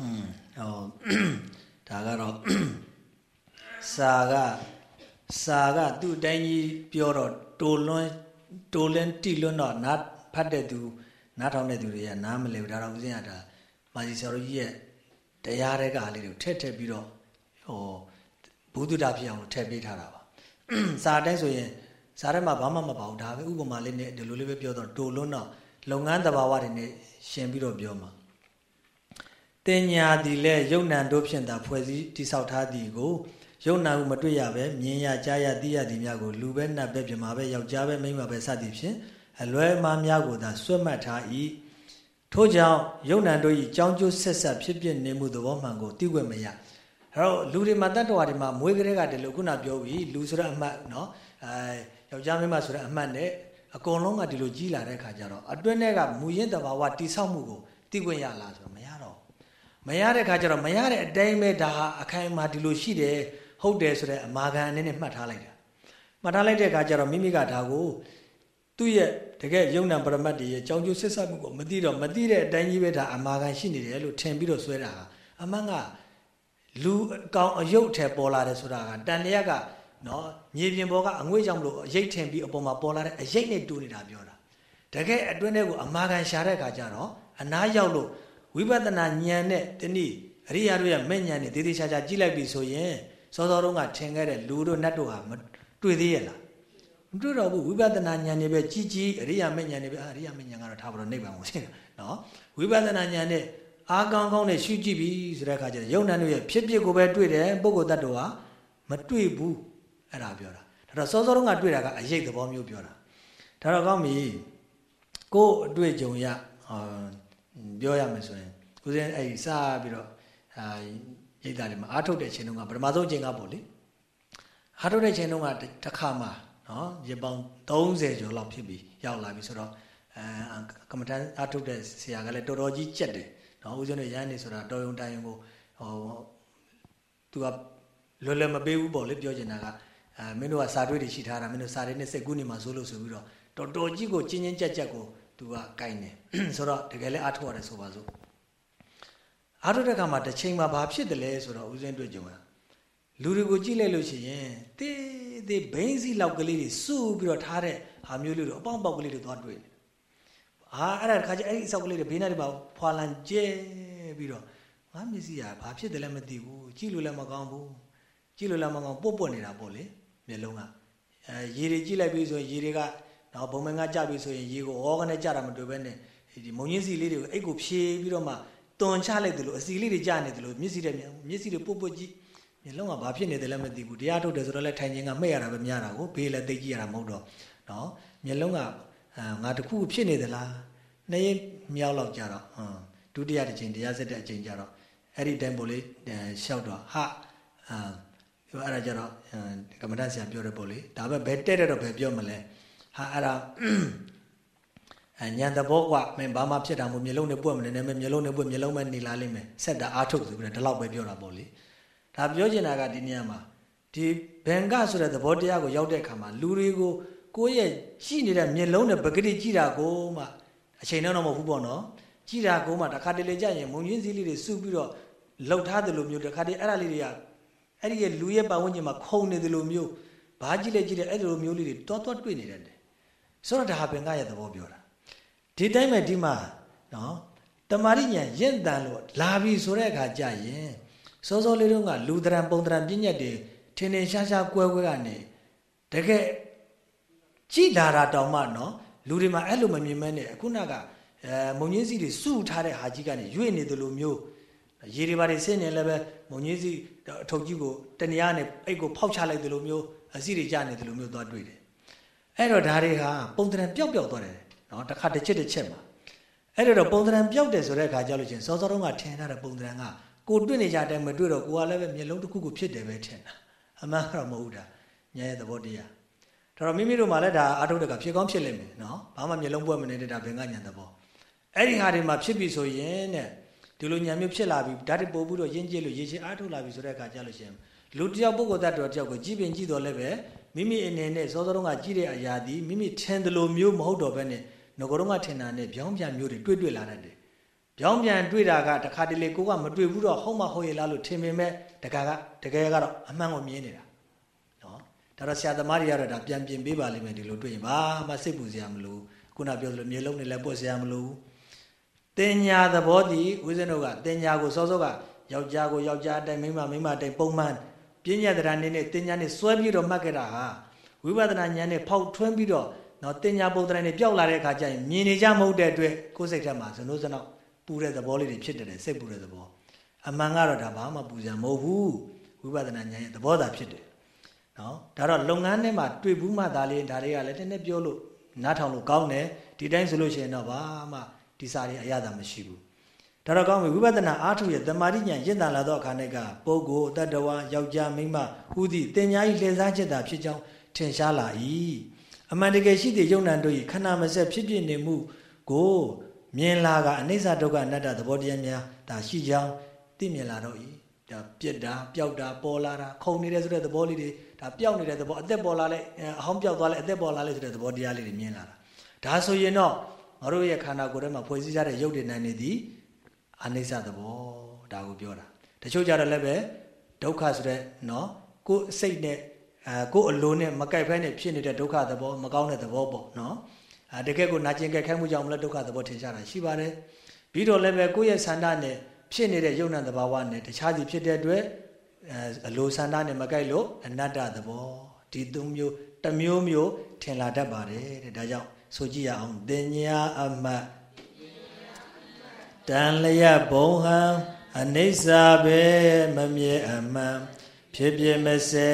อืมဟောဒါကတော့ စာကစာကသူ့အတိုင်းကြီးပြောတော့တိုလွန်းတိုလင်းတိလွန်းတော့နားဖတ်တဲ့သူနားထောင်တဲ့သူတွေကနားမလဲဘူးဒါတော့ဦးဇင်းကဒါမာစီဆရာတော်ကြီးရဲ့တရားတွေကလေးတွေထက်ထက်ပြီးတော့ဟောဘုဒ္ဓတာဖြစ်အောင်ထည့်ပေးထားတာပါစာတိုင်းဆိုရင်စာထဲမှာဘာမှမပါဘူးဒါပဲဥပမာလေးနဲ့ဒီလိုလေးပဲပြောတော့တိုလွန်းတော့လုပ်ငန်းတဘာဝတွေနဲ့ရှင်ပြီးတော့ပြောမှာတင်ညာသည်လဲယုံနံတို့ဖြင့်သာဖွဲ့စည်းတိဆောက်ထားသည်ကို ယုံနာဟုမတွေ့ရပဲမြင်ရကြားရသိရသည်များကိုလူပဲနတ်ပဲပြမာပဲယောက်ျားပဲမိန်းမပဲစသည်ဖြင့်အလွဲမားများကိုသာစွတ်မှတ်ထား၏ထို့ကြောင့်ယုံနံတို့၏ကြောင်းကျိုးဆက်ဆက်ဖြစ်ဖြစ်နေမှုသဘောမှန်ကိုသိခွင့်မရအဲ့တော့လူတွေမှာတတ္တဝါတွေမှာမွေးကလေးကတည်းကခုနပြောပြီးလူဆိုတဲ့အမှတ်နော်အဲယောက်ျားမိန်းမဆိုတဲ့အမှတ်နဲ့အကုန်လုံးကဒီလိုကြီးလာတဲ့ခါကျတော့အတွင်းထဲကမူရင်းတဘာဝတိဆောက်မှုကိုသိခွင့်ရလားဆိုတော့မရတော့မရတဲ့ခါကျတော့မရတဲ့အတိုင်းပဲဒါဟာအခိုင်အမာဒီလိုရှိတယ် ဟုတ်တယ်ဆိုတဲ့အမာခံအနေနဲ့မှတ်ထားလိုက်တာမှတ်ထားလိုက်တဲ့အခါကျတော့မိမိကဒါကိုသူ့ရဲ့တကယ်ယုံနာပရမတ်တွေရဲ့ကြောင်းကျိုးဆက်ဆက်မှုကိုမသိတော့မသိတဲ့အတိုင်းကြီးပဲဒါအမာခံရှိနေတယ်လို့ထင်ပြီးတော့ဆွဲတာဟာအမှန်ကလူအကောင်အယုတ်ထဲပေါ်လာတယ်ဆိုတာကတန်လျက်ကနော်မြေပြင်ပေါ်ကအငွေ့ကြောင့်မလို့အရိတ်ထင်ပြီးအပေါ်မှာပေါ်လာတဲ့အရိတ်နဲ့တူနေတာပြောတာတကယ်အတွင်းထဲကိုအမာခံရှာတဲ့အခါကျတော့အနားရောက်လို့ဝိပဿနာဉာဏ်နဲ့တနည်းအရိယာတို့ရဲ့မဲ့ဉာဏ်နဲ့တေးသေးချာချာကြည့်လိုက်ပြီဆိုရင် စောစောတုန်းကထင်ခဲ့တဲ့လူတို့နတ်တို့ဟာမတွေ့သေးရဲ့လားမတွေ့တော့ဘူးဝိပဿနာဉာဏ်နဲ့ပဲကြီးကြီးအရိယာမဲ့ဉာဏ်နဲ့ပဲအရိယာမဲ့ဉာဏ်ကတော့ထားပါတော့နိဗ္ဗာန်ကိုသိတယ်နော်ဝိပဿနာဉာဏ်နဲ့အားကောင်းကောင်းနဲ့ရှုကြည့်ပြီဆိုတဲ့အခါကျတော့ယုံနံတို့ရဲ့ဖြစ်ဖြစ်ကိုပဲတွေ့တယ်ပုဂ္ဂိုလ်တ attva ဟာမတွေ့ဘူးအဲ့ဒါပြောတာဒါတော့စောစောတုန်းကတွေ့တာကအရေးသဘောမျိုးပြောတာဒါတော့ကောင်းပြီကိုယ်အတွေ့အကြုံရပြောရမယ်ဆိုရင်ဦးဇင်းအဲ့စပြီးတော့အာ ရိတ်သားတွေမှာအားထုတ်တဲ့ချိန်တုန်းကပထမဆုံးချိန်ကပေါ့လေအားထုတ်တဲ့ချိန်တုန်းကတစ်ခါမှနော်ရပောင်30ကျော်လောက်ဖြစ်ပြီးရောက်လာပြီဆိုတော့အဲကမ္မထန်အားထုတ်တဲ့ဆရာကလည်းတော်တော်ကြီးကြက်တယ်နော်ဦးဇင်းတို့ရဟန်းနေဆိုတာတော်ယုံတိုင်ကိုဟောသူကလွယ်လွယ်မပေးဘူးပေါ့လေပြောချင်တာကအဲမင်းတို့ကစာတွေးတွေရှိထားတာမင်းတို့စာတွေနဲ့စိတ်ကူးနေမှာဆိုလို့ဆိုပြီးတော့တော်တော်ကြီးကိုချင်းချင်းကြက်ကြက်ကိုသူကကင်တယ်ဆိုတော့တကယ်လည်းအားထုတ်ရတယ်ဆိုပါစို့ အားထုတ်တဲ့အခါမှာတစ်ချိန်မှာဘာဖြစ်တယ်လဲဆိုတော့ဦးဇင်းတွေ့ကြုံတာလူတွေကိုကြည့်လိုက်လို့ရှိရင်တေးသေးဘိန်းစီလောက်ကလေးတွေစုပြီးတော့ထားတဲ့ဟာမျိုးလေးတွေအပေါင်းပေါက်ကလေးတွေသွားတွေ့တယ်အာအဲ့ဒါတခါကျအဲ့ဒီအဆောက်ကလေးတွေဘေးနားတွေပါဖွာလန်ကျဲပြီးတော့ငါမျက်စိကဘာဖြစ်တယ်လဲမသိဘူးကြည့်လို့လည်းမကောင်းဘူးကြည့်လို့လည်းမကောင်းပုတ်ပွက်နေတာပေါ့လေမျက်လုံးကအဲရေတွေကြည့်လိုက်ပြီးဆိုရင်ရေတွေကနော်ဘုံမငါကြပြီဆိုရင်ရေကိုဩကနေကြတာမတွေ့ဘဲနဲ့ဒီမုံညင်းစီလေးတွေကိုအိတ်ကိုဖြေးပြီးတော့မှ တွန်ချလိုက်တယ်လို့အစီလေးတွေကြနေတယ်လို့မျက်စိတွေမျက်စိတွေပုတ်ပွက်ကြည့်မျက်လုံးကဘာဖြစ်နေတယ်လဲမသိဘူးတရားထုတ်တယ်ဆိုတော့လည်းထိုင်ခြင်းကမှဲ့ရတာပဲများတာကိုဘေးလည်းသိကြည့်ရတာမဟုတ်တော့နော်မျက်လုံးကငါတခုဖြစ်နေသလားနှစ်ရက်မြောက်လောက်ကြတော့ဟွန်းဒုတိယတစ်ချိန်တရားစက်တဲ့အချိန်ကြတော့အဲ့ဒီတိုင်ပိုလေးရှောက်တော့ဟာအာအဲ့ဒါကြတော့ကမ္မဋ္ဌဆရာပြောတယ်ပေါ့လေဒါပဲဘယ်တဲ့တဲ့တော့ဘယ်ပြောမလဲဟာအဲ့ဒါအ ညံသဘောကမင်းဘာမှဖြစ်တာမို့မျိုးလုံးနဲ့ပွက်မနေနဲ့မျိုးလုံးနဲ့ပွက်မျိုးလုံးပဲနေလာလိမ့်မယ်ဆက်တာအားထုတ်ဆိုပြီးတော့ဒီလောက်ပဲပြောတာပေါ့လေဒါပြောချင်တာကဒီနေရာမှာဒီဘင်္ဂဆိုတဲ့သဘောတရားကိုရောက်တဲ့အခါမှာလူတွေကိုကိုယ့်ရဲ့ရှိနေတဲ့မျက်လုံးနဲ့ပဂတိကြည့်တာကိုမှအချိန်တော့မဟုတ်ဘူးပေါ့နော်ကြည်တာကိုမှတခါတလေကြရင်မုံရင်းစည်းလေးတွေစုပြီးတော့လှုပ်ထားတယ်လို့မျိုးတခါတည်းအဲ့ဒါလေးတွေကအဲ့ဒီရဲ့လူရဲ့ပတ်ဝန်းကျင်မှာခုံနေတယ်လို့မျိုးဘာကြည့်လဲကြည့်လဲအဲ့လိုမျိုးလေးတွေတွားတွားတွေ့နေတယ်ဆိုတော့ဒါဟာပင်ကရဲ့သဘောပြောတာ ဒီတိုင်းမဲ့ဒီမှာနော်တမာရိညာရင့်တန်လို့လာပြီဆိုတဲ့အခါကြရင်စောစောလေးတုန်းကလူတရံပုံတရံပြည့်ညက်တွေထင်ထင်ရှားရှားကွဲကွဲကနေတကယ်ကြည်လာတာတောင်မှနော်လူတွေမှာအဲ့လိုမမြင်မဲနဲ့အခုနကအဲမုံကြီးစီတွေစုထားတဲ့ဟာကြီးကနေရွေ့နေတယ်လို့မျိုးရေတွေပါတွေဆင်းနေလည်းပဲမုံကြီးစီအထုပ်ကြီးကိုတနေရာနဲ့အိတ်ကိုဖောက်ချလိုက်တယ်လို့မျိုးအစီတွေကျနေတယ်လို့မျိုးသွားတွေ့တယ်အဲ့တော့ဒါတွေဟာပုံတရံပျောက်ပျောက်သွားတယ် နော်တစ်ခါတစ်ချက်တစ်ချက်မှာအဲ့တော့ပုံတရံပျောက်တယ်ဆိုတဲ့အခါကျလို့ချင်းစောစောတုန်းကထင်ထားတဲ့ပုံတရံကကိုတွေ့နေကြတဲ့အတိုင်းမတွေ့တော့ကိုကလည်းပဲမျက်လုံးတစ်ခုခုဖြစ်တယ်ပဲထင်တာအမှန်တော့မဟုတ်တာညာရဲ့သဘောတရားဒါတော့မိမိတို့မှလည်းဒါအာထုတ်တဲ့ကဖြစ်ကောင်းဖြစ်လိမ့်မယ်နော်ဘာမှမျက်လုံးပွက်မနေတဲ့ဒါဘင်္ဂညာသဘောအဲ့ဒီဟာတွေမှာဖြစ်ပြီဆိုရင်တဲ့ဒီလိုညာမျိုးဖြစ်လာပြီဓာတ်ပို့ပြီးတော့ရင်းကျစ်လို့ရေချင်းအားထုတ်လာပြီဆိုတဲ့အခါကျလို့ရှိရင်လူတယောက်ပုဂ္ဂိုလ်တ attva တယောက်ကိုကြည်ပင်ကြည့်တော်လည်းပဲမိမိအနေနဲ့စောစောတုန်းကကြည့်တဲ့အရာဒီမိမိထင်တယ်လို့မျိုးမဟုတ်တော့ဘဲနဲ့ ငကောတုန်းကထင်တာနဲ့ပြောင်းပြန်မျိုးတွေတွေ့တွေ့လာတတ်တယ်ပြောင်းပြန်တွေ့တာကတခါတလေကိုကမတွေ့ဘူးတော့ဟုတ်မဟုတ်ရဲ့လားလို့ထင်ပေမဲ့တကယ်ကတကယ်ကတော့အမှန်ကိုမြင်နေတာနော်ဒါတော့ဆရာသမားတွေကတော့ဒါပြန်ပြင်ပေးပါလိမ့်မယ်ဒီလိုတွေ့ရင်ဘာမှစိတ်ပူစရာမလိုခုနပြောသလိုမျိုးလုံးနဲ့လည်းပွက်စရာမလိုတင်ညာသဘောတည်ဦးဇင်းတို့ကတင်ညာကိုစောစောကယောက်ျားကိုယောက်ျားအတိုင်းမိန်းမမိန်းမအတိုင်းပုံမှန်ပြဉ္ညာတရားနေနဲ့တင်ညာနဲ့စွဲပြီးတော့မှတ်ခဲ့တာဟာဝိပဿနာဉာဏ်နဲ့ဖောက်ထွင်းပြီးတော့ နော်တင်ညာပုံတရားနဲ့ပျောက်လာတဲ့အခါကျရင်မြင်နေကြမဟုတ်တဲ့အတွက်ကိုယ်စိတ်ထဲမှာဇနိုးဇနောက်ပူတဲ့သဘောလေးတွေဖြစ်တယ်စိတ်ပူတဲ့သဘောအမှန်ကတော့ဒါဘာမှပူစရာမဟုတ်ဘူးဝိပဿနာဉာဏ်ရဲ့သဘောသာဖြစ်တယ်နော်ဒါတော့လုပ်ငန်းထဲမှာတွေ့ဘူးမှဒါလေးဒါတွေကလည်းတနေ့ပြောလို့နားထောင်လို့ကောင်းတယ်ဒီတိုင်းဆိုလို့ရှိရင်တော့ဘာမှဒီစာတွေအရသာမရှိဘူးဒါတော့ကောင်းပြီဝိပဿနာအားထုတ်ရတမာတိညာရင့်တန်လာသောအခါနဲ့ကပုဂ္ဂိုလ်တတ္တဝါယောက်ျားမိန်းမဥဒိတင်ညာဤလှည့်စားချက်တာဖြစ်ကြောင်းထင်ရှားလာ၏ အမှန်တကယ်ရှိသည့်ယုံ nant တို့၏ခန္ဓာမဆက်ဖြစ်ဖြစ်နေမှုကိုမြင်လာကအနိစ္စဒုက္ခအနတ္တသဘောတရားများဒါရှိကြောင်းသိမြင်လာတော့၏ဒါပြက်တာပျောက်တာပေါ်လာတာခုန်နေတဲ့ဆိုတဲ့သဘောလေးတွေဒါပျောက်နေတဲ့သဘောအသက်ပေါ်လာလဲအဟောင်းပျောက်သွားလဲအသက်ပေါ်လာလဲဆိုတဲ့သဘောတရားလေးတွေမြင်လာတာဒါဆိုရင်တော့ငါတို့ရဲ့ခန္ဓာကိုယ်ထဲမှာဖွဲ့စည်းကြတဲ့ရုပ်တည်နိုင်နေသည်အနိစ္စသဘောဒါကိုပြောတာတချို့ကြတော့လည်းပဲဒုက္ခဆိုတဲ့နော်ကိုယ်စိတ်နဲ့ အဲကိုယ်အလိုနဲ့မကြိုက်ဖဲနဲ့ဖြစ်နေတဲ့ဒုက္ခသဘောမကောင်းတဲ့သဘောပေါ့နော်အဲတကယ်ကိုနာကျင်ကြက်ခဲမှုကြောင့်မလဲဒုက္ခသဘောထင်ရှားတာရှိပါတယ်ပြီးတော့လည်းပဲကိုယ့်ရဲ့ဆန္ဒနဲ့ဖြစ်နေတဲ့ယုံနာသဘာဝနဲ့တခြားစီဖြစ်တဲ့အတွက်အလိုဆန္ဒနဲ့မကြိုက်လို့အနတ္တသဘောဒီသုံးမျိုးတစ်မျိုးမျိုးထင်လာတတ်ပါတယ်တဲ့ဒါကြောင့်ဆိုကြည့်ရအောင်တင်ညာအမတ်တန်လျက်ဘုံဟံအနိစ္စပဲမမြဲအမှန်ဖြစ်ပြမစဲ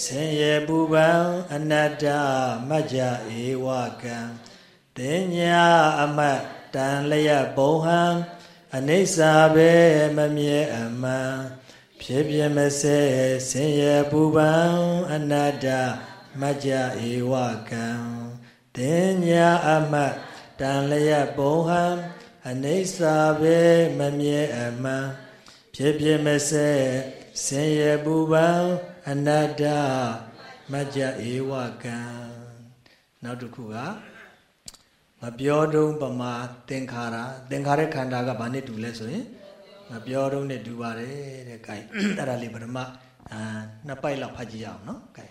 ဆင်းရဲပူပန်အနတ္တမကြ္ကြဧဝကံတင်ညာအမတ်တန်လျက်ဘုံဟံအနိစ္စပဲမမြဲအမှန်ဖြစ်ပြမစဲဆင်းရဲပူပန်အနတ္တမကြ္ကြဧဝကံတင်ညာအမတ်တန်လျက်ဘုံဟံအနိစ္စပဲမမြဲအမှန်ဖြစ်ဖြစ်မစဲဆင်းရဲပူပန် အနတ္တမကြဧဝကံနောက်တစ်ခုကမပြောတုံးပမာသင်္ခါရသင်္ခါရခန္ဓာကဘာနဲ့တူလဲဆိုရင်မပြောတုံးနဲ့တူပါတယ်တဲ့ gain အဲ့ဒါလေးပထမအာနှစ်ပိုက်လောက်ဖတ်ကြည့်ရအောင်နော် gain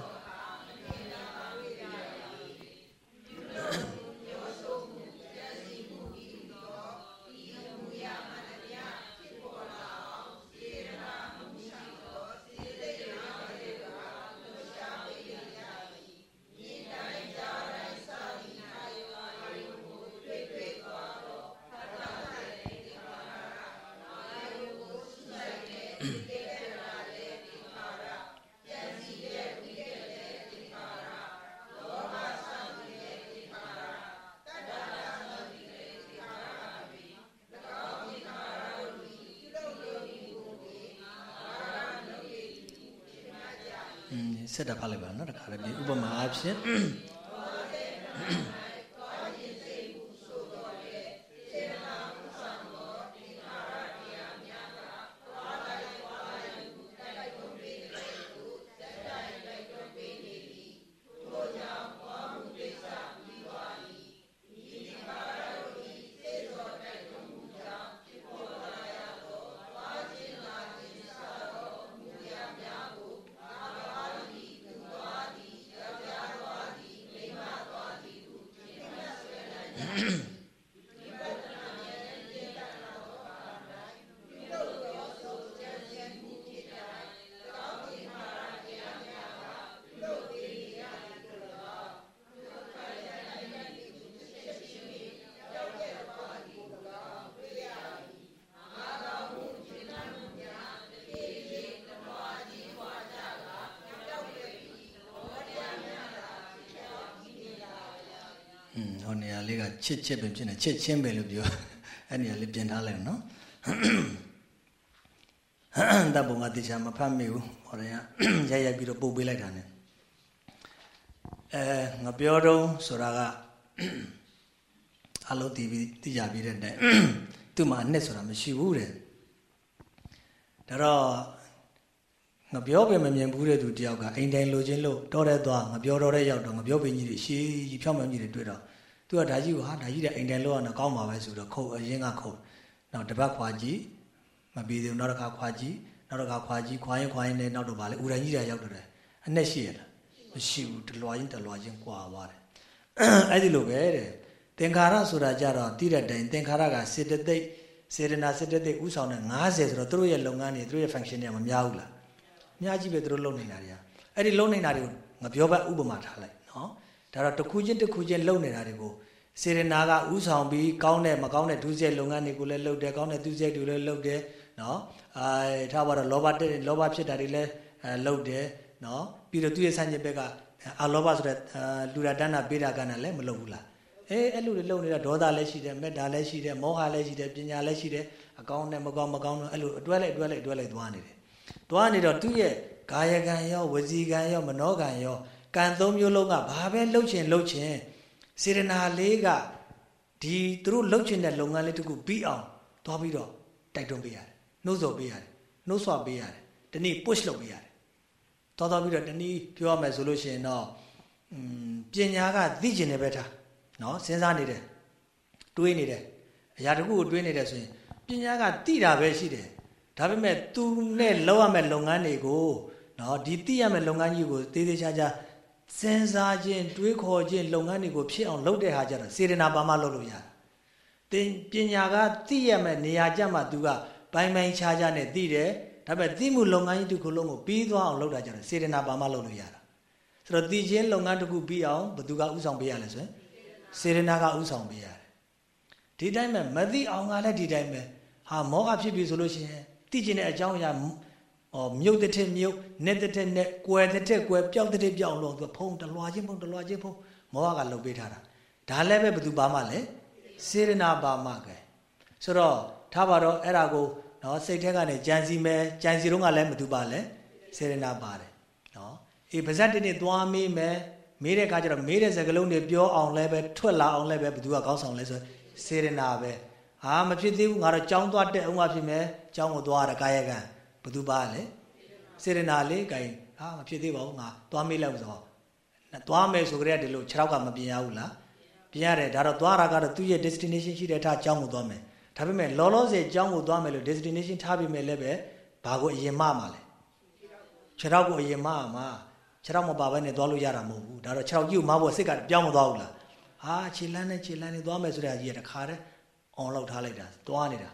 ချစ်ချစ်ပဲဖြစ်နေချစ်ချင်းပဲလို့ပြောအဲ့နေရာလေးပြင်ထားလိုက်နော်တပ်ပုံကတေချာမဖတ်မိဘူးဟောတယ်ကရိုက်ရိုက်ပြီးတော့ပုတ်ပေးလိုက်တာ ਨੇ အဲငါပြောတော့ဆိုတာကအလုံးတည်ပြီးသိကြပြီးတဲ့တဲ့သူ့မှာအနှစ်ဆိုတာမရှိဘူးတဲ့ဒါတော့ငပြောပင်မမြင်ဘူးတဲ့သူတယောက်ကအိမ်တိုင်းလိုချင်လို့တောတဲ့သွားငပြောတော့တဲ့ရောက်တော့ငပြောပင်ကြီးတွေရှေးကြီးဖြောင်းမှန်ကြီးတွေတွေ့တော့ သူကဒါကြီးကိုဟာဒါကြီးတဲ့အိမ်တိုင်းလို့ကတော့ကောင်းပါပဲဆိုတော့ခုတ်အရင်ကခုတ်နောက်တပတ်ခွာကြည့်မပြီးသေးဘူးနောက်တစ်ခါခွာကြည့်နောက်တစ်ခါခွာကြည့်ခွာရင်ခွာရင်လည်းနောက်တော့ဗာလေဥရန်ကြီးတွေရောက်တော့တယ်အနဲ့ရှိရလားမရှိဘူးတလွားချင်းတလွားချင်းကွာသွားတယ်အဲ့ဒီလိုပဲတဲ့သင်္ခါရဆိုတာကြတော့တိတဲ့တိုင်သင်္ခါရကစေတသိက်စေတနာစေတသိက်ဥဆောင်တဲ့90ဆိုတော့သူတို့ရဲ့လုပ်ငန်းတွေသူတို့ရဲ့ function တွေမများဘူးလားအများကြီးပဲသူတို့လုပ်နေတာတွေကအဲ့ဒီလုပ်နေတာတွေကိုငါပြောပတ်ဥပမာထားလိုက်နော် ဒါတော့တစ်ခုချင်းတစ်ခုချင်းလုပ်နေတာတွေကိုစေရနာကဥဆောင်ပြီးကောင်းတဲ့မကောင်းတဲ့ဒုစရိုက်လုပ်ငန်းတွေကိုလည်းလုပ်တယ်ကောင်းတဲ့ဒုစရိုက်တွေလည်းလုပ်တယ်နော်အဲထားပါတော့လောဘတက်လောဘဖြစ်တာတွေလည်းလုပ်တယ်နော်ပြီးတော့သူ့ရဲ့ဆန့်ကျင်ဘက်ကအလောဘဆိုတဲ့လူရတန်းတာပေးတာကဏ္ဍလည်းမလုပ်ဘူးလားအေးအဲ့လိုတွေလုပ်နေတာဒေါသလည်းရှိတယ်မေတ္တာလည်းရှိတယ်မောဟလည်းရှိတယ်ပညာလည်းရှိတယ်အကောင်းနဲ့မကောင်းမကောင်းတော့အဲ့လိုအတွဲလိုက်အတွဲလိုက်အတွဲလိုက်သွားနေတယ်သွားနေတော့သူ့ရဲ့ကာယကံရောဝစီကံရောမနောကံရော ကံသုံးမျိုးလုံးကဘာပဲလှုပ်ချင်လှုပ်ချင်စေရနာလေးကဒီသူတို့လှုပ်ချင်တဲ့လုပ်ငန်းလေးတခုပြီးအောင်သွားပြီးတော့တိုက်တွန်းပေးရတယ်နှိုးဆော်ပေးရတယ်နှိုးဆော်ပေးရတယ်ဒီနေ့ push လုပ်ပေးရတယ်သွားသွားပြီးတော့တနည်းပြောရမယ်ဆိုလို့ရှိရင်တော့อืมပညာကသိကျင်တယ်ပဲထားနော်စဉ်းစားနေတယ်တွေးနေတယ်အရာတခုကိုတွေးနေတယ်ဆိုရင်ပညာကသိတာပဲရှိတယ်ဒါပေမဲ့ तू နဲ့လောက်ရမယ့်လုပ်ငန်းတွေကိုနော်ဒီသိရမယ့်လုပ်ငန်းကြီးကိုသေးသေးချာချာ စဉ်းစားခြင်းတွေးခေါ်ခြင်းလုပ်ငန်းတွေကိုဖြစ်အောင်လုပ်တဲ့ဟာကြတော့စေတနာပါမလုပ်လို့ရတယ်သင်ပညာကသိရမယ့်နေရာကြမှာ तू ကပိုင်ပိုင်ခြားခြားနဲ့သိတယ်ဒါပေမဲ့သိမှုလုပ်ငန်းကြီးတစ်ခုလုံးကိုပြီးသွားအောင်လုပ်တာကြတော့စေတနာပါမလုပ်လို့ရတာဆိုတော့သိခြင်းလုပ်ငန်းတစ်ခုပြီးအောင်ဘသူကဥဆောင်ပေးရလဲဆိုရင်စေရနာကဥဆောင်ပေးရတယ်ဒီတိုင်းပဲမသိအောင်ကလည်းဒီတိုင်းပဲဟာမောဟဖြစ်ပြီဆိုလို့ရှိရင်သိကျင်တဲ့အကြောင်းအရာ ဟောမြုပ်တဲ့ထက်မြုပ်နဲ့တဲ့ထက်နဲ့ကွယ်တဲ့ထက်ကွယ်ပျောက်တဲ့ထက်ပျောက်လို့သူဖုံးတလွာချင်းဖုံးတလွာချင်းဖုံးမောဟကလှုပ်ပေးထားတာဒါလည်းပဲဘသူပါမှလဲစေရနာပါမှကဲဆိုတော့ထားပါတော့အဲ့ဒါကိုနော်စိတ်ထဲကနေကြံစီမယ်ကြံစီတော့ကလည်းဘသူပါလဲစေရနာပါတယ်နော်အေးပါဇက်တင်းနေသွားမေးမယ်မေးတဲ့အခါကျတော့မေးတဲ့စကားလုံးတွေပြောအောင်လည်းပဲထွက်လာအောင်လည်းပဲဘသူကကောင်းဆောင်လဲဆိုစေရနာပဲဟာမဖြစ်သေးဘူးငါတော့ကြောင်းသွားတက်အောင်မှဖြစ်မယ်ကြောင်းကိုသွားရကာယကံ ဘသူပါလဲစေရနာလေးဂိုင်ဟာမဖြစ်သေးပါဘူးငါသွားမေးလိုက်ဆိုတော့သွားမယ်ဆိုကြတဲ့ဒီလို6ရောက်ကမပြင်ရဘူးလားပြင်ရတယ်ဒါတော့သွားတာကတော့သူ့ရဲ့ destination ရှိတဲ့ထားကြောင်းကိုသွားမယ်ဒါပေမဲ့လောလောဆယ်ကြောင်းကိုသွားမယ်လို့ destination ထားပြီးမယ်လည်းပဲဘာကိုအရင်မှမှာလဲ6ရောက်ကိုအရင်မှမှာခြေထောက်မပါဘဲနဲ့သွားလို့ရတာမဟုတ်ဘူးဒါတော့ခြေထောက်ကြီးကိုမဖို့စိတ်ကပြောင်းမသွားဘူးလားဟာခြေလန်းနဲ့ခြေလန်းနဲ့သွားမယ်ဆိုတဲ့အကြီးကတခါတည်းအောင်လောက်ထားလိုက်တာသွားနေတာ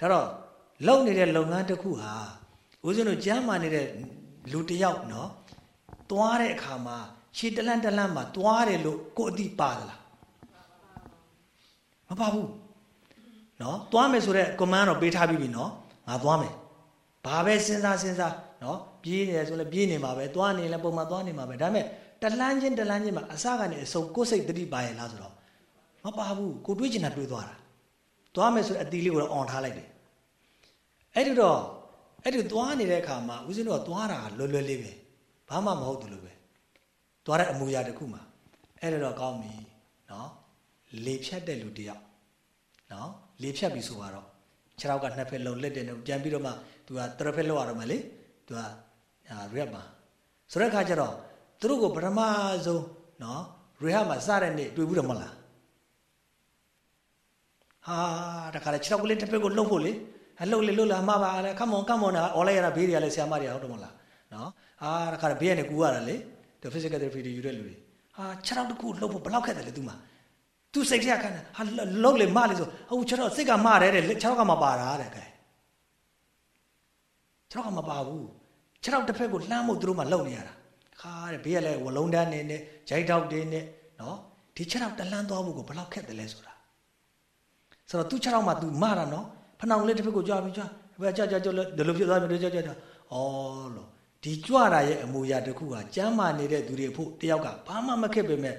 ဒါတော့ လုံနေတဲ့လုပ်ငန်းတစ်ခုဟာဦးဇင်းတို့ကြမ်းမာနေတဲ့လူတယောက်နော်သွားတဲ့အခါမှာခြေတလန့်တလန့်မှာသွားတယ်လို့ကိုယ်အတိပါသလားမပါဘူးနော်သွားမယ်ဆိုတော့ command တော့ပေးထားပြီးပြီနော်ငါသွားမယ်ဘာပဲစဉ်းစားစဉ်းစားနော်ပြေးနေတယ်ဆိုလည်းပြေးနေမှာပဲသွားနေလည်းပုံမှန်သွားနေမှာပဲဒါပေမဲ့တလန်းချင်းတလန်းချင်းမှာအစကနေအစုံကိုယ်စိတ်တတိပါရဲ့လားဆိုတော့မပါဘူးကိုတွေးချင်တာတွေးသွားတာသွားမယ်ဆိုအတီလေးကိုတော့អောင်ထားလိုက်တယ် အဲ့ဒီတော့အဲ့ဒီသွားနေတဲ့အခါမှာဦးဇင်းတို့ကသွားတာလွယ်လွယ်လေးပဲဘာမှမဟုတ်တယ်လို့ပဲသွားတဲ့အမူအရာတစ်ခုမှာအဲ့ဒါတော့ကောင်းပြီနော်လေဖြတ်တဲ့လူတယောက်နော်လေဖြတ်ပြီဆိုတော့ခြေထောက်ကနှစ်ဖက်လုံးလက်တယ်နဲ့ပြန်ပြီးတော့မှသူကတရဖက်လောက်ရတော့မယ်လေသူကရက်ပါဆိုတဲ့အခါကျတော့သူတို့ကိုပထမဆုံးနော်ရေဟမှာစတဲ့နေ့တွေ့ဘူးတယ်မဟုတ်လားဟာတခါလေခြေထောက်ကလေးတစ်ဖက်ကိုလှုပ်ဖို့လေ အလှုပ်လေလှုပ်လာမှာပါလေခမောင်ကမောင်နာအော်လိုက်ရတာဘေးတွေကလည်းဆရာမတွေဟုတ်တယ်မဟုတ်လားနော်အာတခါဘေးကနေကူရတာလေဒီ physical therapy တွေယူတဲ့လူတွေဟာခြေထောက်တစ်ခုလှုပ်ဖို့ဘယ်လောက်ခက်တယ်လဲသူမှာသူစိတ်ထဲကခန္ဓာဟာလှုပ်လေမလေဆိုဟုတ်ခြေထောက်စိတ်ကမတယ်တဲ့ခြေထောက်ကမပါတာတဲ့ကဲခြေထောက်ကမပါဘူးခြေထောက်တစ်ဖက်ကိုလှမ်းဖို့သူတို့မှလှုပ်နေရတာခါတဲ့ဘေးကလည်းဝလုံးတန်းနေနဲ့ဂျိုက်တောက်တွေနဲ့နော်ဒီခြေထောက်တလန်းသွားဖို့ကိုဘယ်လောက်ခက်တယ်လဲဆိုတာဆိုတော့သူခြေထောက်မှာ तू မတာနော် ဖဏောင်လေးတစ်ဖက်ကိုကြွပြီးကြွဘယ်ကြကြကြဒီလိုဖြစ်သွားပြီကြကြကြဩလို့ဒီကြွတာရဲ့အမူအရာတစ်ခုကကျမ်းမာနေတဲ့သူတွေဖို့တယောက်ကဘာမှမခက်ပေမဲ့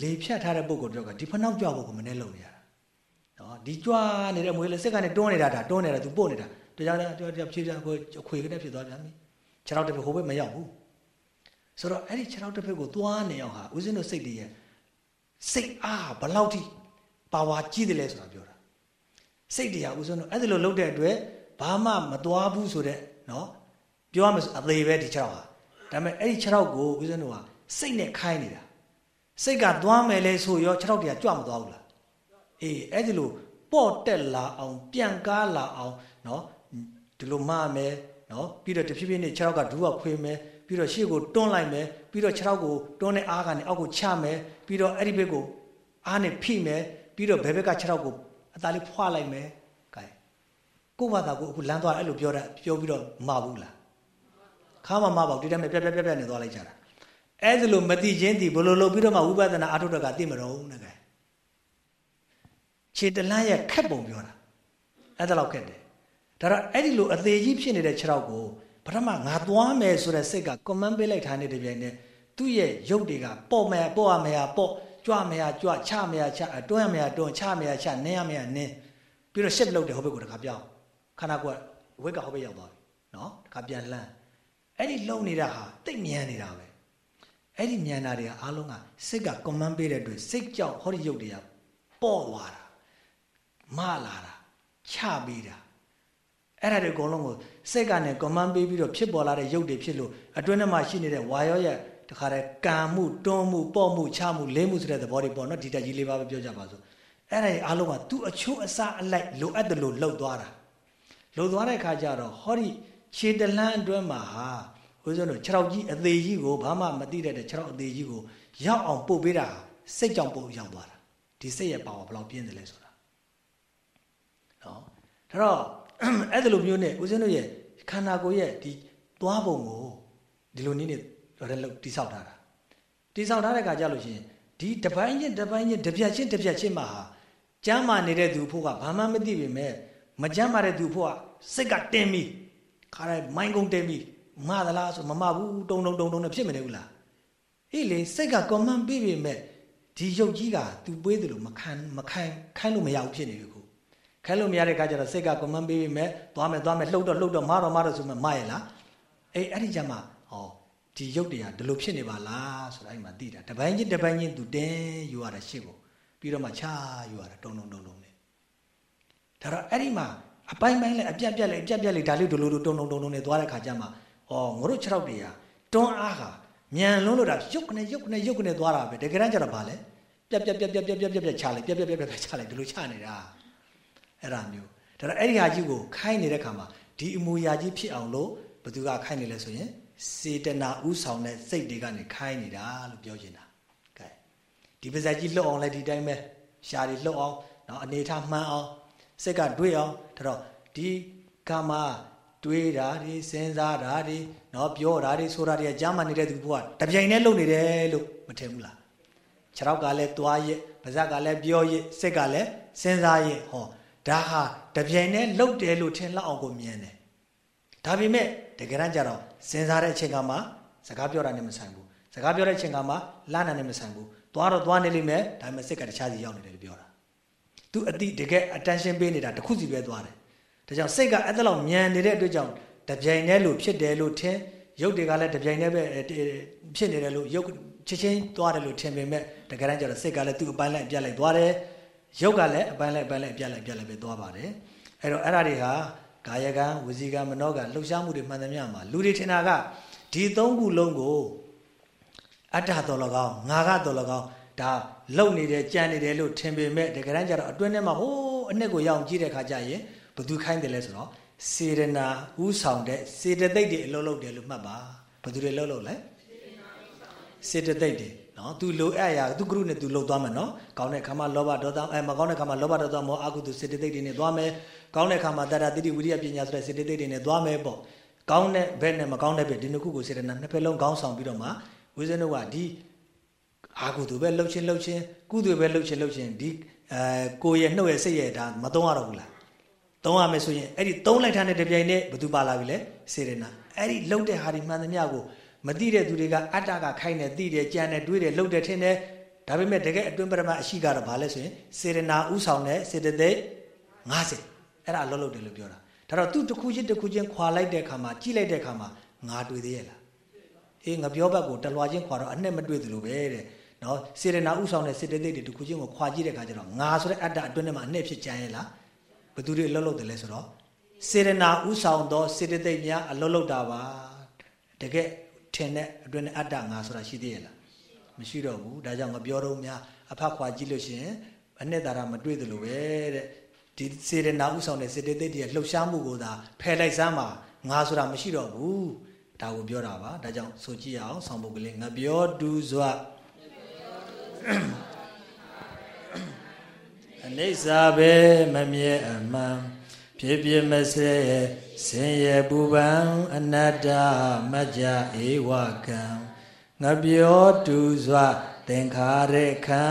လေဖြတ်ထားတဲ့ပုံကိုတယောက်ကဒီဖဏောက်ကြွဖို့ကိုမနဲ့လုံနေရတာနော်ဒီကြွနေတဲ့မွေးလေစက်ကနေတွန်းနေတာဒါတွန်းနေတာ तू ပို့နေတာတရားလည်းတရားတရားဖြည့်ပြကိုအခွေကနေဖြစ်သွားပြန်ပြီခြေထောက်တစ်ဖက်ဟိုဘက်မရောက်ဘူးဆိုတော့အဲ့ဒီခြေထောက်တစ်ဖက်ကိုသွားနေအောင်ဟာဦးဇင်းတို့စိတ်တည်းရဲ့စိတ်အားဘယ်လောက်ထိပါဝါကြီးတယ်လဲဆိုတာပြောတာ စိတ်တရားဦးဇင်းတို့အဲ့ဒါလိုလုပ်တဲ့အတွက်ဘာမှမသွားဘူးဆိုတဲ့နော်ပြောရမယ်ဆိုအသေးပဲဒီ6ဟာဒါပေမဲ့အဲ့ဒီ6ကိုဦးဇင်းတို့ကစိတ်နဲ့ခိုင်းနေတာစိတ်ကသွားမယ်လဲဆိုရော6တရားကြွမသွားဘူးလားအေးအဲ့ဒီလိုပေါ့တက်လာအောင်ပြန်ကားလာအောင်နော်ဒီလိုမှားမယ်နော်ပြီးတော့တဖြည်းဖြည်းနဲ့6ကဒူးကခွေမယ်ပြီးတော့ရှေ့ကိုတွန်းလိုက်မယ်ပြီးတော့6ကိုတွန်းတဲ့အားကနေအောက်ကိုချမယ်ပြီးတော့အဲ့ဒီဘက်ကိုအားနဲ့ဖိမယ်ပြီးတော့ဘယ်ဘက်က6ကို အသားလေးဖွာလိုက်မယ်ကဲကိုယ့်ဘာသာကိုအခုလမ်းသွားအဲ့လိုပြောတာပြောပြီးတော့မှာဘူးလားခါမှမပေါ့ဒီတိုင်းပဲပြက်ပြက်ပြက်ပြက်နေသွားလိုက်ကြတာအဲ့ဒါလိုမတိချင်းတည်ဘလို့လို့ပြီးတော့မှဝိပဿနာအထုတော့ကသိမတော့ဘူးနဲ့ကဲခြေတလန်းရဲ့ခက်ပုံပြောတာအဲ့ဒါတော့ခက်တယ်ဒါတော့အဲ့ဒီလိုအသေးကြီးဖြစ်နေတဲ့ခြေထောက်ကိုပထမငါသွားမယ်ဆိုတဲ့စိတ်က command ပေးလိုက်တာနဲ့တပြိုင်နက်သူ့ရဲ့ရုပ်တွေကပေါ့မယ်ပေါ့ရမယ်ပေါ့ ကြွမယ်ကြွချမယ်ချတွန်းရမယ်တွန်းချမယ်ချနင်းရမယ်နင်းပြီးတော့ shift လုပ်တယ်ဟိုဘက်ကိုတခါပြောင်းခန္ဓာကိုယ်ဝက်ကဟိုဘက်ရောက်သွားပြီနော်တခါပြန်လှမ်းအဲ့ဒီလုံနေတာဟာတိတ်မြန်နေတာပဲအဲ့ဒီမြန်တာတွေကအားလုံးကစိတ်က command ပေးတဲ့အတွက်စိတ်ကြောင့်ဟောဒီရုပ်တွေကပေါ့သွားတာမလာတာချပေးတာအဲ့ဒါတွေအကုန်လုံးကိုစိတ်ကနေ command ပေးပြီးတော့ဖြစ်ပေါ်လာတဲ့ရုပ်တွေဖြစ်လို့အတွင်းထဲမှာရှိနေတဲ့ဝါရောရဲ့ တခါတည်းကံမှုတွန်းမှုပေါ့မှုချမှုလေးမှုဆိုတဲ့သဘောတွေပေါ့နော်ဒီတက်ကြီးလေးပါပဲပြောကြပါစို့အဲ့ဒါတွေအားလုံးကသူ့အချိုးအစားအလိုက်လိုအပ်တယ်လို့လှုပ်သွားတာလှုပ်သွားတဲ့ခါကျတော့ဟောဒီခြေတလန်းအတွင်းမှာဟာဦးဇင်းတို့6ရောက်ကြီးအသေးကြီးကိုဘာမှမသိတဲ့6ရောက်အသေးကြီးကိုရောက်အောင်ပို့ပေးတာစိတ်ကြောင့်ပို့ရောက်သွားတာဒီစိတ်ရဲ့ပါဝါဘယ်လောက်ပြင်းတယ်လဲဆိုတာနော်ဒါတော့အဲ့ဒီလိုမျိုးနဲ့ဦးဇင်းတို့ရဲ့ခန္ဓာကိုယ်ရဲ့ဒီသွားပုံကိုဒီလိုနည်းနဲ့ ရလောက်တိဆောက်ထားတာတိဆောက်ထားတဲ့ခါကျလို့ရှိရင်ဒီတပိုင်းချင်းတပိုင်းချင်းတပြက်ချင်းတပြက်ချင်းမှာဟာကျမ်းမာနေတဲ့သူဖို့ကဘာမှမသိပေမဲ့မကျမ်းမာတဲ့သူဖို့ကစိတ်ကတင်းပြီးခါရဲမိုင်းကုန်းတင်းပြီးမသလားဆိုမမဘူးတုံတုံတုံတုံနဲ့ဖြစ်မနေဘူးလားအေးလေစိတ်ကကွန်မန့်ပြီးပေမဲ့ဒီရုပ်ကြီးကသူပွေးတယ်လို့မခံမခံခိုင်းလို့မရဘူးဖြစ်နေပြီကိုခိုင်းလို့မရတဲ့ခါကျတော့စိတ်ကကွန်မန့်ပြီးပေမဲ့သွားမယ်သွားမယ်လှုပ်တော့လှုပ်တော့မတော့မတော့ဆိုမှမရလားအေးအဲ့ဒီကြမှာဟော ဒီရုပ်တရားဒီလိုဖြစ်နေပါလားဆိုတာအဲ့မှာသိတာတပိုင်းချင်းတပိုင်းချင်းသူတင်းယူရတာရှေ့ကိုပြီးတော့မှချယူရတာတုံတုံတုံတုံနဲ့ဒါတော့အဲ့ဒီမှာအပိုင်းပိုင်းလဲအပြက်ပြက်လဲအပြက်ပြက်လဲဒါလေးဒလိုလိုတုံတုံတုံတုံနဲ့သွားတဲ့ခါကျမှဩငါတို့6ရောက်တရားတွန်းအားဟာမြန်လွန်းလို့တာရုပ်ကနေရုပ်ကနေရုပ်ကနေသွားတာပဲတကယ်တမ်းကျတော့ဗာလဲပြက်ပြက်ပြက်ပြက်ပြက်ပြက်ပြက်ပြက်ချလိုက်ပြက်ပြက်ပြက်ပြက်ချလိုက်ဒီလိုချနေတာအဲ့ဒါမျိုးဒါတော့အဲ့ဒီဟာကြီးကိုခိုင်းနေတဲ့ခါမှာဒီအမူအရာကြီးဖြစ်အောင်လို့ဘသူကခိုင်းနေလဲဆိုရင် စေတနာဥဆောင်တဲ့စိတ်တွေကနေခိုင်းနေတာလို့ပြောချင်တာကဲဒီပါဇက်ကြီးလှုပ်အောင်လဲဒီတိုင်းပဲရှားတွေလှုပ်အောင်နော်အနေထားမှန်းအောင်စိတ်ကတွေးအောင်ဒါတော့ဒီကာမတွေးတာတွေစဉ်းစားတာတွေနော်ပြောတာတွေဆိုတာတွေကြားမှနေတဲ့သူကတပြိုင်တည်းလုပ်နေတယ်လို့မထင်ဘူးလားခြေထောက်ကလည်းသွားရပါဇက်ကလည်းပြောရစိတ်ကလည်းစဉ်းစားရဟောဒါဟာတပြိုင်တည်းလုပ်တယ်လို့ထင်လောက်အောင်ကိုမြင်တယ်ဒါပေမဲ့ တကယ်တမ်းကျတော့စဉ်းစားတဲ့အချိန်ကမှစကားပြောတာနဲ့မဆိုင်ဘူးစကားပြောတဲ့အချိန်ကမှလမ်းတာနဲ့မဆိုင်ဘူးသွားတော့သွားနေလိမ့်မယ်ဒါပေမဲ့စိတ်ကတခြားစီရောက်နေတယ်လို့ပြောတာသူအတိတကယ် attention ပေးနေတာတစ်ခုစီပဲသွားတယ်ဒါကြောင့်စိတ်ကအဲ့ဒါလောက်မြန်နေတဲ့အတွက်ကြောင့်တပြိုင်တည်းလို့ဖြစ်တယ်လို့ထင်ရုပ်တွေကလည်းတပြိုင်တည်းပဲဖြစ်နေတယ်လို့ရုပ်ချက်ချင်းသွားတယ်လို့ထင်ပေမဲ့တကယ်တမ်းကျတော့စိတ်ကလည်းသူ့အပိုင်းလိုက်အပြတ်လိုက်သွားတယ်ရုပ်ကလည်းအပိုင်းလိုက်အပိုင်းလိုက်အပြတ်လိုက်အပြတ်လိုက်ပဲသွားပါတယ်အဲ့တော့အဲ့ဒါတွေဟာ ကာယကံဝစီကံမနောကံလှုပ်ရှားမှုတွေမှန်သမျှမှာလူတွေထင်တာကဒီသုံးခုလုံးကိုအတ္တတော်လကောင်းငါကတော်လကောင်းဒါလုံနေတယ်ကြံနေတယ်လို့ထင်ပေမဲ့တကယ်တမ်းကျတော့အတွင်းထဲမှာဟိုးအနှစ်ကိုရောက်ကြည့်တဲ့ခါကျရင်ဘသူခိုင်းတယ်လဲဆိုတော့စေရနာဥဆောင်တဲ့စေတသိက်တွေအလုံးလုံးတယ်လို့မှတ်ပါဘသူတွေလုံးလုံးလဲစေတသိက်တွေ နော်သူလိုအပ်ရာသူကရုနဲ့သူလှုပ်သွားမယ်နော်ကောင်းတဲ့ခါမှာလောဘဒေါသအဲမကောင်းတဲ့ခါမှာလောဘဒေါသမောအကုသိုလ်စေတသိက်တွေနဲ့သွားမယ်ကောင်းတဲ့ခါမှာတတတိတိဝိရိယပညာဆိုတဲ့စေတသိက်တွေနဲ့သွားမယ်ပေါ့ကောင်းတဲ့ဘက်နဲ့မကောင်းတဲ့ဘက်ဒီနှစ်ခုကိုစေတနာနှစ်ဖက်လုံးခေါင်းဆောင်ပြီးတော့မှဝိဇ္ဇနုကဒီအာကုသိုလ်ပဲလှုပ်ချင်းလှုပ်ချင်းကုသိုလ်ပဲလှုပ်ချင်းလှုပ်ချင်းဒီအဲကိုယ်ရဲ့နှုတ်ရဲ့စိတ်ရဲ့ဒါမသုံးရတော့ဘူးလားသုံးရမယ်ဆိုရင်အဲ့ဒီသုံးလိုက်ထားတဲ့တပြိုင်နဲ့ဘသူပါလာပြီလဲစေရနာအဲ့ဒီလှုပ်တဲ့ဟာဒီမှန်သမျှကို မသိတဲ့သူတွေကအတ္တကခိုင်းတယ်သိတယ်ကြံတယ်တွေးတယ်လှုပ်တယ်ထင်တယ်ဒါပေမဲ့တကယ်အတွင်းပရမအရှိကတော့ဘာလဲဆိုရင်စေရနာဥဆောင်တဲ့စေတသိက်90အဲ့ဒါလှုပ်လှုပ်တယ်လို့ပြောတာဒါတော့သူတစ်ခုချင်းတစ်ခုချင်းခွာလိုက်တဲ့အခါမှာကြည့်လိုက်တဲ့အခါမှာငါတွေ့သေးရဲ့လားအေးငါပြောဘက်ကိုတလွာချင်းခွာတော့အနဲ့မတွေ့သလိုပဲတဲ့နော်စေရနာဥဆောင်တဲ့စေတသိက်တွေတစ်ခုချင်းကိုခွာကြည့်တဲ့အခါကျတော့ငါဆိုတဲ့အတ္တအတွင်းထဲမှာအနဲ့ဖြစ်ကြရဲ့လားဘသူတွေအလုပ်လုပ်တယ်လဲဆိုတော့စေရနာဥဆောင်သောစေတသိက်များအလုပ်လုပ်တာပါတကယ် ထင်တဲ့အတွင်းအတ္တငါဆိုတာရှိသေးရဲ့လားမရှိတော့ဘူးဒါကြောင့်ငါပြောတော့များအဖခွာကြည့်လို့ရှိရင်အနှစ်သာရမတွေ့သလိုပဲတဲ့ဒီစေရနာဥဆောင်တဲ့စေတသိက်တွေလှုပ်ရှားမှုကိုသာဖယ်လိုက်စမ်းပါငါဆိုတာမရှိတော့ဘူးဒါကိုပြောတာပါဒါကြောင့်ဆိုကြည့်အောင်ဆောင်းပုတ်ကလေးငါပြောတူစွာအနိစ္စပဲမမြဲအမှန် ဖြစ်ဖြစ်မစဲဆင်းရဲပူပန်အနတ္တမကြဧဝကံငါပြောတူစွာသင်္ခါရခံ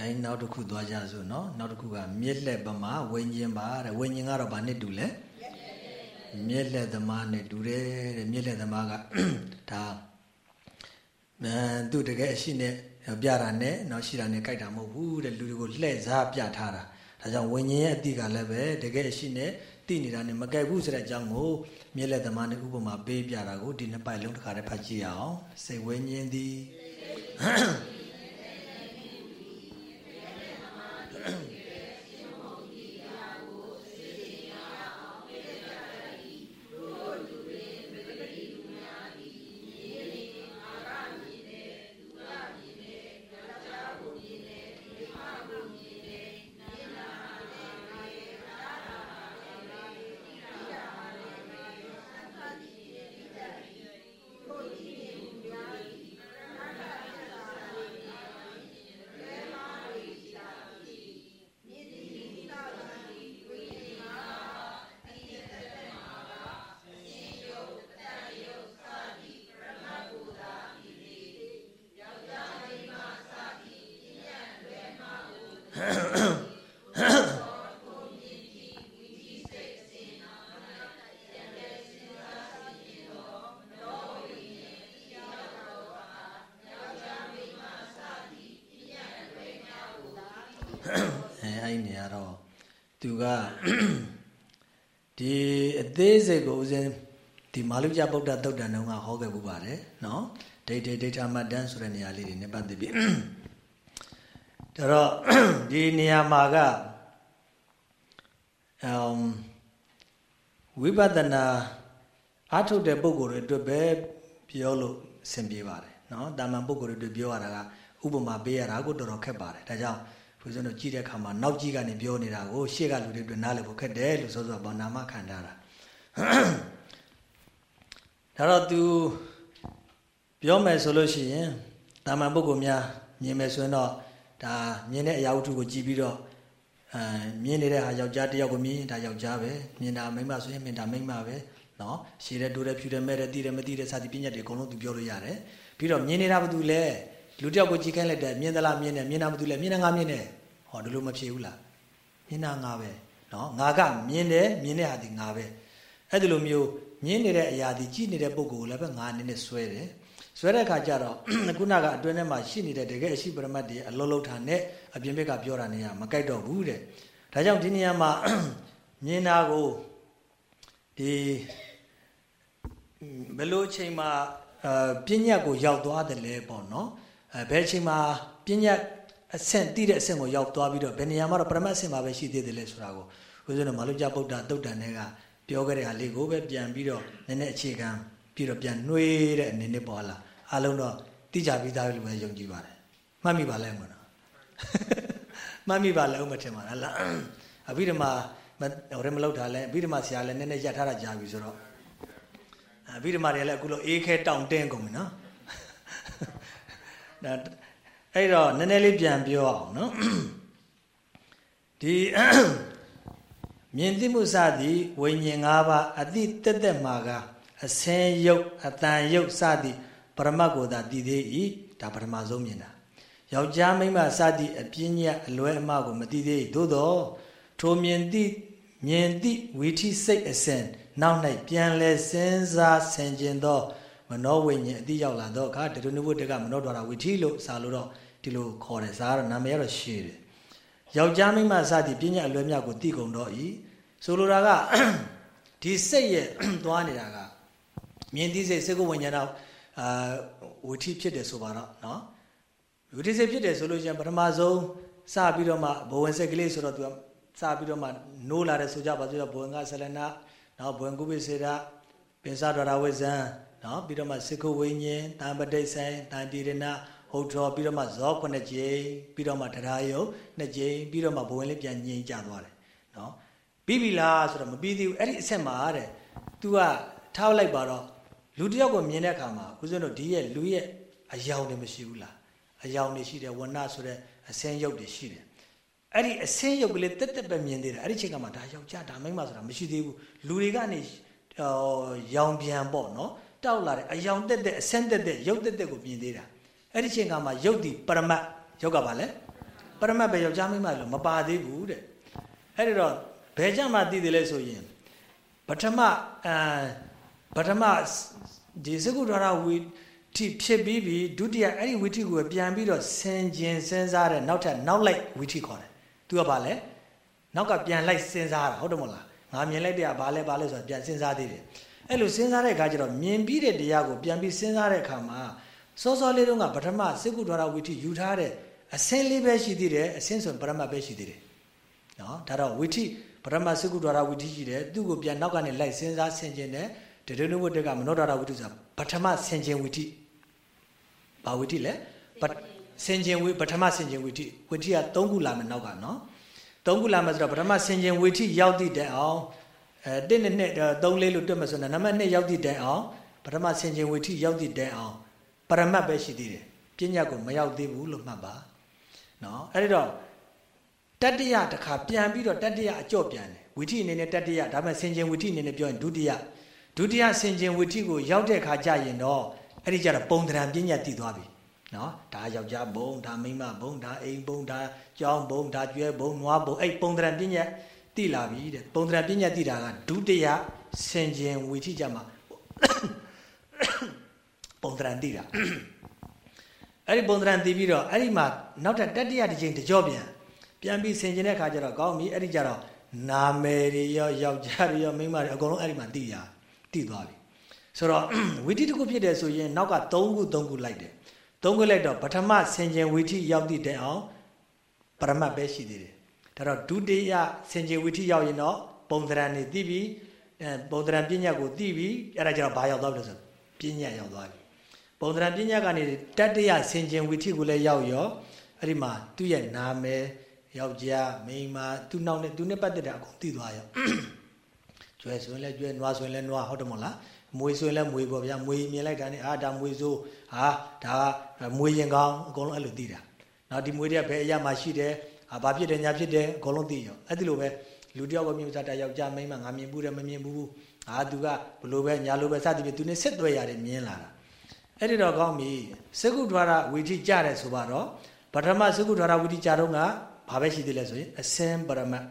ခိုင်းနောက်တစ်ခုသွားကြစို့နော်နောက်တစ်ခုကမြက်လက်ပမာဝိညာဉ်ပါတဲ့ဝိညာဉ်ကတော့ဘာနဲ့တူလဲမြက်လက်သမားနဲ့တူတယ်တဲ့မြက်လက်သမားကဒါအဲသူတကယ်အရှိနဲ့ပြတာနဲ့နောက်ရှိတာနဲ့ကြိုက်တာမဟုတ်ဘူးတဲ့လူတွေကိုလှည့်စားပြထားတာဒါကြောင့်ဝိညာဉ်ရဲ့အတိကလည်းပဲတကယ်အရှိနဲ့တိနေတာနဲ့မကြိုက်ဘူးဆိုတဲ့အကြောင်းကိုမြက်လက်သမားနဲ့ဥပမာပေးပြတာကိုဒီနှစ်ပိုက်လုံးတစ်ခါတည်းဖတ်ကြည့်ရအောင်စိတ်ဝိညာဉ်သည် ဒီအသေးစိတ်ကိုဦးဇင်းဒီမာလုကျဗုဒ္ဓသုတ်တန်တုန်းကဟောခဲ့ပူပါတယ်နော်ဒိဋ္ဌိဒိဋ္ဌမတ္တန်ဆိုတဲ့နေရာလေးတွေနဲ့ပတ်သက်ပြီးဒါတော့ဒီနေရာမှာကအမ်ဝိပဿနာအားထုတ်တဲ့ပုံကိုယ်တွေအတွက်ပဲပြောလို့အဆင်ပြေပါတယ်နော်တာမန်ပုံကိုယ်တွေအတွက်ပြောရတာကဥပမာပေးရတာကိုတော်တော်ခက်ပါတယ်ဒါကြောင့် ဘုရားတို့ကြည့်တဲ့အခါမှာနောက်ကြီးကနေပြောနေတာကိုရှေ့ကလူတွေအတွက်နားလည်ဖို့ခက်တယ်လို့ဆိုဆိုဘာနာမခံထားတာဒါတော့ तू ပြောမယ်ဆိုလို့ရှိရင်တာမန်ပုဂ္ဂိုလ်များမြင်မယ်ဆိုရင်တော့ဒါမြင်တဲ့အရာဝတ္ထုကိုကြည့်ပြီးတော့အဲမြင်နေတဲ့ဟာယောက်ျားတယောက်ကိုမြင်ဒါယောက်ျားပဲမြင်တာမိန်းမဆိုရင်မြင်တာမိန်းမပဲနော်ရှည်တဲ့တိုးတဲ့ဖြူတဲ့မဲ့တဲ့တီးတဲ့မတီးတဲ့စသည်ပညာတွေအကုန်လုံးသူပြောလို့ရတယ်ပြီးတော့မြင်နေတာဘာတူလဲ လူတယောက်ကိုကြည့်ခိုင်းလိုက်တယ်မြင်သလားမြင်တယ်မြင်တာမတူလဲမြင်တာငါမြင်တယ်ဟောဒီလိုမဖြစ်ဘူးလားမြင်တာငါပဲနော်ငါကမြင်တယ်မြင်တဲ့ဟာဒီငါပဲအဲ့ဒီလိုမျိုးမြင်နေတဲ့အရာဒီကြည့်နေတဲ့ပုံကိုလည်းပဲငါအနေနဲ့ဆွဲတယ်ဆွဲတဲ့အခါကျတော့ခုနကအတွင်းထဲမှာရှိနေတဲ့တကယ်အရှိပရမတ်တွေအလုံးလုံးထားနဲ့အပြင်ဘက်ကပြောတာနေရမကြိုက်တော့ဘူးတဲ့ဒါကြောင့်ဒီနေရာမှာမြင်တာကိုဒီဘယ်လိုအချိန်မှာအပညာကိုရောက်သွားတယ်လဲပေါ့နော် အဲဘယ်အချိန်မှာပညာအဆင့်တိတဲ့အဆင့်ကိုရောက်သွားပြီးတော့ဘယ်နေရာမှာတော့ပရမတ်အဆင့်မှာပဲရှိသေးတယ်လဲဆိုတာကိုဦးဇင်းတို့မလုကြဗုဒ္ဓတုတ်တန်တွေကပြောခဲ့တဲ့ဟာလေးကိုပဲပြန်ပြီးတော့နည်းနည်းအခြေခံပြီးတော့ပြန်နှွေးတဲ့အနေနဲ့ပေါ်လာအားလုံးတော့တိကြပြီးသားလို့ပဲယုံကြည်ပါတယ်မှတ်မိပါလဲမလားမှတ်မိပါလဲဦးမထင်ပါလားအဘိဓမ္မာဟိုရဲမလောက်တာလဲအဘိဓမ္မာဆရာလည်းနည်းနည်းရထားတာကြာပြီဆိုတော့အဘိဓမ္မာတွေလည်းအခုလိုအေးခဲတောင့်တင်းကုန်ပြီနော်ဒါ အဲ့တော့နည်းနည်းလေးပြန်ပြောအောင်နော်ဒီမြင်သိမှုစသည်ဝိညာဉ်၅ပါးအတိတက်တက်မှာကအစင်းယုတ်အတန်ယုတ်စသည်ပရမတ်ကိုသာတည်သေး၏ဒါပထမဆုံးမြင်တာယောက်ျားမိန်းမစသည်အပြင်းညက်အလွဲအမကိုမတည်သေးသို့တော့ထိုမြင်သည့်မြင်သည့်ဝီထိစိတ်အစဉ်နောက်၌ပြန်လဲစဉ်းစားဆင်ခြင်သောဝ မနောဝိညာဉ်အတိရောက်လာတော့အခါတရုဏုဝတ္တကမနောဒွါရဝိထီလို့စာလို့တော့ဒီလိုခေါ်တယ်စာကတော့နာမည်ကတော့ရှည်တယ်ယောက်ျားမိန်းမစသည်ပညာအလွယ်မြောက်ကိုတည်ကုန်တော့ဤဆိုလိုတာကဒီစိတ်ရဲ့သွားနေတာကမြင်သိစိတ်စိတ်ကိုဝိညာဏအာဝိထီဖြစ်တယ်ဆိုပါတော့เนาะဝိထီစိတ်ဖြစ်တယ်ဆိုလို့ရှိရင်ပထမဆုံးစပြီးတော့မှဘဝင်စိတ်ကလေးဆိုတော့သူကစပြီးတော့မှနိုးလာတယ်ဆိုကြပါစို့ဘဝင်ကဆလနာနော်ဘဝင်ကုပိစေတာပင်စဒရဝိဇံ နော်ပြီးတော့မှစေကုဝိညာဉ်တံပဋိဆိုင်တံတိရဏဟုတ်တော်ပြီးတော့မှဇောခုနှစ်ကြိမ်ပြီးတော့မှတရားယုံနှစ်ကြိမ်ပြီးတော့မှဘဝင်လေးပြန်ငြိမ်ကြသွားတယ်နော်ပြီးပြီလားဆိုတော့မပြီးသေးဘူးအဲ့ဒီအဆက်မှာတဲ့ तू ကထားလိုက်ပါတော့လူတယောက်ကိုမြင်တဲ့အခါမှာဦးဇင်းတို့ဒီရဲ့လူရဲ့အယောင်တွေမရှိဘူးလားအယောင်တွေရှိတယ်ဝဏ္ဏဆိုတဲ့အစင်းရုပ်တွေရှိတယ်အဲ့ဒီအစင်းရုပ်ကလေးတက်တက်ပဲမြင်သေးတယ်အဲ့ဒီချိန်ကမှဒါယောက်ျားဒါမိန်းမဆိုတာမရှိသေးဘူးလူတွေကနေရောင်ပြန်ပေါ့နော် တောက်လာတဲ့အယောင်တက်တက်အစင်းတက်တက်ရုပ်တက်တက်ကိုမြင်သေးတာအဲ့ဒီချိန်ကမှရုပ်ဒီပရမတ်ရုပ်ကပါလဲပရမတ်ပဲယောက်ျားမိန်းမလို့မပါသေးဘူးတဲ့အဲ့ဒီတော့ဘယ်ကြမှာသိတယ်လဲဆိုရင်ပထမအာပထမဒီစကုဒ္ဒရာဝီထိဖြစ်ပြီးပြီဒုတိယအဲ့ဒီဝီထိကိုပြန်ပြီးတော့ဆင်ကျင်စဉ်းစားတဲ့နောက်ထပ်နောက်လိုက်ဝီထိခေါ်တယ်သူကဘာလဲနောက်ကပြန်လိုက်စဉ်းစားတာဟုတ်တယ်မဟုတ်လားငါမြင်လိုက်တဲ့ကဘာလဲဘာလဲဆိုတာပြန်စဉ်းစားသေးတယ် အဲ့လိုစဉ်းစားတဲ့အခါကျတော့မြင်ပြီးတဲ့တရားကိုပြန်ပြီးစဉ်းစားတဲ့အခါမှာစောစောလေးတုန်းကပထမစကုဒ္ဒရာဝီထိယူထားတဲ့အစင်းလေးပဲရှိသေးတယ်အစင်းဆိုပရမတ်ပဲရှိသေးတယ်နော်ဒါတော့ဝီထိပရမတ်စကုဒ္ဒရာဝီထိရှိတယ်သူ့ကိုပြန်နောက်ကနေလိုက်စဉ်းစားဆင်ကျင်တယ်တဒုနုဝတ္တကမနောဒရာဝိတုဆိုတာပထမဆင်ကျင်ဝိတိဘာဝိတိလဲဆင်ကျင်ဝိပထမဆင်ကျင်ဝိတိဝိတိက၃ခုလာမယ်နောက်ကနော်၃ခုလာမယ်ဆိုတော့ပထမဆင်ကျင်ဝိတိရောက်တည်တဲ့အောင် အဲတစ်နဲ့နှစ်၃လေးလို့တွက်မယ်ဆိုတော့နံပါတ်2ရောက်တည်တဲ့အောင်ပထမဆင်ကျင်ဝိတိရောက်တည်တဲ့အောင်ပရမတ်ပဲရှိသေးတယ်ပညာကိုမရောက်သေးဘူးလို့မှတ်ပါနော်အဲ့ဒီတော့တတ္တယတစ်ခါပြန်ပြီးတော့တတ္တယအကြော့ပြန်တယ်ဝိထိအနေနဲ့တတ္တယဒါပေမဲ့ဆင်ကျင်ဝိထိအနေနဲ့ပြောရင်ဒုတိယဒုတိယဆင်ကျင်ဝိထိကိုရောက်တဲ့ခါကျရင်တော့အဲ့ဒီကျတော့ပုံတရံပညာတည်သွားပြီနော်ဒါယောက်ျားဘုံဒါမိန်းမဘုံဒါအိမ်ဘုံဒါကျောင်းဘုံဒါကျွဲဘုံနွားဘုံအဲ့ပုံတရံပညာ တည်လာပြီတဲ့ပုံတရံပညာတည်တာကဒုတိယဆင်ကျင်ဝိထိကြမှာပုံတရံတည်တာအဲ့ဒီပုံတရံတည်ပြီးတော့အဲ့ဒီမှာနောက်ထပ်တတိယတစ်ချိန်တကြောပြန်ပြန်ပြီးဆင်ကျင်တဲ့ခါကျတော့ကောင်းပြီအဲ့ဒီကျတော့နာမည်တွေရောယောက်ျားတွေရောမိန်းမတွေအကုန်လုံးအဲ့ဒီမှာတည်ရတည်သွားပြီဆိုတော့ဝီတိတစ်ခုဖြစ်တယ်ဆိုရင်နောက်က3ခု3ခုလိုက်တယ်3ခုလိုက်တော့ပထမဆင်ခြင်ဝီတိရောက်တည်တဲ့အောင်ပရမတ်ပဲရှိသေးတယ် ဒါတော့ဒုတိယဆင်ခြင်ဝီတိရောက်ရင်တော့ပုံသဏ္ဍာန်တွေတည်ပြီးအဲပုံသဏ္ဍာန်ပညာကိုတည်ပြီးအဲ့ဒါကျတော့ဘာရောက်သွားပြီလဲဆိုပညာရောက်သွားပြီပုံသဏ္ဍာန်ပညာကနေတတ္တယဆင်ခြင်ဝီတိကိုလည်းရောက်ရောအဲ့ဒီမှာသူ့ရဲ့နာမည်ယောက်ျားမိန်းမသူ့နောက်နဲ့သူနဲ့ပတ်သက်တာအကုန်သိသွားရောကျွဲဆိုရင်လည်းကျွဲနွားဆိုရင်လည်းနွားဟုတ်တယ်မဟုတ်လားမွေဆိုရင်လည်းမွေပေါ့ဗျာမွေမြင်လိုက်တာနဲ့အာဒါမွေဆိုဟာဒါမွေရင်ကောင်းအကုန်လုံးအဲ့လိုသိတာနောက်ဒီမွေတွေကဘယ်အရာမှရှိတယ် ဟာဘာဖြစ်တယ်ညာဖြစ်တယ်အကုန်လုံးသိရောအဲ့ဒီလိုပဲလူတယောက်ကမြင်စားတာယောက်ျားမိန်းမငါမြင်ဘူးတယ်မမြင်ဘူးဟာသူကဘလို့ပဲညာလို့ပဲစသည်ဖြင့်သူနဲ့ဆက်သွဲရတယ်မြင်လာတာအဲ့ဒီတော့ကောင်းပြီစကုဒ္ဒရာဝီထိကြတယ်ဆိုပါတော့ပထမစကုဒ္ဒရာဝီထိကြတော့ကဘာပဲရှိသေးလဲဆိုရင်အစင်ပရမတ်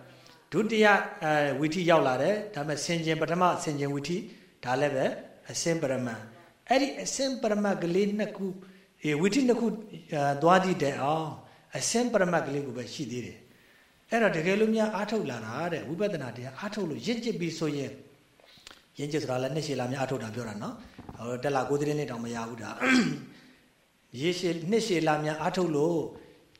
ဒုတိယအဲဝီထိရောက်လာတယ်ဒါပေမဲ့ဆင်ကျင်ပထမဆင်ကျင်ဝီထိဒါလည်းပဲအစင်ပရမတ်အဲ့ဒီအစင်ပရမတ်ကလေးနှစ်ခုအေဝီထိနှစ်ခုသွားကြည့်တဲ့အောင် အစင်ပရမတ်ကလေးကိုပဲရှိသေးတယ်အဲ့တော့တကယ်လို့များအားထုတ်လာတာတဲ့ဝိပဿနာတရားအားထုတ်လို့ရင့်ကျစ်ပြီးဆိုရင်ရင့်ကျစ်ဆိုတာလည်းနှစ်ရှည်လာများအားထုတ်တာပြောတာနော်ဟိုတက်လာကိုသတင်းလေးတောင်မရဘူးဒါရေရှည်နှစ်ရှည်လာများအားထုတ်လို့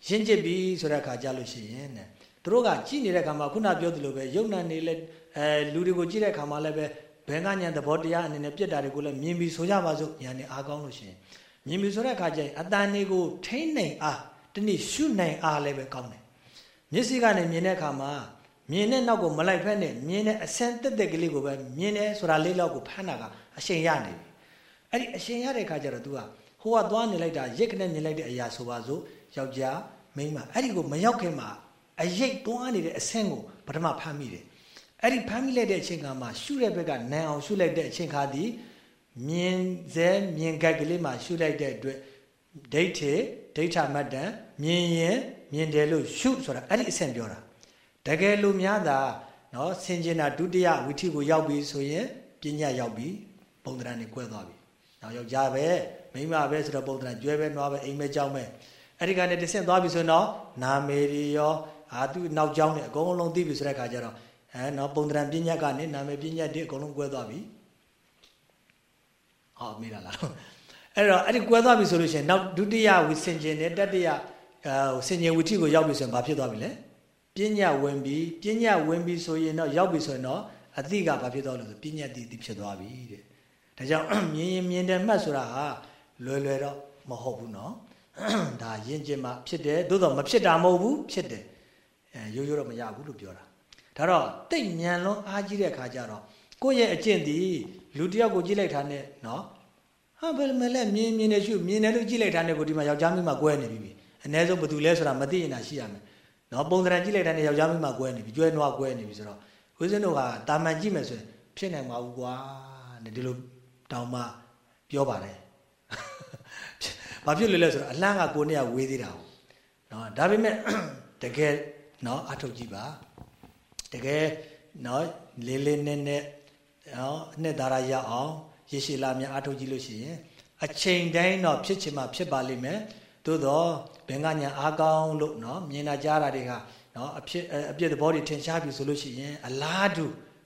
ရင့်ကျစ်ပြီဆိုတဲ့အခါကြလို့ရှိရင်တဲ့သူတို့ကကြည့်နေတဲ့အခါမှာခုနပြောသလိုပဲယုံနာနေလဲအဲလူတွေကိုကြည့်တဲ့အခါမှာလည်းပဲဘယ်ကညံသဘောတရားအနေနဲ့ပြက်တာတွေကိုလည်းမြင်ပြီးဆိုကြပါစို့ညာနေအားကောင်းလို့ရှိရင်မြင်ပြီးဆိုတဲ့အခါကျရင်အတန်တွေကိုထိမ့်နိုင်အား တနည်းရှုနိုင်အားလည်းပဲကောင်းတယ်မျက်စိကနေမြင်တဲ့အခါမှာမြင်တဲ့နောက်ကိုမလိုက်ဖက်နဲ့မြင်တဲ့အဆန်းတက်တက်ကလေးကိုပဲမြင်တယ်ဆိုတာလေးလောက်ကိုဖမ်းတာကအရှင်ရနေပြီအဲ့ဒီအရှင်ရတဲ့အခါကျတော့ तू ကဟိုကသွားနေလိုက်တာရစ်ခနဲ့မြင်လိုက်တဲ့အရာဆိုပါစို့ယောက်ျားမိန်းမအဲ့ဒီကိုမရောက်ခင်မှာအရိတ်တွန်းနေတဲ့အဆင့်ကိုပထမဖမ်းမိတယ်အဲ့ဒီဖမ်းမိလိုက်တဲ့အချိန်ကမှရှုတဲ့ဘက်ကနန်အောင်ရှုလိုက်တဲ့အချိန်ခါသည်မြင်စေမြင်ကက်ကလေးမှာရှုလိုက်တဲ့အတွက်ဒိဋ္ဌိ ဒိဋ္ဌမတ္တံမြင်ရင်မြင်တယ်လို့ရှုဆိုတာအဲ့ဒီအဆင့်ပြောတာတကယ်လို့များတာနော်ဆင်ကျင်တာဒုတိယဝိထိကိုရောက်ပြီဆိုရင်ပညာရောက်ပြီပုံသဏ္ဍာန်တွေကွဲသွားပြီနောက်ယောက်ျားပဲမိန်းမပဲဆိုတော့ပုံသဏ္ဍာန်ကျွဲပဲနွားပဲအိမ်ပဲကြောင်းပဲအဲ့ဒီကနေတဆင့်သွားပြီဆိုတော့နာမေရီရောအာသူနောက်ကြောင်းနဲ့အကုန်လုံးသိပြီဆိုတဲ့ခါကျတော့အဲနော်ပုံသဏ္ဍာန်ပညာကနေနာမည်ပညာတွေအကုန်လုံးကွဲသွားပြီဟောမေးတာလား အဲ့တော့အဲ့ဒီကွဲသွားပြီဆိုလို့ရှိရင်နောက်ဒုတိယဝိစင်ကျင်နဲ့တတိယအဲစင်ကျင်ဝိထိကိုရောက်ပြီဆိုရင်ဘာဖြစ်သွားပြီလဲပညာဝင်ပြီပညာဝင်ပြီဆိုရင်တော့ရောက်ပြီဆိုရင်တော့အတိကဘာဖြစ်သွားလို့ဆိုပညာတိတိဖြစ်သွားပြီတဲ့ဒါကြောင့်မြင်ရင်မြင်တယ်မှတ်ဆိုတာဟာလွယ်လွယ်တော့မဟုတ်ဘူးเนาะဒါယဉ်ကျင်မှဖြစ်တယ်သို့တော့မဖြစ်တာမဟုတ်ဘူးဖြစ်တယ်အဲရိုးရိုးတော့မရဘူးလို့ပြောတာဒါတော့တိတ်မြန်လွန်းအားကြီးတဲ့ခါကျတော့ကိုယ့်ရဲ့အကျင့်ဒီလူတယောက်ကိုကြည့်လိုက်တာနဲ့เนาะ ဟာဘယ်မလဲမြင်မြင်နေရှုမြင်တယ်လို့ကြည့်လိုက်တာနဲ့ကိုဒီမှာယောက်ျားမိမကွဲနေပြီအ ਨੇ ဆုံးဘသူလဲဆိုတာမသိရင်သာရှိရမယ်နော်ပုံသဏ္ဍာန်ကြည့်လိုက်တာနဲ့ယောက်ျားမိမကွဲနေပြီကျွဲနွားကွဲနေပြီဆိုတော့ဝိဇ္ဇနုကတာမန်ကြည့်မယ်ဆိုရင်ဖြစ်နိုင်မှာဘူးကွာနဲ့ဒီလိုတောင်းမှပြောပါတယ်ဘာဖြစ်လဲလဲဆိုတော့အလန့်ကကိုနဲ့ကဝေးသေးတာဟုတ်နော်ဒါပေမဲ့တကယ်နော်အထုတ်ကြည့်ပါတကယ်နော်လေးလေးနက်နက်နော်အနှစ်သာရရအောင် ရရှိလာမြအထုတ်ကြည့်လို့ရှိရင်အချိန်တိုင်းတော့ဖြစ်ချင်မှဖြစ်ပါလိမ့်မယ်သို့တော့ဘင်္ဂညာအားကောင်းလို့နော်မြင်တာကြားတာတွေကနော်အဖြစ်အပြည့်သဘောတွေထင်ရှားပြီဆိုလို့ရှိရင်အလားတူ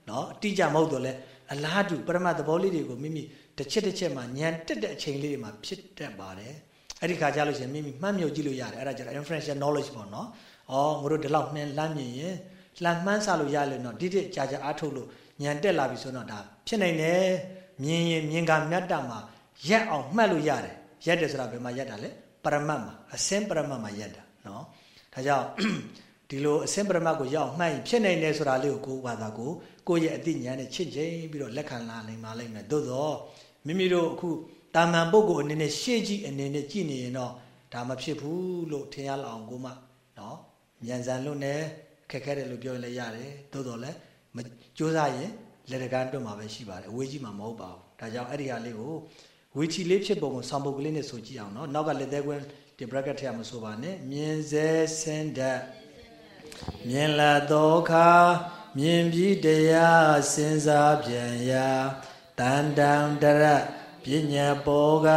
နော်အတိအကျမဟုတ်တော့လဲအလားတူပရမတ်သဘောလေးတွေကိုမိမိတစ်ချက်တစ်ချက်မှာညံတက်တဲ့အချိန်လေးတွေမှာဖြစ်တတ်ပါတယ်အဲ့ဒီခါကျလို့ရှိရင်မိမိမှတ်မြုပ်ကြည့်လို့ရတယ်အဲ့ဒါကျတော့ inferential knowledge ပေါ့နော်။အော်ငါတို့ဒီလောက်နှင်းလှမ်းမြင်ရင်လှမ်းမှန်းဆလို့ရလို့တော့ဒီတိကြာကြာအားထုတ်လို့ညံတက်လာပြီဆိုတော့ဒါဖြစ်နိုင်တယ် မြင်ရင်မြင်ကမြတ်တာမှာရက်အောင်မှတ်လို့ရတယ်။ရက်တယ်ဆိုတာဘယ်မှာရက်တာလဲပရမတ်မှာအစင်းပရမတ်မှာရက်တာနော်။ဒါကြောင့်ဒီလိုအစင်းပရမတ်ကိုရောက်မှတ်ရင်ဖြစ်နိုင်တယ်ဆိုတာလေးကိုကိုယ်ဘာသာကိုကိုယ့်ရဲ့အသိဉာဏ်နဲ့ချင့်ချိန်ပြီးတော့လက်ခံလာနိုင်ပါလိမ့်မယ်။သို့တော့မိမိတို့အခုတာမန်ပုဂ္ဂိုလ်အနေနဲ့ရှေ့ကြည့်အနေနဲ့ကြည့်နေရင်တော့ဒါမဖြစ်ဘူးလို့ထင်ရလောက်အောင်ကိုမှနော်မြန်ဆန်လို့နဲ့ခက်ခဲတယ်လို့ပြောရင်လည်းရတယ်သို့တော်လည်းမကြိုးစားရင် လက်တကန်းတွတ်မှာပဲရှိပါတယ်အဝေးကြီးမှာမဟုတ်ပါဘူးဒါကြောင့်အဲ့ဒီဟာလေးကိုဝီချီလေးဖြစ်ပုံကိုဆောင်းပုတ်ကလေးနဲ့ဆိုကြည့်အောင်နော်နောက်ကလက်သေးကွင်းဒီ bracket ထဲမှာဆိုပါနဲ့မြင်စေစင်တတ်မြင်လာတော့ခါမြင်ပြီးတရားစဉ်းစားပြန်ရာတန်တန်တရပညာပေါ်က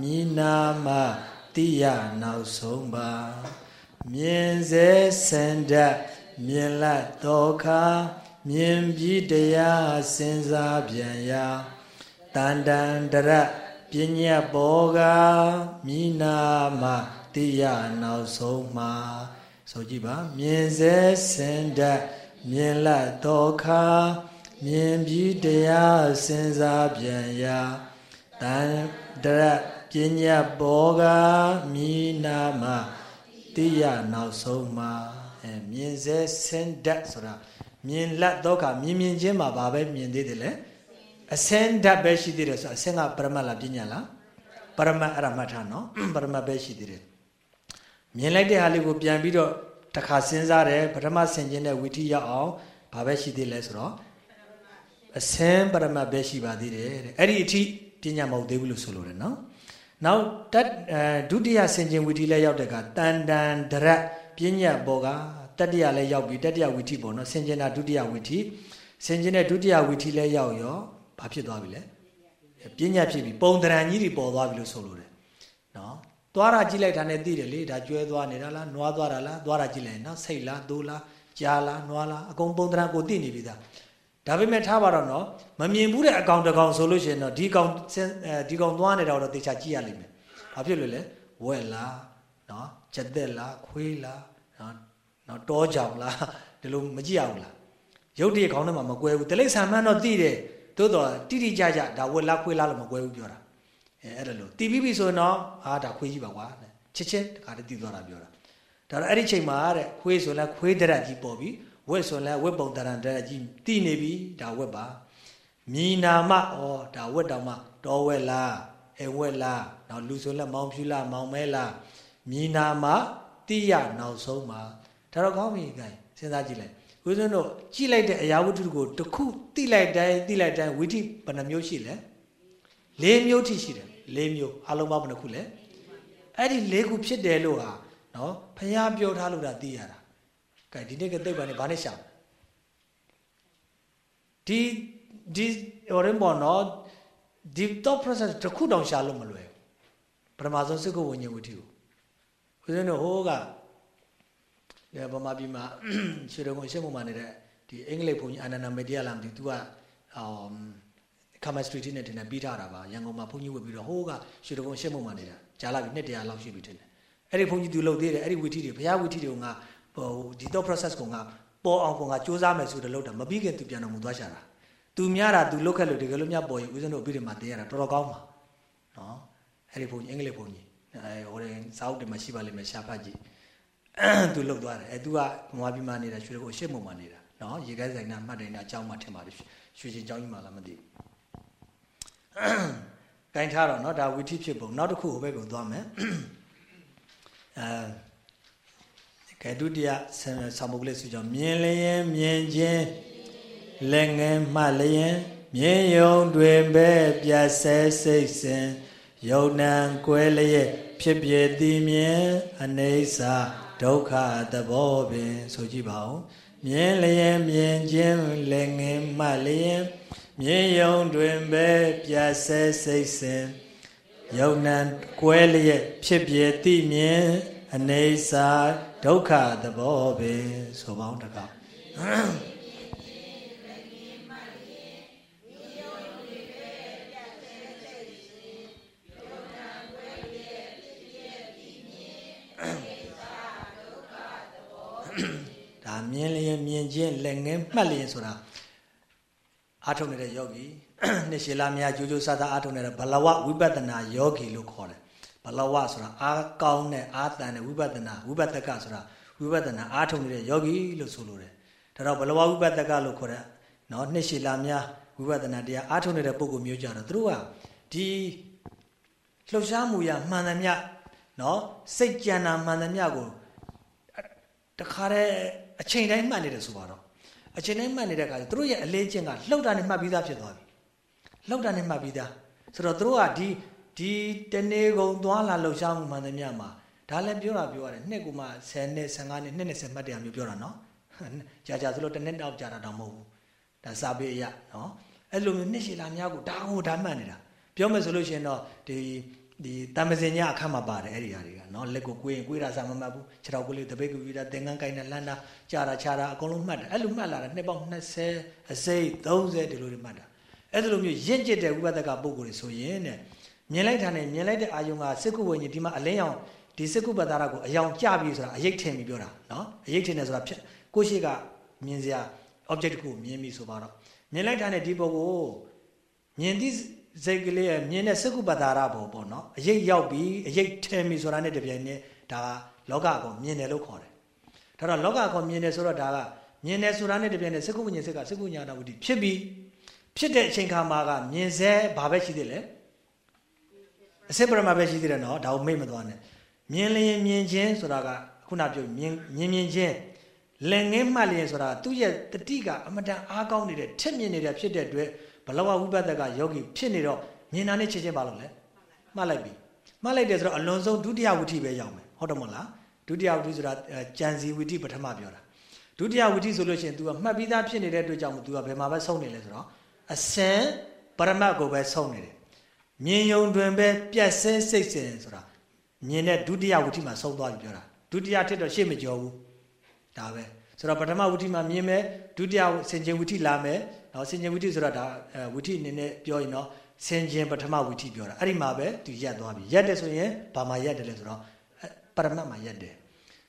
မိနာမတိယနောက်ဆုံးပါမြင်စေစန္ဒမြင်လတ်တော်ခါ မြင်ပြီးတရားစဉ်းစားပြန်ရာတန်တန်တရပညာပေါ်ကမိနာမတိယနောက်ဆုံးမှာဆိုကြည့်ပါမြင်စေစန္ဒမြင်လတ်တော်ခါမြင်ပြီးတရားစဉ်းစားပြန်ရာတန်တရပညာဘောကမိနာမတိယနောက်ဆုံးမှာအဲမြင်စေစင်ဒတ်ဆိုတာ မြင်လတ်တော့ကမြင်မြင်ချင်းမှာဘာပဲမြင်သေးတယ်လဲအစင်ဒတ်ပဲရှိသေးတယ်ဆိုအစင်ကပရမတ်လားပညာလားပရမတ်အဲ့ဒါမှတ်ထားနော်ပရမတ်ပဲရှိသေးတယ်မြင်လိုက်တဲ့ဟာလေးကိုပြန်ပြီးတော့တစ်ခါစဉ်းစားတယ်ပထမဆင်ခြင်းတဲ့ဝိထီရောက်အောင်ဘာပဲရှိသေးလဲဆိုတော့အစင်ပရမတ်ပဲရှိပါသေးတယ်တဲ့အဲ့ဒီအထိပညာမဟုတ်သေးဘူးလို့ဆိုလိုတယ်နော်နောက်တဒုတိယဆင်ခြင်ဝီထီလည်းရောက်တဲ့ကတန်တန်ဒရက်ပညာဘောက တတိယလည်းရောက်ပြီတတိယဝီထီပေါ့နော်ဆင်ခြင်တာဒုတိယဝီထီဆင်ခြင်တဲ့ဒုတိယဝီထီလည်းရောက်ရောဘာဖြစ်သွားပြီလဲပညာဖြစ်ပြီပုံတရံကြီးတွေပေါ်သွားပြီလို့ဆိုလိုတယ်နော်သွားတာကြည့်လိုက်တာနဲ့သိတယ်လေဒါကျွဲသွားနေတာလားနွားသွားတာလားသွားတာကြည့်လိုက်နော်စိတ်လားသိုးလားကြားလားနွားလားအကုန်ပုံတရံကိုသိနေပြီသားဒါပေမဲ့ထားပါတော့နော်မမြင်ဘူးတဲ့အကောင်တကောင်ဆိုလို့ရှိရင်တော့ဒီကောင်ဒီကောင်သွားနေတာတော့တေချာကြည့်ရလိမ့်မယ်။ဘာဖြစ်လို့လဲဝက်လားနော်ချက်သက်လားခွေးလားနော် နော်တောကြောင်လားဒီလိုမကြည့်ရဘူးလား။ရုပ်တရက်ခေါင်းထဲမှာမကွဲဘူး။တလိษံမှန်းတော့သိတယ်။သို့တော့တိတိကျကျဒါဝက်လားခွေးလားလို့မကွဲဘူးပြောတာ။အဲအဲ့ဒါလို့တီးပြီးပြီဆိုရင်တော့ဟာဒါခွေးကြီးပါကွာ။ချစ်ချစ်တခါတည်းတီးသွားတာပြောတာ။ဒါတော့အဲ့ဒီချိန်မှာတဲ့ခွေးဆိုလဲခွေးတရက်ကြီးပေါ်ပြီးဝက်ဆိုလဲဝက်ပုံတရံတရကြီးတည်နေပြီဒါဝက်ပါမြီနာမဩဒါဝက်တောင်မှတော်ဝက်လားအဲဝက်လားနောက်လူဆိုလဲမောင်ဖြူလားမောင်မဲလားမြီနာမတိရနောက်ဆုံးမှာ ဒါတော့ကောင်းပြီခိုင်စဉ်းစားကြည့်လိုက်ဦးဇင်းတို့ကြည့်လိုက်တဲ့အရာဝတ္ထုကိုတခုတိလိုက်တိုင်းတိလိုက်တိုင်းဝိထိဘယ်နှမျိုးရှိလဲ၄မျိုးထိရှိတယ်၄မျိုးအလုံးပေါင်းဘယ်နှခုလဲအဲ့ဒီ၄ခုဖြစ်တယ်လို့ဟာနော်ဖះပြောထားလို့ဒါသိရတာကဲဒီနေ့ကသိပ္ပံနဲ့ဘာနဲ့ရှာဒီဒီဟိုရင်ပေါ်နော်ဒီ thought process တစ်ခုတောင်ရှာလို့မလွယ်ဘူးပထမဆုံးစိတ်ကိုဝิญဉ်ဝိထီကိုဦးဇင်းတို့ဟိုးကဒီ ဗမာပြည်မှာရွှေတော်ကုန်ရှေ့မှောက်မှာနေတဲ့ဒီအင်္ဂလိပ်ဘုန်းကြီးအာနန္ဒမေတ္တရလာမသိသူကဟော chemistry တင်းနဲ့တင်နေပြီးထားတာပါရန်ကုန်မှာဘုန်းကြီးဝတ်ပြီးတော့ဟိုးကရွှေတော်ကုန်ရှေ့မှောက်မှာနေတာကြာလာပြီနှစ်တရာလောက်ရှိပြီတင်တယ်အဲ့ဒီဘုန်းကြီးသူလှုပ်သေးတယ်အဲ့ဒီဝီထီတွေဘုရားဝီထီတွေကဟိုဒီတော့ process ကပေါ်အောင်ကစူးစမ်းမယ်ဆိုတော့လှုပ်တာမပြီးခင်သူပြန်တော်မူသွားရှာတာသူများတာသူလုတ်ခက်လို့တကယ်လို့များပေါ်ရင်ဦးဇင်းတို့အပြီးတွေမှာတင်ရတာတော်တော်ကောင်းပါနော်အဲ့ဒီဘုန်းကြီးအင်္ဂလိပ်ဘုန်းကြီးအဲဟိုရင်စာအုပ်တွေမှာရှိပါလိမ့်မယ်ရှာဖတ်ကြည့် သူလှုပ်သွားတယ်အဲ तू ကမွားပြီးမှနေတာရွှေကိုအရှိမုံမှနေတာနော်ရေခဲဆိုင်နာမှတ်တယ်နာအကြောင်းမှထင်ပါတယ်ရွှေချင်းအကြောင်းကြီးမှလားမသိဂိုင်းထားတော့နော်ဒါဝီထိဖြစ်ပုံနောက်တစ်ခုဟိုဘက်ကိုသွားမယ်အဲကဲဒုတိယဆာမုတ်ကလေးဆိုကြောင့်မြင်လျင်မြင်ချင်းလက်ငယ်မှလျင်မြင်ယုံတွင်ပဲပြတ်ဆဲစိတ်စဉ်ယုံနံကွဲလျက်ဖြစ်ပြသည်မြင်အနေစာ ဒုက္ခသဘောပင် ဆိုကြည့်ပါဦးမြင်လျင်မြင်ခြင်းလက်ငယ်မှလျင်မြင်ယုံတွင်ပဲပြတ်ဆဲစိတ်စဉ်ယုံနံကွဲလျက်ဖြစ်ပြသည်မြင်အနေစာဒုက္ခသဘောပင်ဆိုပေါင်းတကား ဒါမြင်လျင်မြင်ချင်းလက်ငင်းမှတ်လျင်ဆိုတာအာထုံနေတဲ့ယောဂီနှစ်ရှည်လာများကြိုးကြိုးစားစားအာထုံနေတဲ့ဘလဝဝိပဿနာယောဂီလို့ခေါ်တယ်ဘလဝဆိုတာအာကောင်းတဲ့အာတန်တဲ့ဝိပဿနာဝိပဿကဆိုတာဝိပဿနာအာထုံနေတဲ့ယောဂီလို့ဆိုလိုတယ်ဒါတော့ဘလဝဝိပဿကလို့ခေါ်တဲ့နော်နှစ်ရှည်လာများဝိပဿနာတရားအာထုံနေတဲ့ပုဂ္ဂိုလ်မျိုးကြတော့သူတို့ကဒီလှုပ်ရှားမှုရမှန်သမျှနော်စိတ်ကြံတာမှန်သမျှကိုတခါတည်း အချိန်တိုင်းမှတ်နေတယ်ဆိုပါတော့အချိန်တိုင်းမှတ်နေတဲ့အခါကျသူတို့ရဲ့အလေးချင်းကလှုပ်တာနဲ့မှတ်ပြီးသားဖြစ်သွားပြီလှုပ်တာနဲ့မှတ်ပြီးသားဆိုတော့သူတို့ကဒီဒီတနေ့ကုန်သွားလာလှုပ်ရှားမှုမှန်သမျှမှာဒါလည်းပြောတာပြောရတယ်နှစ်ကူမှ10နှစ်15နှစ်နှစ်20မှတ်တရားမျိုးပြောတာနော်ကြာကြာဆိုလို့တစ်နှစ်တောက်ကြာတာတော့မဟုတ်ဘူးဒါစာပေအရနော်အဲ့လိုမျိုးနှစ်ရှည်လာများကိုဒါဟိုဒါမှတ်နေတာပြောမယ်ဆိုလို့ရှိရင်တော့ဒီ ဒီတမစင်ညအခါမှာပါတယ်အဲ့ဒီဟာတွေကနော်လက်ကိုကိုရင်ကိုရစာမမှတ်ဘူးခြေထောက်ကိုလေးတပိတ်ကိုပြီးတာသင်္ကန်းကိုင်းတာလန်းတာကြာတာခြာတာအကုန်လုံးမှတ်တယ်အဲ့လိုမှတ်လာတာနှစ်ပေါင်း20အစိတ်30ဒီလိုတွေမှတ်တာအဲ့ဒီလိုမျိုးရင့်ကျက်တဲ့ဝိပဿကပုံကိုယ်တွေဆိုရင်တဲ့မြင်လိုက်တာနဲ့မြင်လိုက်တဲ့အာယုံကစစ်ကုဝိညာဉ်ဒီမှာအလင်းရောင်ဒီစစ်ကုပ္ပတာရကိုအယောင်ကြပြီဆိုတာအရေးထင်ပြီးပြောတာနော်အရေးထင်တယ်ဆိုတာဖြစ်ကိုရှိကမြင်စရာ object တစ်ခုမြင်ပြီဆိုပါတော့မြင်လိုက်တာနဲ့ဒီပုံကိုမြင်သည့် စိတ်ကလေးရဲ့မြင်တဲ့စကုပ္ပတာရဘောပေါ့နော်အရေးရောက်ပြီအရေးထင်ပြီဆိုတာနဲ့တပြိုင်နက်ဒါကလောကကောင်မြင်တယ်လို့ခေါ်တယ်ဒါတော့လောကကောင်မြင်တယ်ဆိုတော့ဒါကမြင်တယ်ဆိုတာနဲ့တပြိုင်နက်စကုဝိညာဉ်စိတ်ကစကုညာနာဝတိဖြစ်ပြီးဖြစ်တဲ့အချိန်ခါမှာကမြင်စေဘာပဲရှိသေးလဲအစစ်ပရမပဲရှိသေးတယ်နော်ဒါကိုမေ့မသွားနဲ့မြင်လျင်မြင်ခြင်းဆိုတာကခုနပြောမြင်မြင်မြင်ချင်းလက်ငင်းမှတ်လျင်ဆိုတာသူ့ရဲ့တတိကအမတန်အားကောင်းနေတဲ့ထက်မြင်နေတဲ့ဖြစ်တဲ့အတွက် ဘလဝဝိပဿကယောဂီဖြစ်နေတော့မြင်တာနဲ့ချက်ချင်းပါလို့လဲမှတ်လိုက်ပြီမှတ်လိုက်တယ်ဆိုတော့အလွန်ဆုံးဒုတိယဝိထိပဲရောက်မယ်ဟုတ်တယ်မဟုတ်လားဒုတိယဝိထိဆိုတာကြံစီဝိထိပထမပြောတာဒုတိယဝိထိဆိုလို့ရှိရင် तू ကမှတ်ပြီးသားဖြစ်နေတဲ့အတွက်ကြောင့် तू ကဘယ်မှာပဲဆုံးနေလဲဆိုတော့အစင်ပရမတ်ကိုပဲဆုံးနေတယ်မြင်ယုံတွင်ပဲပြက်ဆဲစိတ်စင်ဆိုတာမြင်တဲ့ဒုတိယဝိထိမှာဆုံးသွားပြီပြောတာဒုတိယထစ်တော့ရှေ့မကျော်ဘူးဒါပဲဆိုတော့ပထမဝိထိမှာမြင်မယ်ဒုတိယစင်ကျင်ဝိထိလာမယ် နော်စင်ကျင်ဝိထိဆိုတာဒါဝိထိအနေနဲ့ပြောရင်တော့စင်ကျင်ပထမဝိထိပြောတာအဲ့ဒီမှာပဲသူရက်သွားပြီရက်တယ်ဆိုရင်ဘာမှရက်တယ်လဲဆိုတော့ပရမတ်မှာရက်တယ်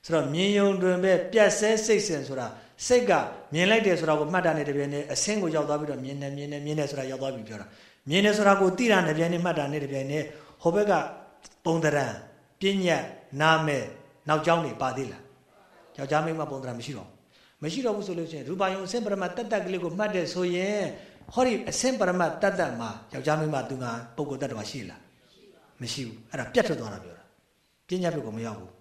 ဆိုတော့မြင်ယုံတွင်ပဲပြတ်ဆဲစိတ်စင်ဆိုတာစိတ်ကမြင်လိုက်တယ်ဆိုတာကိုမှတ်တာနဲ့တပြည့်နဲ့အဆင်းကိုရောက်သွားပြီးတော့မြင်တယ်မြင်တယ်မြင်တယ်ဆိုတာရောက်သွားပြီပြောတာမြင်တယ်ဆိုတာကိုသိတာနဲ့တပြည့်နဲ့မှတ်တာနဲ့တပြည့်နဲ့ဟိုဘက်ကပုံတရံပညာနာမဲနောက်ကျောင်းနေပါသေးလားယောက်ျားမိန်းမပုံတရံမရှိတော့ မရှိတော့ဘူးဆိုလို့ရှိရင်ရူပါယုံအစင်ပရမတ်တတ်တတ်ကလေးကိုမှတ်တယ်ဆိုရင်ဟောဒီအစင်ပရမတ်တတ်တတ်မှာယောက်ျားမိန်းမသူကပုဂ္ဂိုလ်တတ်တော်ရှိလားမရှိဘူးအဲ့ဒါပြတ်ထွက်သွားတာပြောတာပညာပြုတ်ကိုမရောက်ဘူး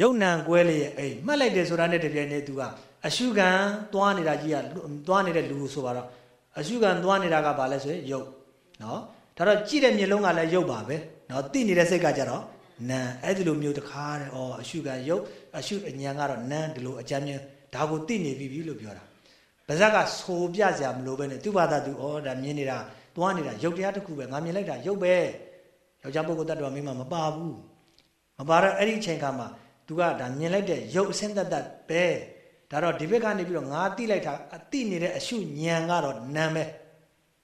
ယုံနံကွဲလေးရဲ့အိမ်မှတ်လိုက်တယ်ဆိုတာနဲ့တပြိုင်တည်းသူကအရှုခံသွားနေတာကြီးကသွားနေတဲ့လူဆိုပါတော့အရှုခံသွားနေတာကဘာလဲဆိုရင်ယုတ်နော်ဒါတော့ကြည့်တဲ့မျက်လုံးကလည်းယုတ်ပါပဲနော်သိနေတဲ့စိတ်ကကြတော့နံအဲ့ဒီလိုမျိုးတခါတဲ့ဩအရှုခံယုတ်အရှုအញ្ញံကတော့နံဒီလိုအကြမ်းမြင် ဒါကိုသိနေပြီပြီလို့ပြောတာပါဇက်ကဆိုပြစရာမလိုပဲနဲ့သူ့ဘာသာသူဩဒါမြင်နေတာသွားနေတာရုပ်တရားတစ်ခုပဲငါမြင်လိုက်တာရုပ်ပဲယောက်ျားပုဂ္ဂိုလ်တ attva မိန်းမမပါဘူးမပါတော့အဲ့ဒီအချိန်ခါမှာ तू ကဒါမြင်လိုက်တဲ့ရုပ်အစင်းသက်သက်ပဲဒါတော့ဒီဘက်ကနေပြီးတော့ငါတိလိုက်တာအတိနေတဲ့အရှုဉဏ်ကတော့နာပဲ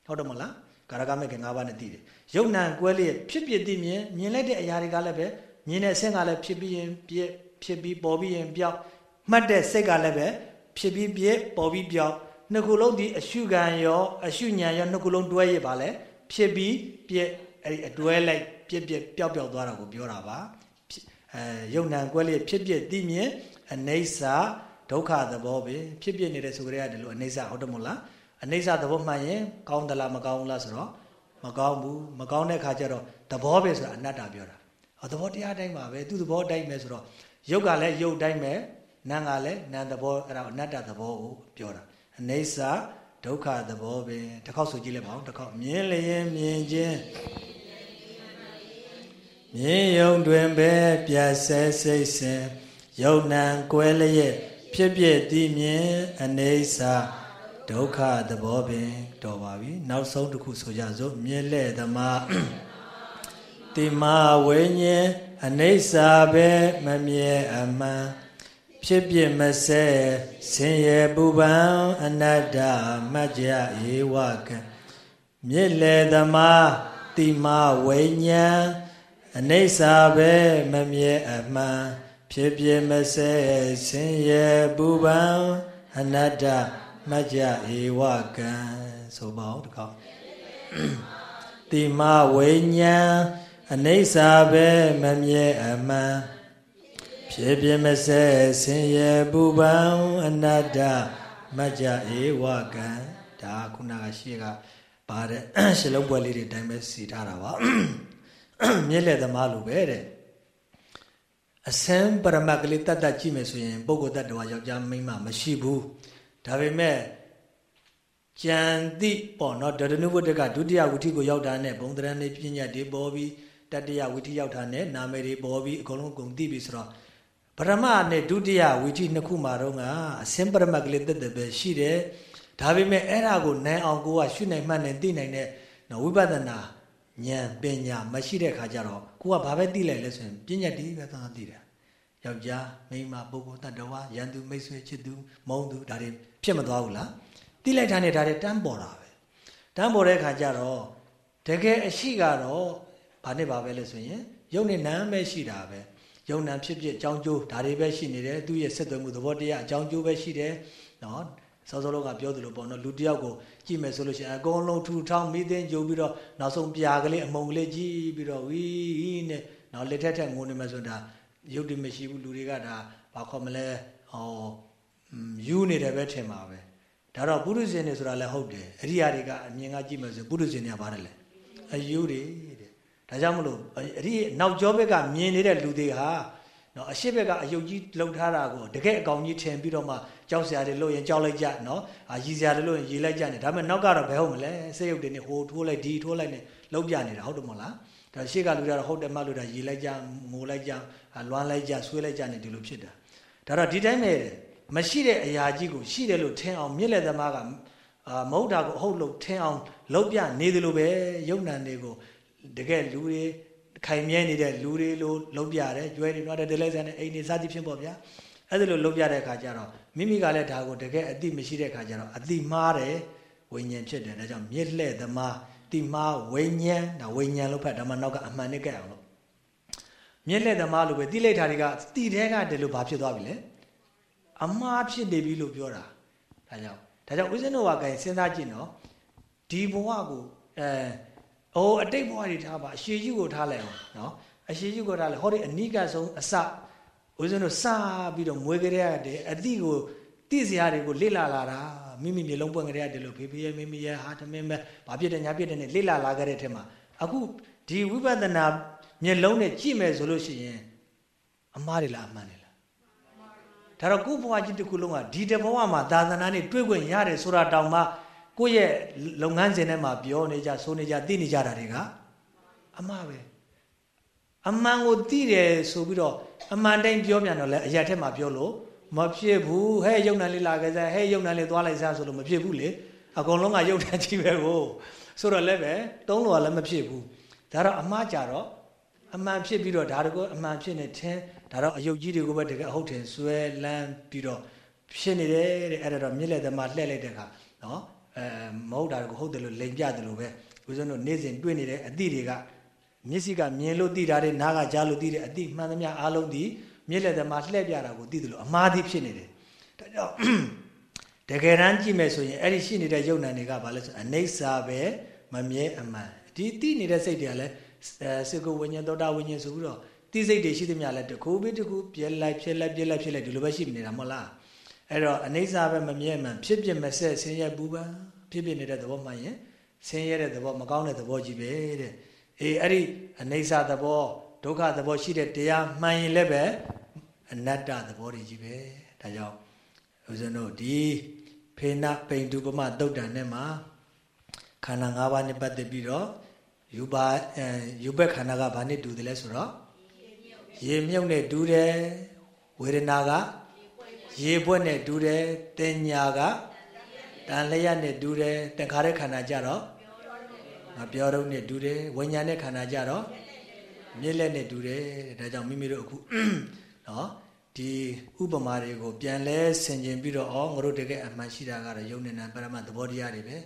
ဟုတ်တယ်မလားကာရကမဲ့ခင်၅ပါးနဲ့တည်တယ်ရုပ်နာကွဲလေးဖြစ်ဖြစ်သိမြင်မြင်လိုက်တဲ့အရာတွေကလည်းပဲမြင်တဲ့အဆင့်ကလည်းဖြစ်ပြီးရင်ပြည့်ဖြစ်ပြီးပေါ်ပြီးရင်ပြောက် မှတ်တဲ့စိတ်ကလည်းပဲဖြစ်ပြီးပြည့်ပေါ်ပြီးပြောက်နှစ်ခုလုံးဒီအရှုခံရောအရှုဉဏ်ရောနှစ်ခုလုံးတွဲရပါလေဖြစ်ပြီးပြည့်အဲ့ဒီအတွဲလိုက်ပြည့်ပြည့်ပျောက်ပျောက်သွားတာကိုပြောတာပါအဲယုံ nant ကွဲလေးဖြစ်ဖြစ်သိမြင်အနေစာဒုက္ခသဘောပဲဖြစ်ဖြစ်နေတဲ့ဆိုကြရတယ်လို့အနေစာဟုတ်တယ်မို့လားအနေစာသဘောမှန်ရင်ကောင်းသလားမကောင်းဘူးလားဆိုတော့မကောင်းဘူးမကောင်းတဲ့ခါကျတော့သဘောပဲဆိုတာအနတ္တပြောတာဟောသဘောတရားတိုင်းပါပဲသူသဘောတိုင်းပဲဆိုတော့ယုတ်ကလည်းယုတ်တိုင်းပဲ နာမ်ကလည်းနာမ်သဘောအဲ့ဒါအနတ္တသဘောကိုပြောတာအနေစာဒုက္ခသဘောပဲတစ်ခေါက်ဆိုကြည့်လိုက်ပါဦးတစ်ခေါက်မြင်လျင်မြင်ခြင်းမြင်ယုံတွင်ပဲပြတ်ဆဲစိတ်ဆဲယုံနံကွဲလျက်ဖြစ်ဖြစ်တည်မြင်အနေစာဒုက္ခသဘောပင်တော်ပါပြီနောက်ဆုံးတစ်ခုဆိုကြစို့မြင်လက်သမားတိမဝိညာဉ်အနေစာပဲမမြဲအမှန် ဖြစ်ပြမဆဲဆင်းရဲပူပန်အနတ္တမัจจဧဝကမြစ်လေသမားတိမဝိညာဉ်အနေစာပဲမမြဲအမှန်ဖြစ်ပြမဆဲဆင်းရဲပူပန်အနတ္တမัจจဧဝကံဆိုပါဦးတကောက်တိမဝိညာဉ်အနေစာပဲမမြဲအမှန် ဖြစ်ပြမဆဲဆင်းရဲပူပန်အနတ္တမัจจဧဝကံဒါခုနကရှေ့ကပါတဲ့ရှလုံးပွဲလေးတွေအတိုင်းပဲစီထားတာပါမြဲလက်သမားလိုပဲတဲ့အစမ်းပရမတ်ကလေးတတ်တတ်ကြည့်မယ်ဆိုရင်ပုဂ္ဂိုလ်တ attva ယောက်ျားမိန်းမမရှိဘူးဒါပေမဲ့ကြံတိပေါ့နော်ဒဒနုဘုဒ္ဓကဒုတိယဝိထိကိုရောက်တာနဲ့ဘုံတရံနေပညာတွေပေါ်ပြီးတတိယဝိထိရောက်တာနဲ့နာမည်တွေပေါ်ပြီးအကုန်လုံးကုန်သိပြီဆိုတော့ ပရမနဲ့ဒုတိယဝိထိနှစ်ခုမှာတော့ကအစင်းပရမတ်ကလေးတက်တက်ပဲရှိတယ်ဒါပေမဲ့အဲ့ဒါကိုနိုင်အောင်ကိုကရှုနိုင်မှတ်နိုင်သိနိုင်တဲ့နော်ဝိပဿနာဉာဏ်ပညာမရှိတဲ့ခါကျတော့ကိုကဘာပဲသိလိုက်လဲဆိုရင်ပညာတည်းပဲသာသိတယ်ယောက်ျားမိန်းမပုဂ္ဂိုလ်တ attva ရန်သူမိတ်ဆွေချစ်သူမုန်းသူဒါတွေဖြစ်မသွားဘူးလားသိလိုက်တာနဲ့ဒါတွေတန်းပေါ်တာပဲတန်းပေါ်တဲ့ခါကျတော့တကယ်အရှိကတော့ဘာနဲ့ပါပဲလဲဆိုရင်ယုံနဲ့နာမ်ပဲရှိတာပဲ ယုံနာဖြစ်ဖြစ်အကြောင်းကျိုးဒါတွေပဲရှိနေတယ်သူရဲ့ဆက်သွယ်မှုသဘောတရားအကြောင်းကျိုးပဲရှိတယ်နော်စောစောလောကပြောသလိုပေါ့နော်လူတယောက်ကိုကြည့်မယ်ဆိုလို့ရှိရင်အကုန်လုံးထူထောင်မိသိကြိုပြီးတော့နောက်ဆုံးပြာကလေးအမုံကလေးကြည့်ပြီးတော့ဝီးနဲ့နောက်လက်ထက်ထက်ငိုနေမှဆိုဒါရုပ်တည်မရှိဘူးလူတွေကဒါဘာခေါ်မလဲဟောယူနေတယ်ပဲထင်ပါပဲဒါတော့ပုရုဇဉ်တွေဆိုတာလည်းဟုတ်တယ်အရိယာတွေကအမြင်ကကြည့်မယ်ဆိုပုရုဇဉ်တွေကပါတယ်လေအယူတွေတဲ့ ဒါကြောင့်မလို့အရိနောက်ကျောဘက်ကမြင်နေတဲ့လူတွေဟာနော်အရှိဘက်ကအယုတ်ကြီးလှုပ်ထားတာကိုတကယ်အကောင်ကြီးထင်ပြီးတော့မှကြောက်စရာတွေလို့ရင်ကြောက်လိုက်ကြနော်အာရည်စရာတွေလို့ရင်ရည်လိုက်ကြနေဒါပေမဲ့နောက်ကတော့ဘယ်ဟုတ်မလဲစိတ်ရုပ်တွေနဲ့ဟိုထိုးလိုက်ဒီထိုးလိုက်နဲ့လုံးပြနေတာဟုတ်တယ်မဟုတ်လားဒါရှေ့ကလူတွေကတော့ဟုတ်တယ်မှလို့ဒါရည်လိုက်ကြငိုလိုက်ကြလွမ်းလိုက်ကြဆွေးလိုက်ကြနေဒီလိုဖြစ်တာဒါတော့ဒီတိုင်းပဲမရှိတဲ့အရာကြီးကိုရှိတယ်လို့ထင်အောင်မြစ်လက်သမားကအာမဟုတ်တာကိုအဟုတ်လို့ထင်အောင်လုံးပြနေတယ်လို့ပဲယုံနံတွေကို တကယ်လူတွေခိုင်မြဲနေတဲ့လူတွေလို့လုံးပြတယ်ကျွဲတွေတော့တယ်လိုက်စံနဲ့အိမ်နေစသည်ဖြစ်ပေါ့ဗျာအဲ့ဒါလို့လုံးပြတဲ့အခါကျတော့မိမိကလည်းဒါကိုတကယ်အတိမရှိတဲ့အခါကျတော့အတိမှားတယ်ဝိညာဉ်ဖြစ်တယ်ဒါကြောင့်မြစ်လှဲ့သမားတိမှားဝိညာဉ်ဒါဝိညာဉ်လို့ဖတ်ဒါမှနောက်ကအမှန်နဲ့ကြက်အောင်လို့မြစ်လှဲ့သမားလို့ပဲတိလိုက်တာတွေကတိတဲ့ကတည်းလို့ဘာဖြစ်သွားပြီလဲအမှားဖြစ်နေပြီလို့ပြောတာဒါကြောင့်ဒါကြောင့်ဦးဇင်းတော်ကကဲစဉ်းစားကြည့်နော်ဒီဘဝကိုအဲ အိုးအတိတ်ဘဝတွေထားပါအရှိကြီးကိုထားလိုက်အောင်နော်အရှိကြီးကိုထားလိုက်ဟောဒီအနိကဆုံးအစဦးဇင်းတို့စပြီးတော့မွေးကြရတဲ့အတိကိုတိစရာတွေကိုလေ့လာလာတာမိမိမျိုးလုံးပွင့်ကြရတယ်လို့ဖေဖေရဲ့မိမိရဲ့ဟာသမင်းပဲဘာဖြစ်တယ်ညာဖြစ်တယ်နဲ့လေ့လာလာကြတဲ့ထဲမှာအခုဒီဝိပဿနာမျက်လုံးနဲ့ကြည့်မယ်ဆိုလို့ရှိရင်အမှားတွေလားအမှန်တွေလားဒါတော့ကိုယ့်ဘဝကြီးတစ်ခုလုံးကဒီတဘဝမှာသာသနာနဲ့တွေ့ခွင့်ရတယ်ဆိုတာတောင်မှ ကိုယ့်ရဲ့လုပ်ငန်းစဉ်ထဲမှာပြောနေကြဆိုနေကြသိနေကြတာတွေကအမှားပဲအမှန်ကိုသိတယ်ဆိုပြီးတော့အမှန်တိုင်းပြောပြန်တော့လဲအရာထက်မှာပြောလို့မဖြစ်ဘူးဟဲ့ယုံနံလေးလာခဲ့စဟဲ့ယုံနံလေးသွားလိုက်စဆိုလို့မဖြစ်ဘူးလေအကုန်လုံးကယုံနံကြီးပဲကိုဆိုတော့လည်းပဲသုံးလို့ကလည်းမဖြစ်ဘူးဒါတော့အမှားကြတော့အမှန်ဖြစ်ပြီးတော့ဒါတကောအမှန်ဖြစ်နေထင်းဒါတော့အယုတ်ကြီးတွေကိုပဲတကယ်အဟုတ်တင်ဆွဲလန်းပြီးတော့ဖြစ်နေတယ်တဲ့အဲ့ဒါတော့မြစ်လက်သမားလှည့်လိုက်တဲ့အခါနော် အဲမဟုတ်တာကိုဟုတ်တယ်လို့လိန်ပြတယ်လို့ပဲဦးဇင်းတို့နေ့စဉ်တွေ့နေတဲ့အသည့်တွေကမျက်စိကမြင်လို့သိတာတဲ့နားကကြားလို့သိတဲ့အသည့်မှန်သမျှအားလုံးဒီမြစ်လက်သမားလှည့်ပြတာကိုသိတယ်လို့အမှားသည်ဖြစ်နေတယ်ဒါကြောင့်တကယ်တမ်းကြည့်မယ်ဆိုရင်အဲ့ဒီရှိနေတဲ့ယုံ nant တွေကဘာလဲဆိုအနိစ္စပဲမမြဲအမှန်ဒီသိနေတဲ့စိတ်တွေကလည်းစေကုဝိညာဉ်သောတာဝိညာဉ်ဆိုပြီးတော့သိစိတ်တွေရှိသမျှလဲတကူပြီးတကူပြဲလိုက်ဖြစ်လိုက်ပြဲလိုက်ဖြစ်လိုက်ဒီလိုပဲရှိနေတာမဟုတ်လား အဲ့တော့အနိစ္စပဲမမြဲမှန်ဖြစ်ဖြစ်မဆက်ဆင်းရဲပူပန်ဖြစ်ဖြစ်နေတဲ့သဘောမှရင်ဆင်းရဲတဲ့သဘောမကောင်းတဲ့သဘောကြီးပဲတဲ့အေးအဲ့ဒီအနိစ္စသဘောဒုက္ခသဘောရှိတဲ့တရားမှန်ရင်လည်းပဲအနတ္တသဘောတွေကြီးပဲဒါကြောင့်ဦးဇင်းတို့ဒီဖေနပိန်တုပမတုတ်တန်နဲ့မှာခန္ဓာ၅ပါးနဲ့ပတ်သက်ပြီးတော့ယူပါအဲယူဘက်ခန္ဓာကဘာနဲ့တူတယ်လဲဆိုတော့ရေမြုပ်နဲ့တူတယ်ဝေဒနာက ရေဘွက်နဲ့တူတယ်တင်ညာကတန်လျက်နဲ့တူတယ်တခါတဲ့ခန္ဓာကြတော့ငါပြောတော့နဲ့တူတယ်ဝိညာဉ်နဲ့ခန္ဓာကြတော့မြစ်လက်နဲ့တူတယ်ဒါကြောင့်မိမိတို့အခုနော်ဒီဥပမာတွေကိုပြန်လဲဆင်ခြင်ပြီးတော့ဩငါတို့တကယ်အမှန်ရှိတာကတော့ယုံနေနံပရမသဘောတရားတွေပဲ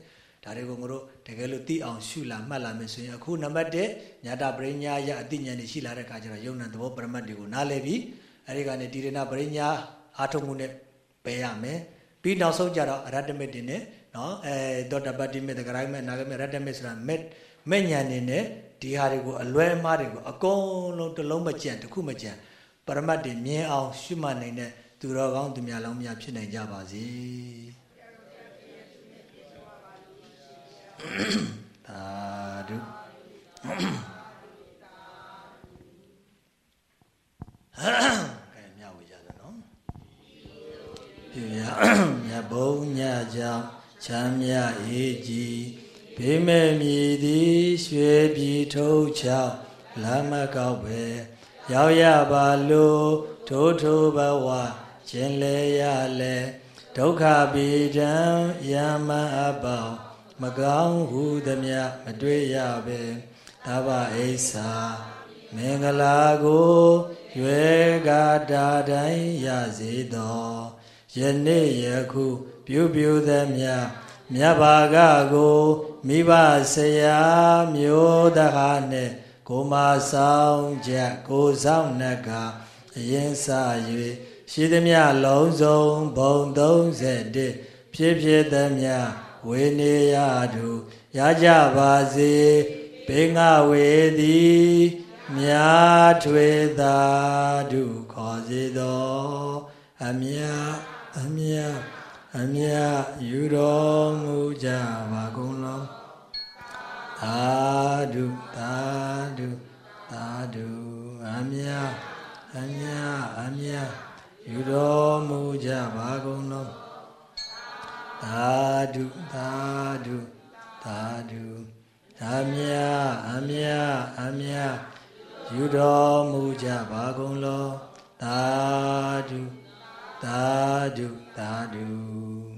ဒါတွေကိုငါတို့တကယ်လို့သိအောင်ရှုလာမှတ်လာမယ်ဆိုရင်အခုနံပါတ်1ညာတာပရိညာယအတိညာနေရှိလာတဲ့အခါကျတော့ယုံနံသဘောပရမတ်တွေကိုနားလည်ပြီးအဲဒီကနေတိရဏပရိညာ အာထုံမှုနဲ့ပယ်ရမယ်ပြီးနောက်ဆုံးကြတော့အရတ္တမစ်တင်နဲ့နော်အဲသောတပတ္တိမေတ္တဂရိုင်းမေနာဂမေရတ္တမေဆိုတာမက်မဲ့ညာနေနဲ့ဒီဟာတွေကိုအလွဲအမှားတွေကိုအကုန်လုံးတစ်လုံးမကြံတစ်ခုမကြံပရမတ်တွေမြင်အောင်ရှုမှတ်နိုင်တဲ့သူတော်ကောင်းသူများလောင်းများဖြစ်နိုင်ကြပါစေသာဓုကဲမြဝေကြတယ်နော်ပြ ရမြတ်ဘုံညကြောင့်ချမ်းမြအေးကြီးဘေးမဲ့မြည်သည်ရွှေပြည်ထုတ်ချောက်လမ်းမကောက်ပဲရောက်ရပါလို့ထိုးထိုးဘဝခြင်းလေရလဲဒုက္ခပိဒံယမအပေါင်းမကောင်းဟုသမျှမတွေ့ရပဲသဗ္ဗအိဆာမင်္ဂလာကိုရွယ်ကာတာတိုင်းရစေသော ယနေ့ယခုပြုပြုသမျှမြတ်ဘာကကိုမိဘဆရာမျိုးတဟာနဲ့ကိုမဆောင်ချက်ကိုဆောင်နှက်ကအရင်စ၍ရှိသမျှလုံးစုံဘုံ31ဖြစ်ဖြစ်သမျှဝေနေရတုရကြပါစေဘေငါဝေသည်မြာထွေသာတုခေါ်စေသောအမြ အမြအမြယူတော်မူကြပါကုန်လောသာဓုသာဓုသာဓုအမြအမြအမြယူတော်မူကြပါကုန်လောသာဓုသာဓုသာဓုအမြအမြအမြယူတော်မူကြပါကုန်လောသာဓု သာဓုသာဓု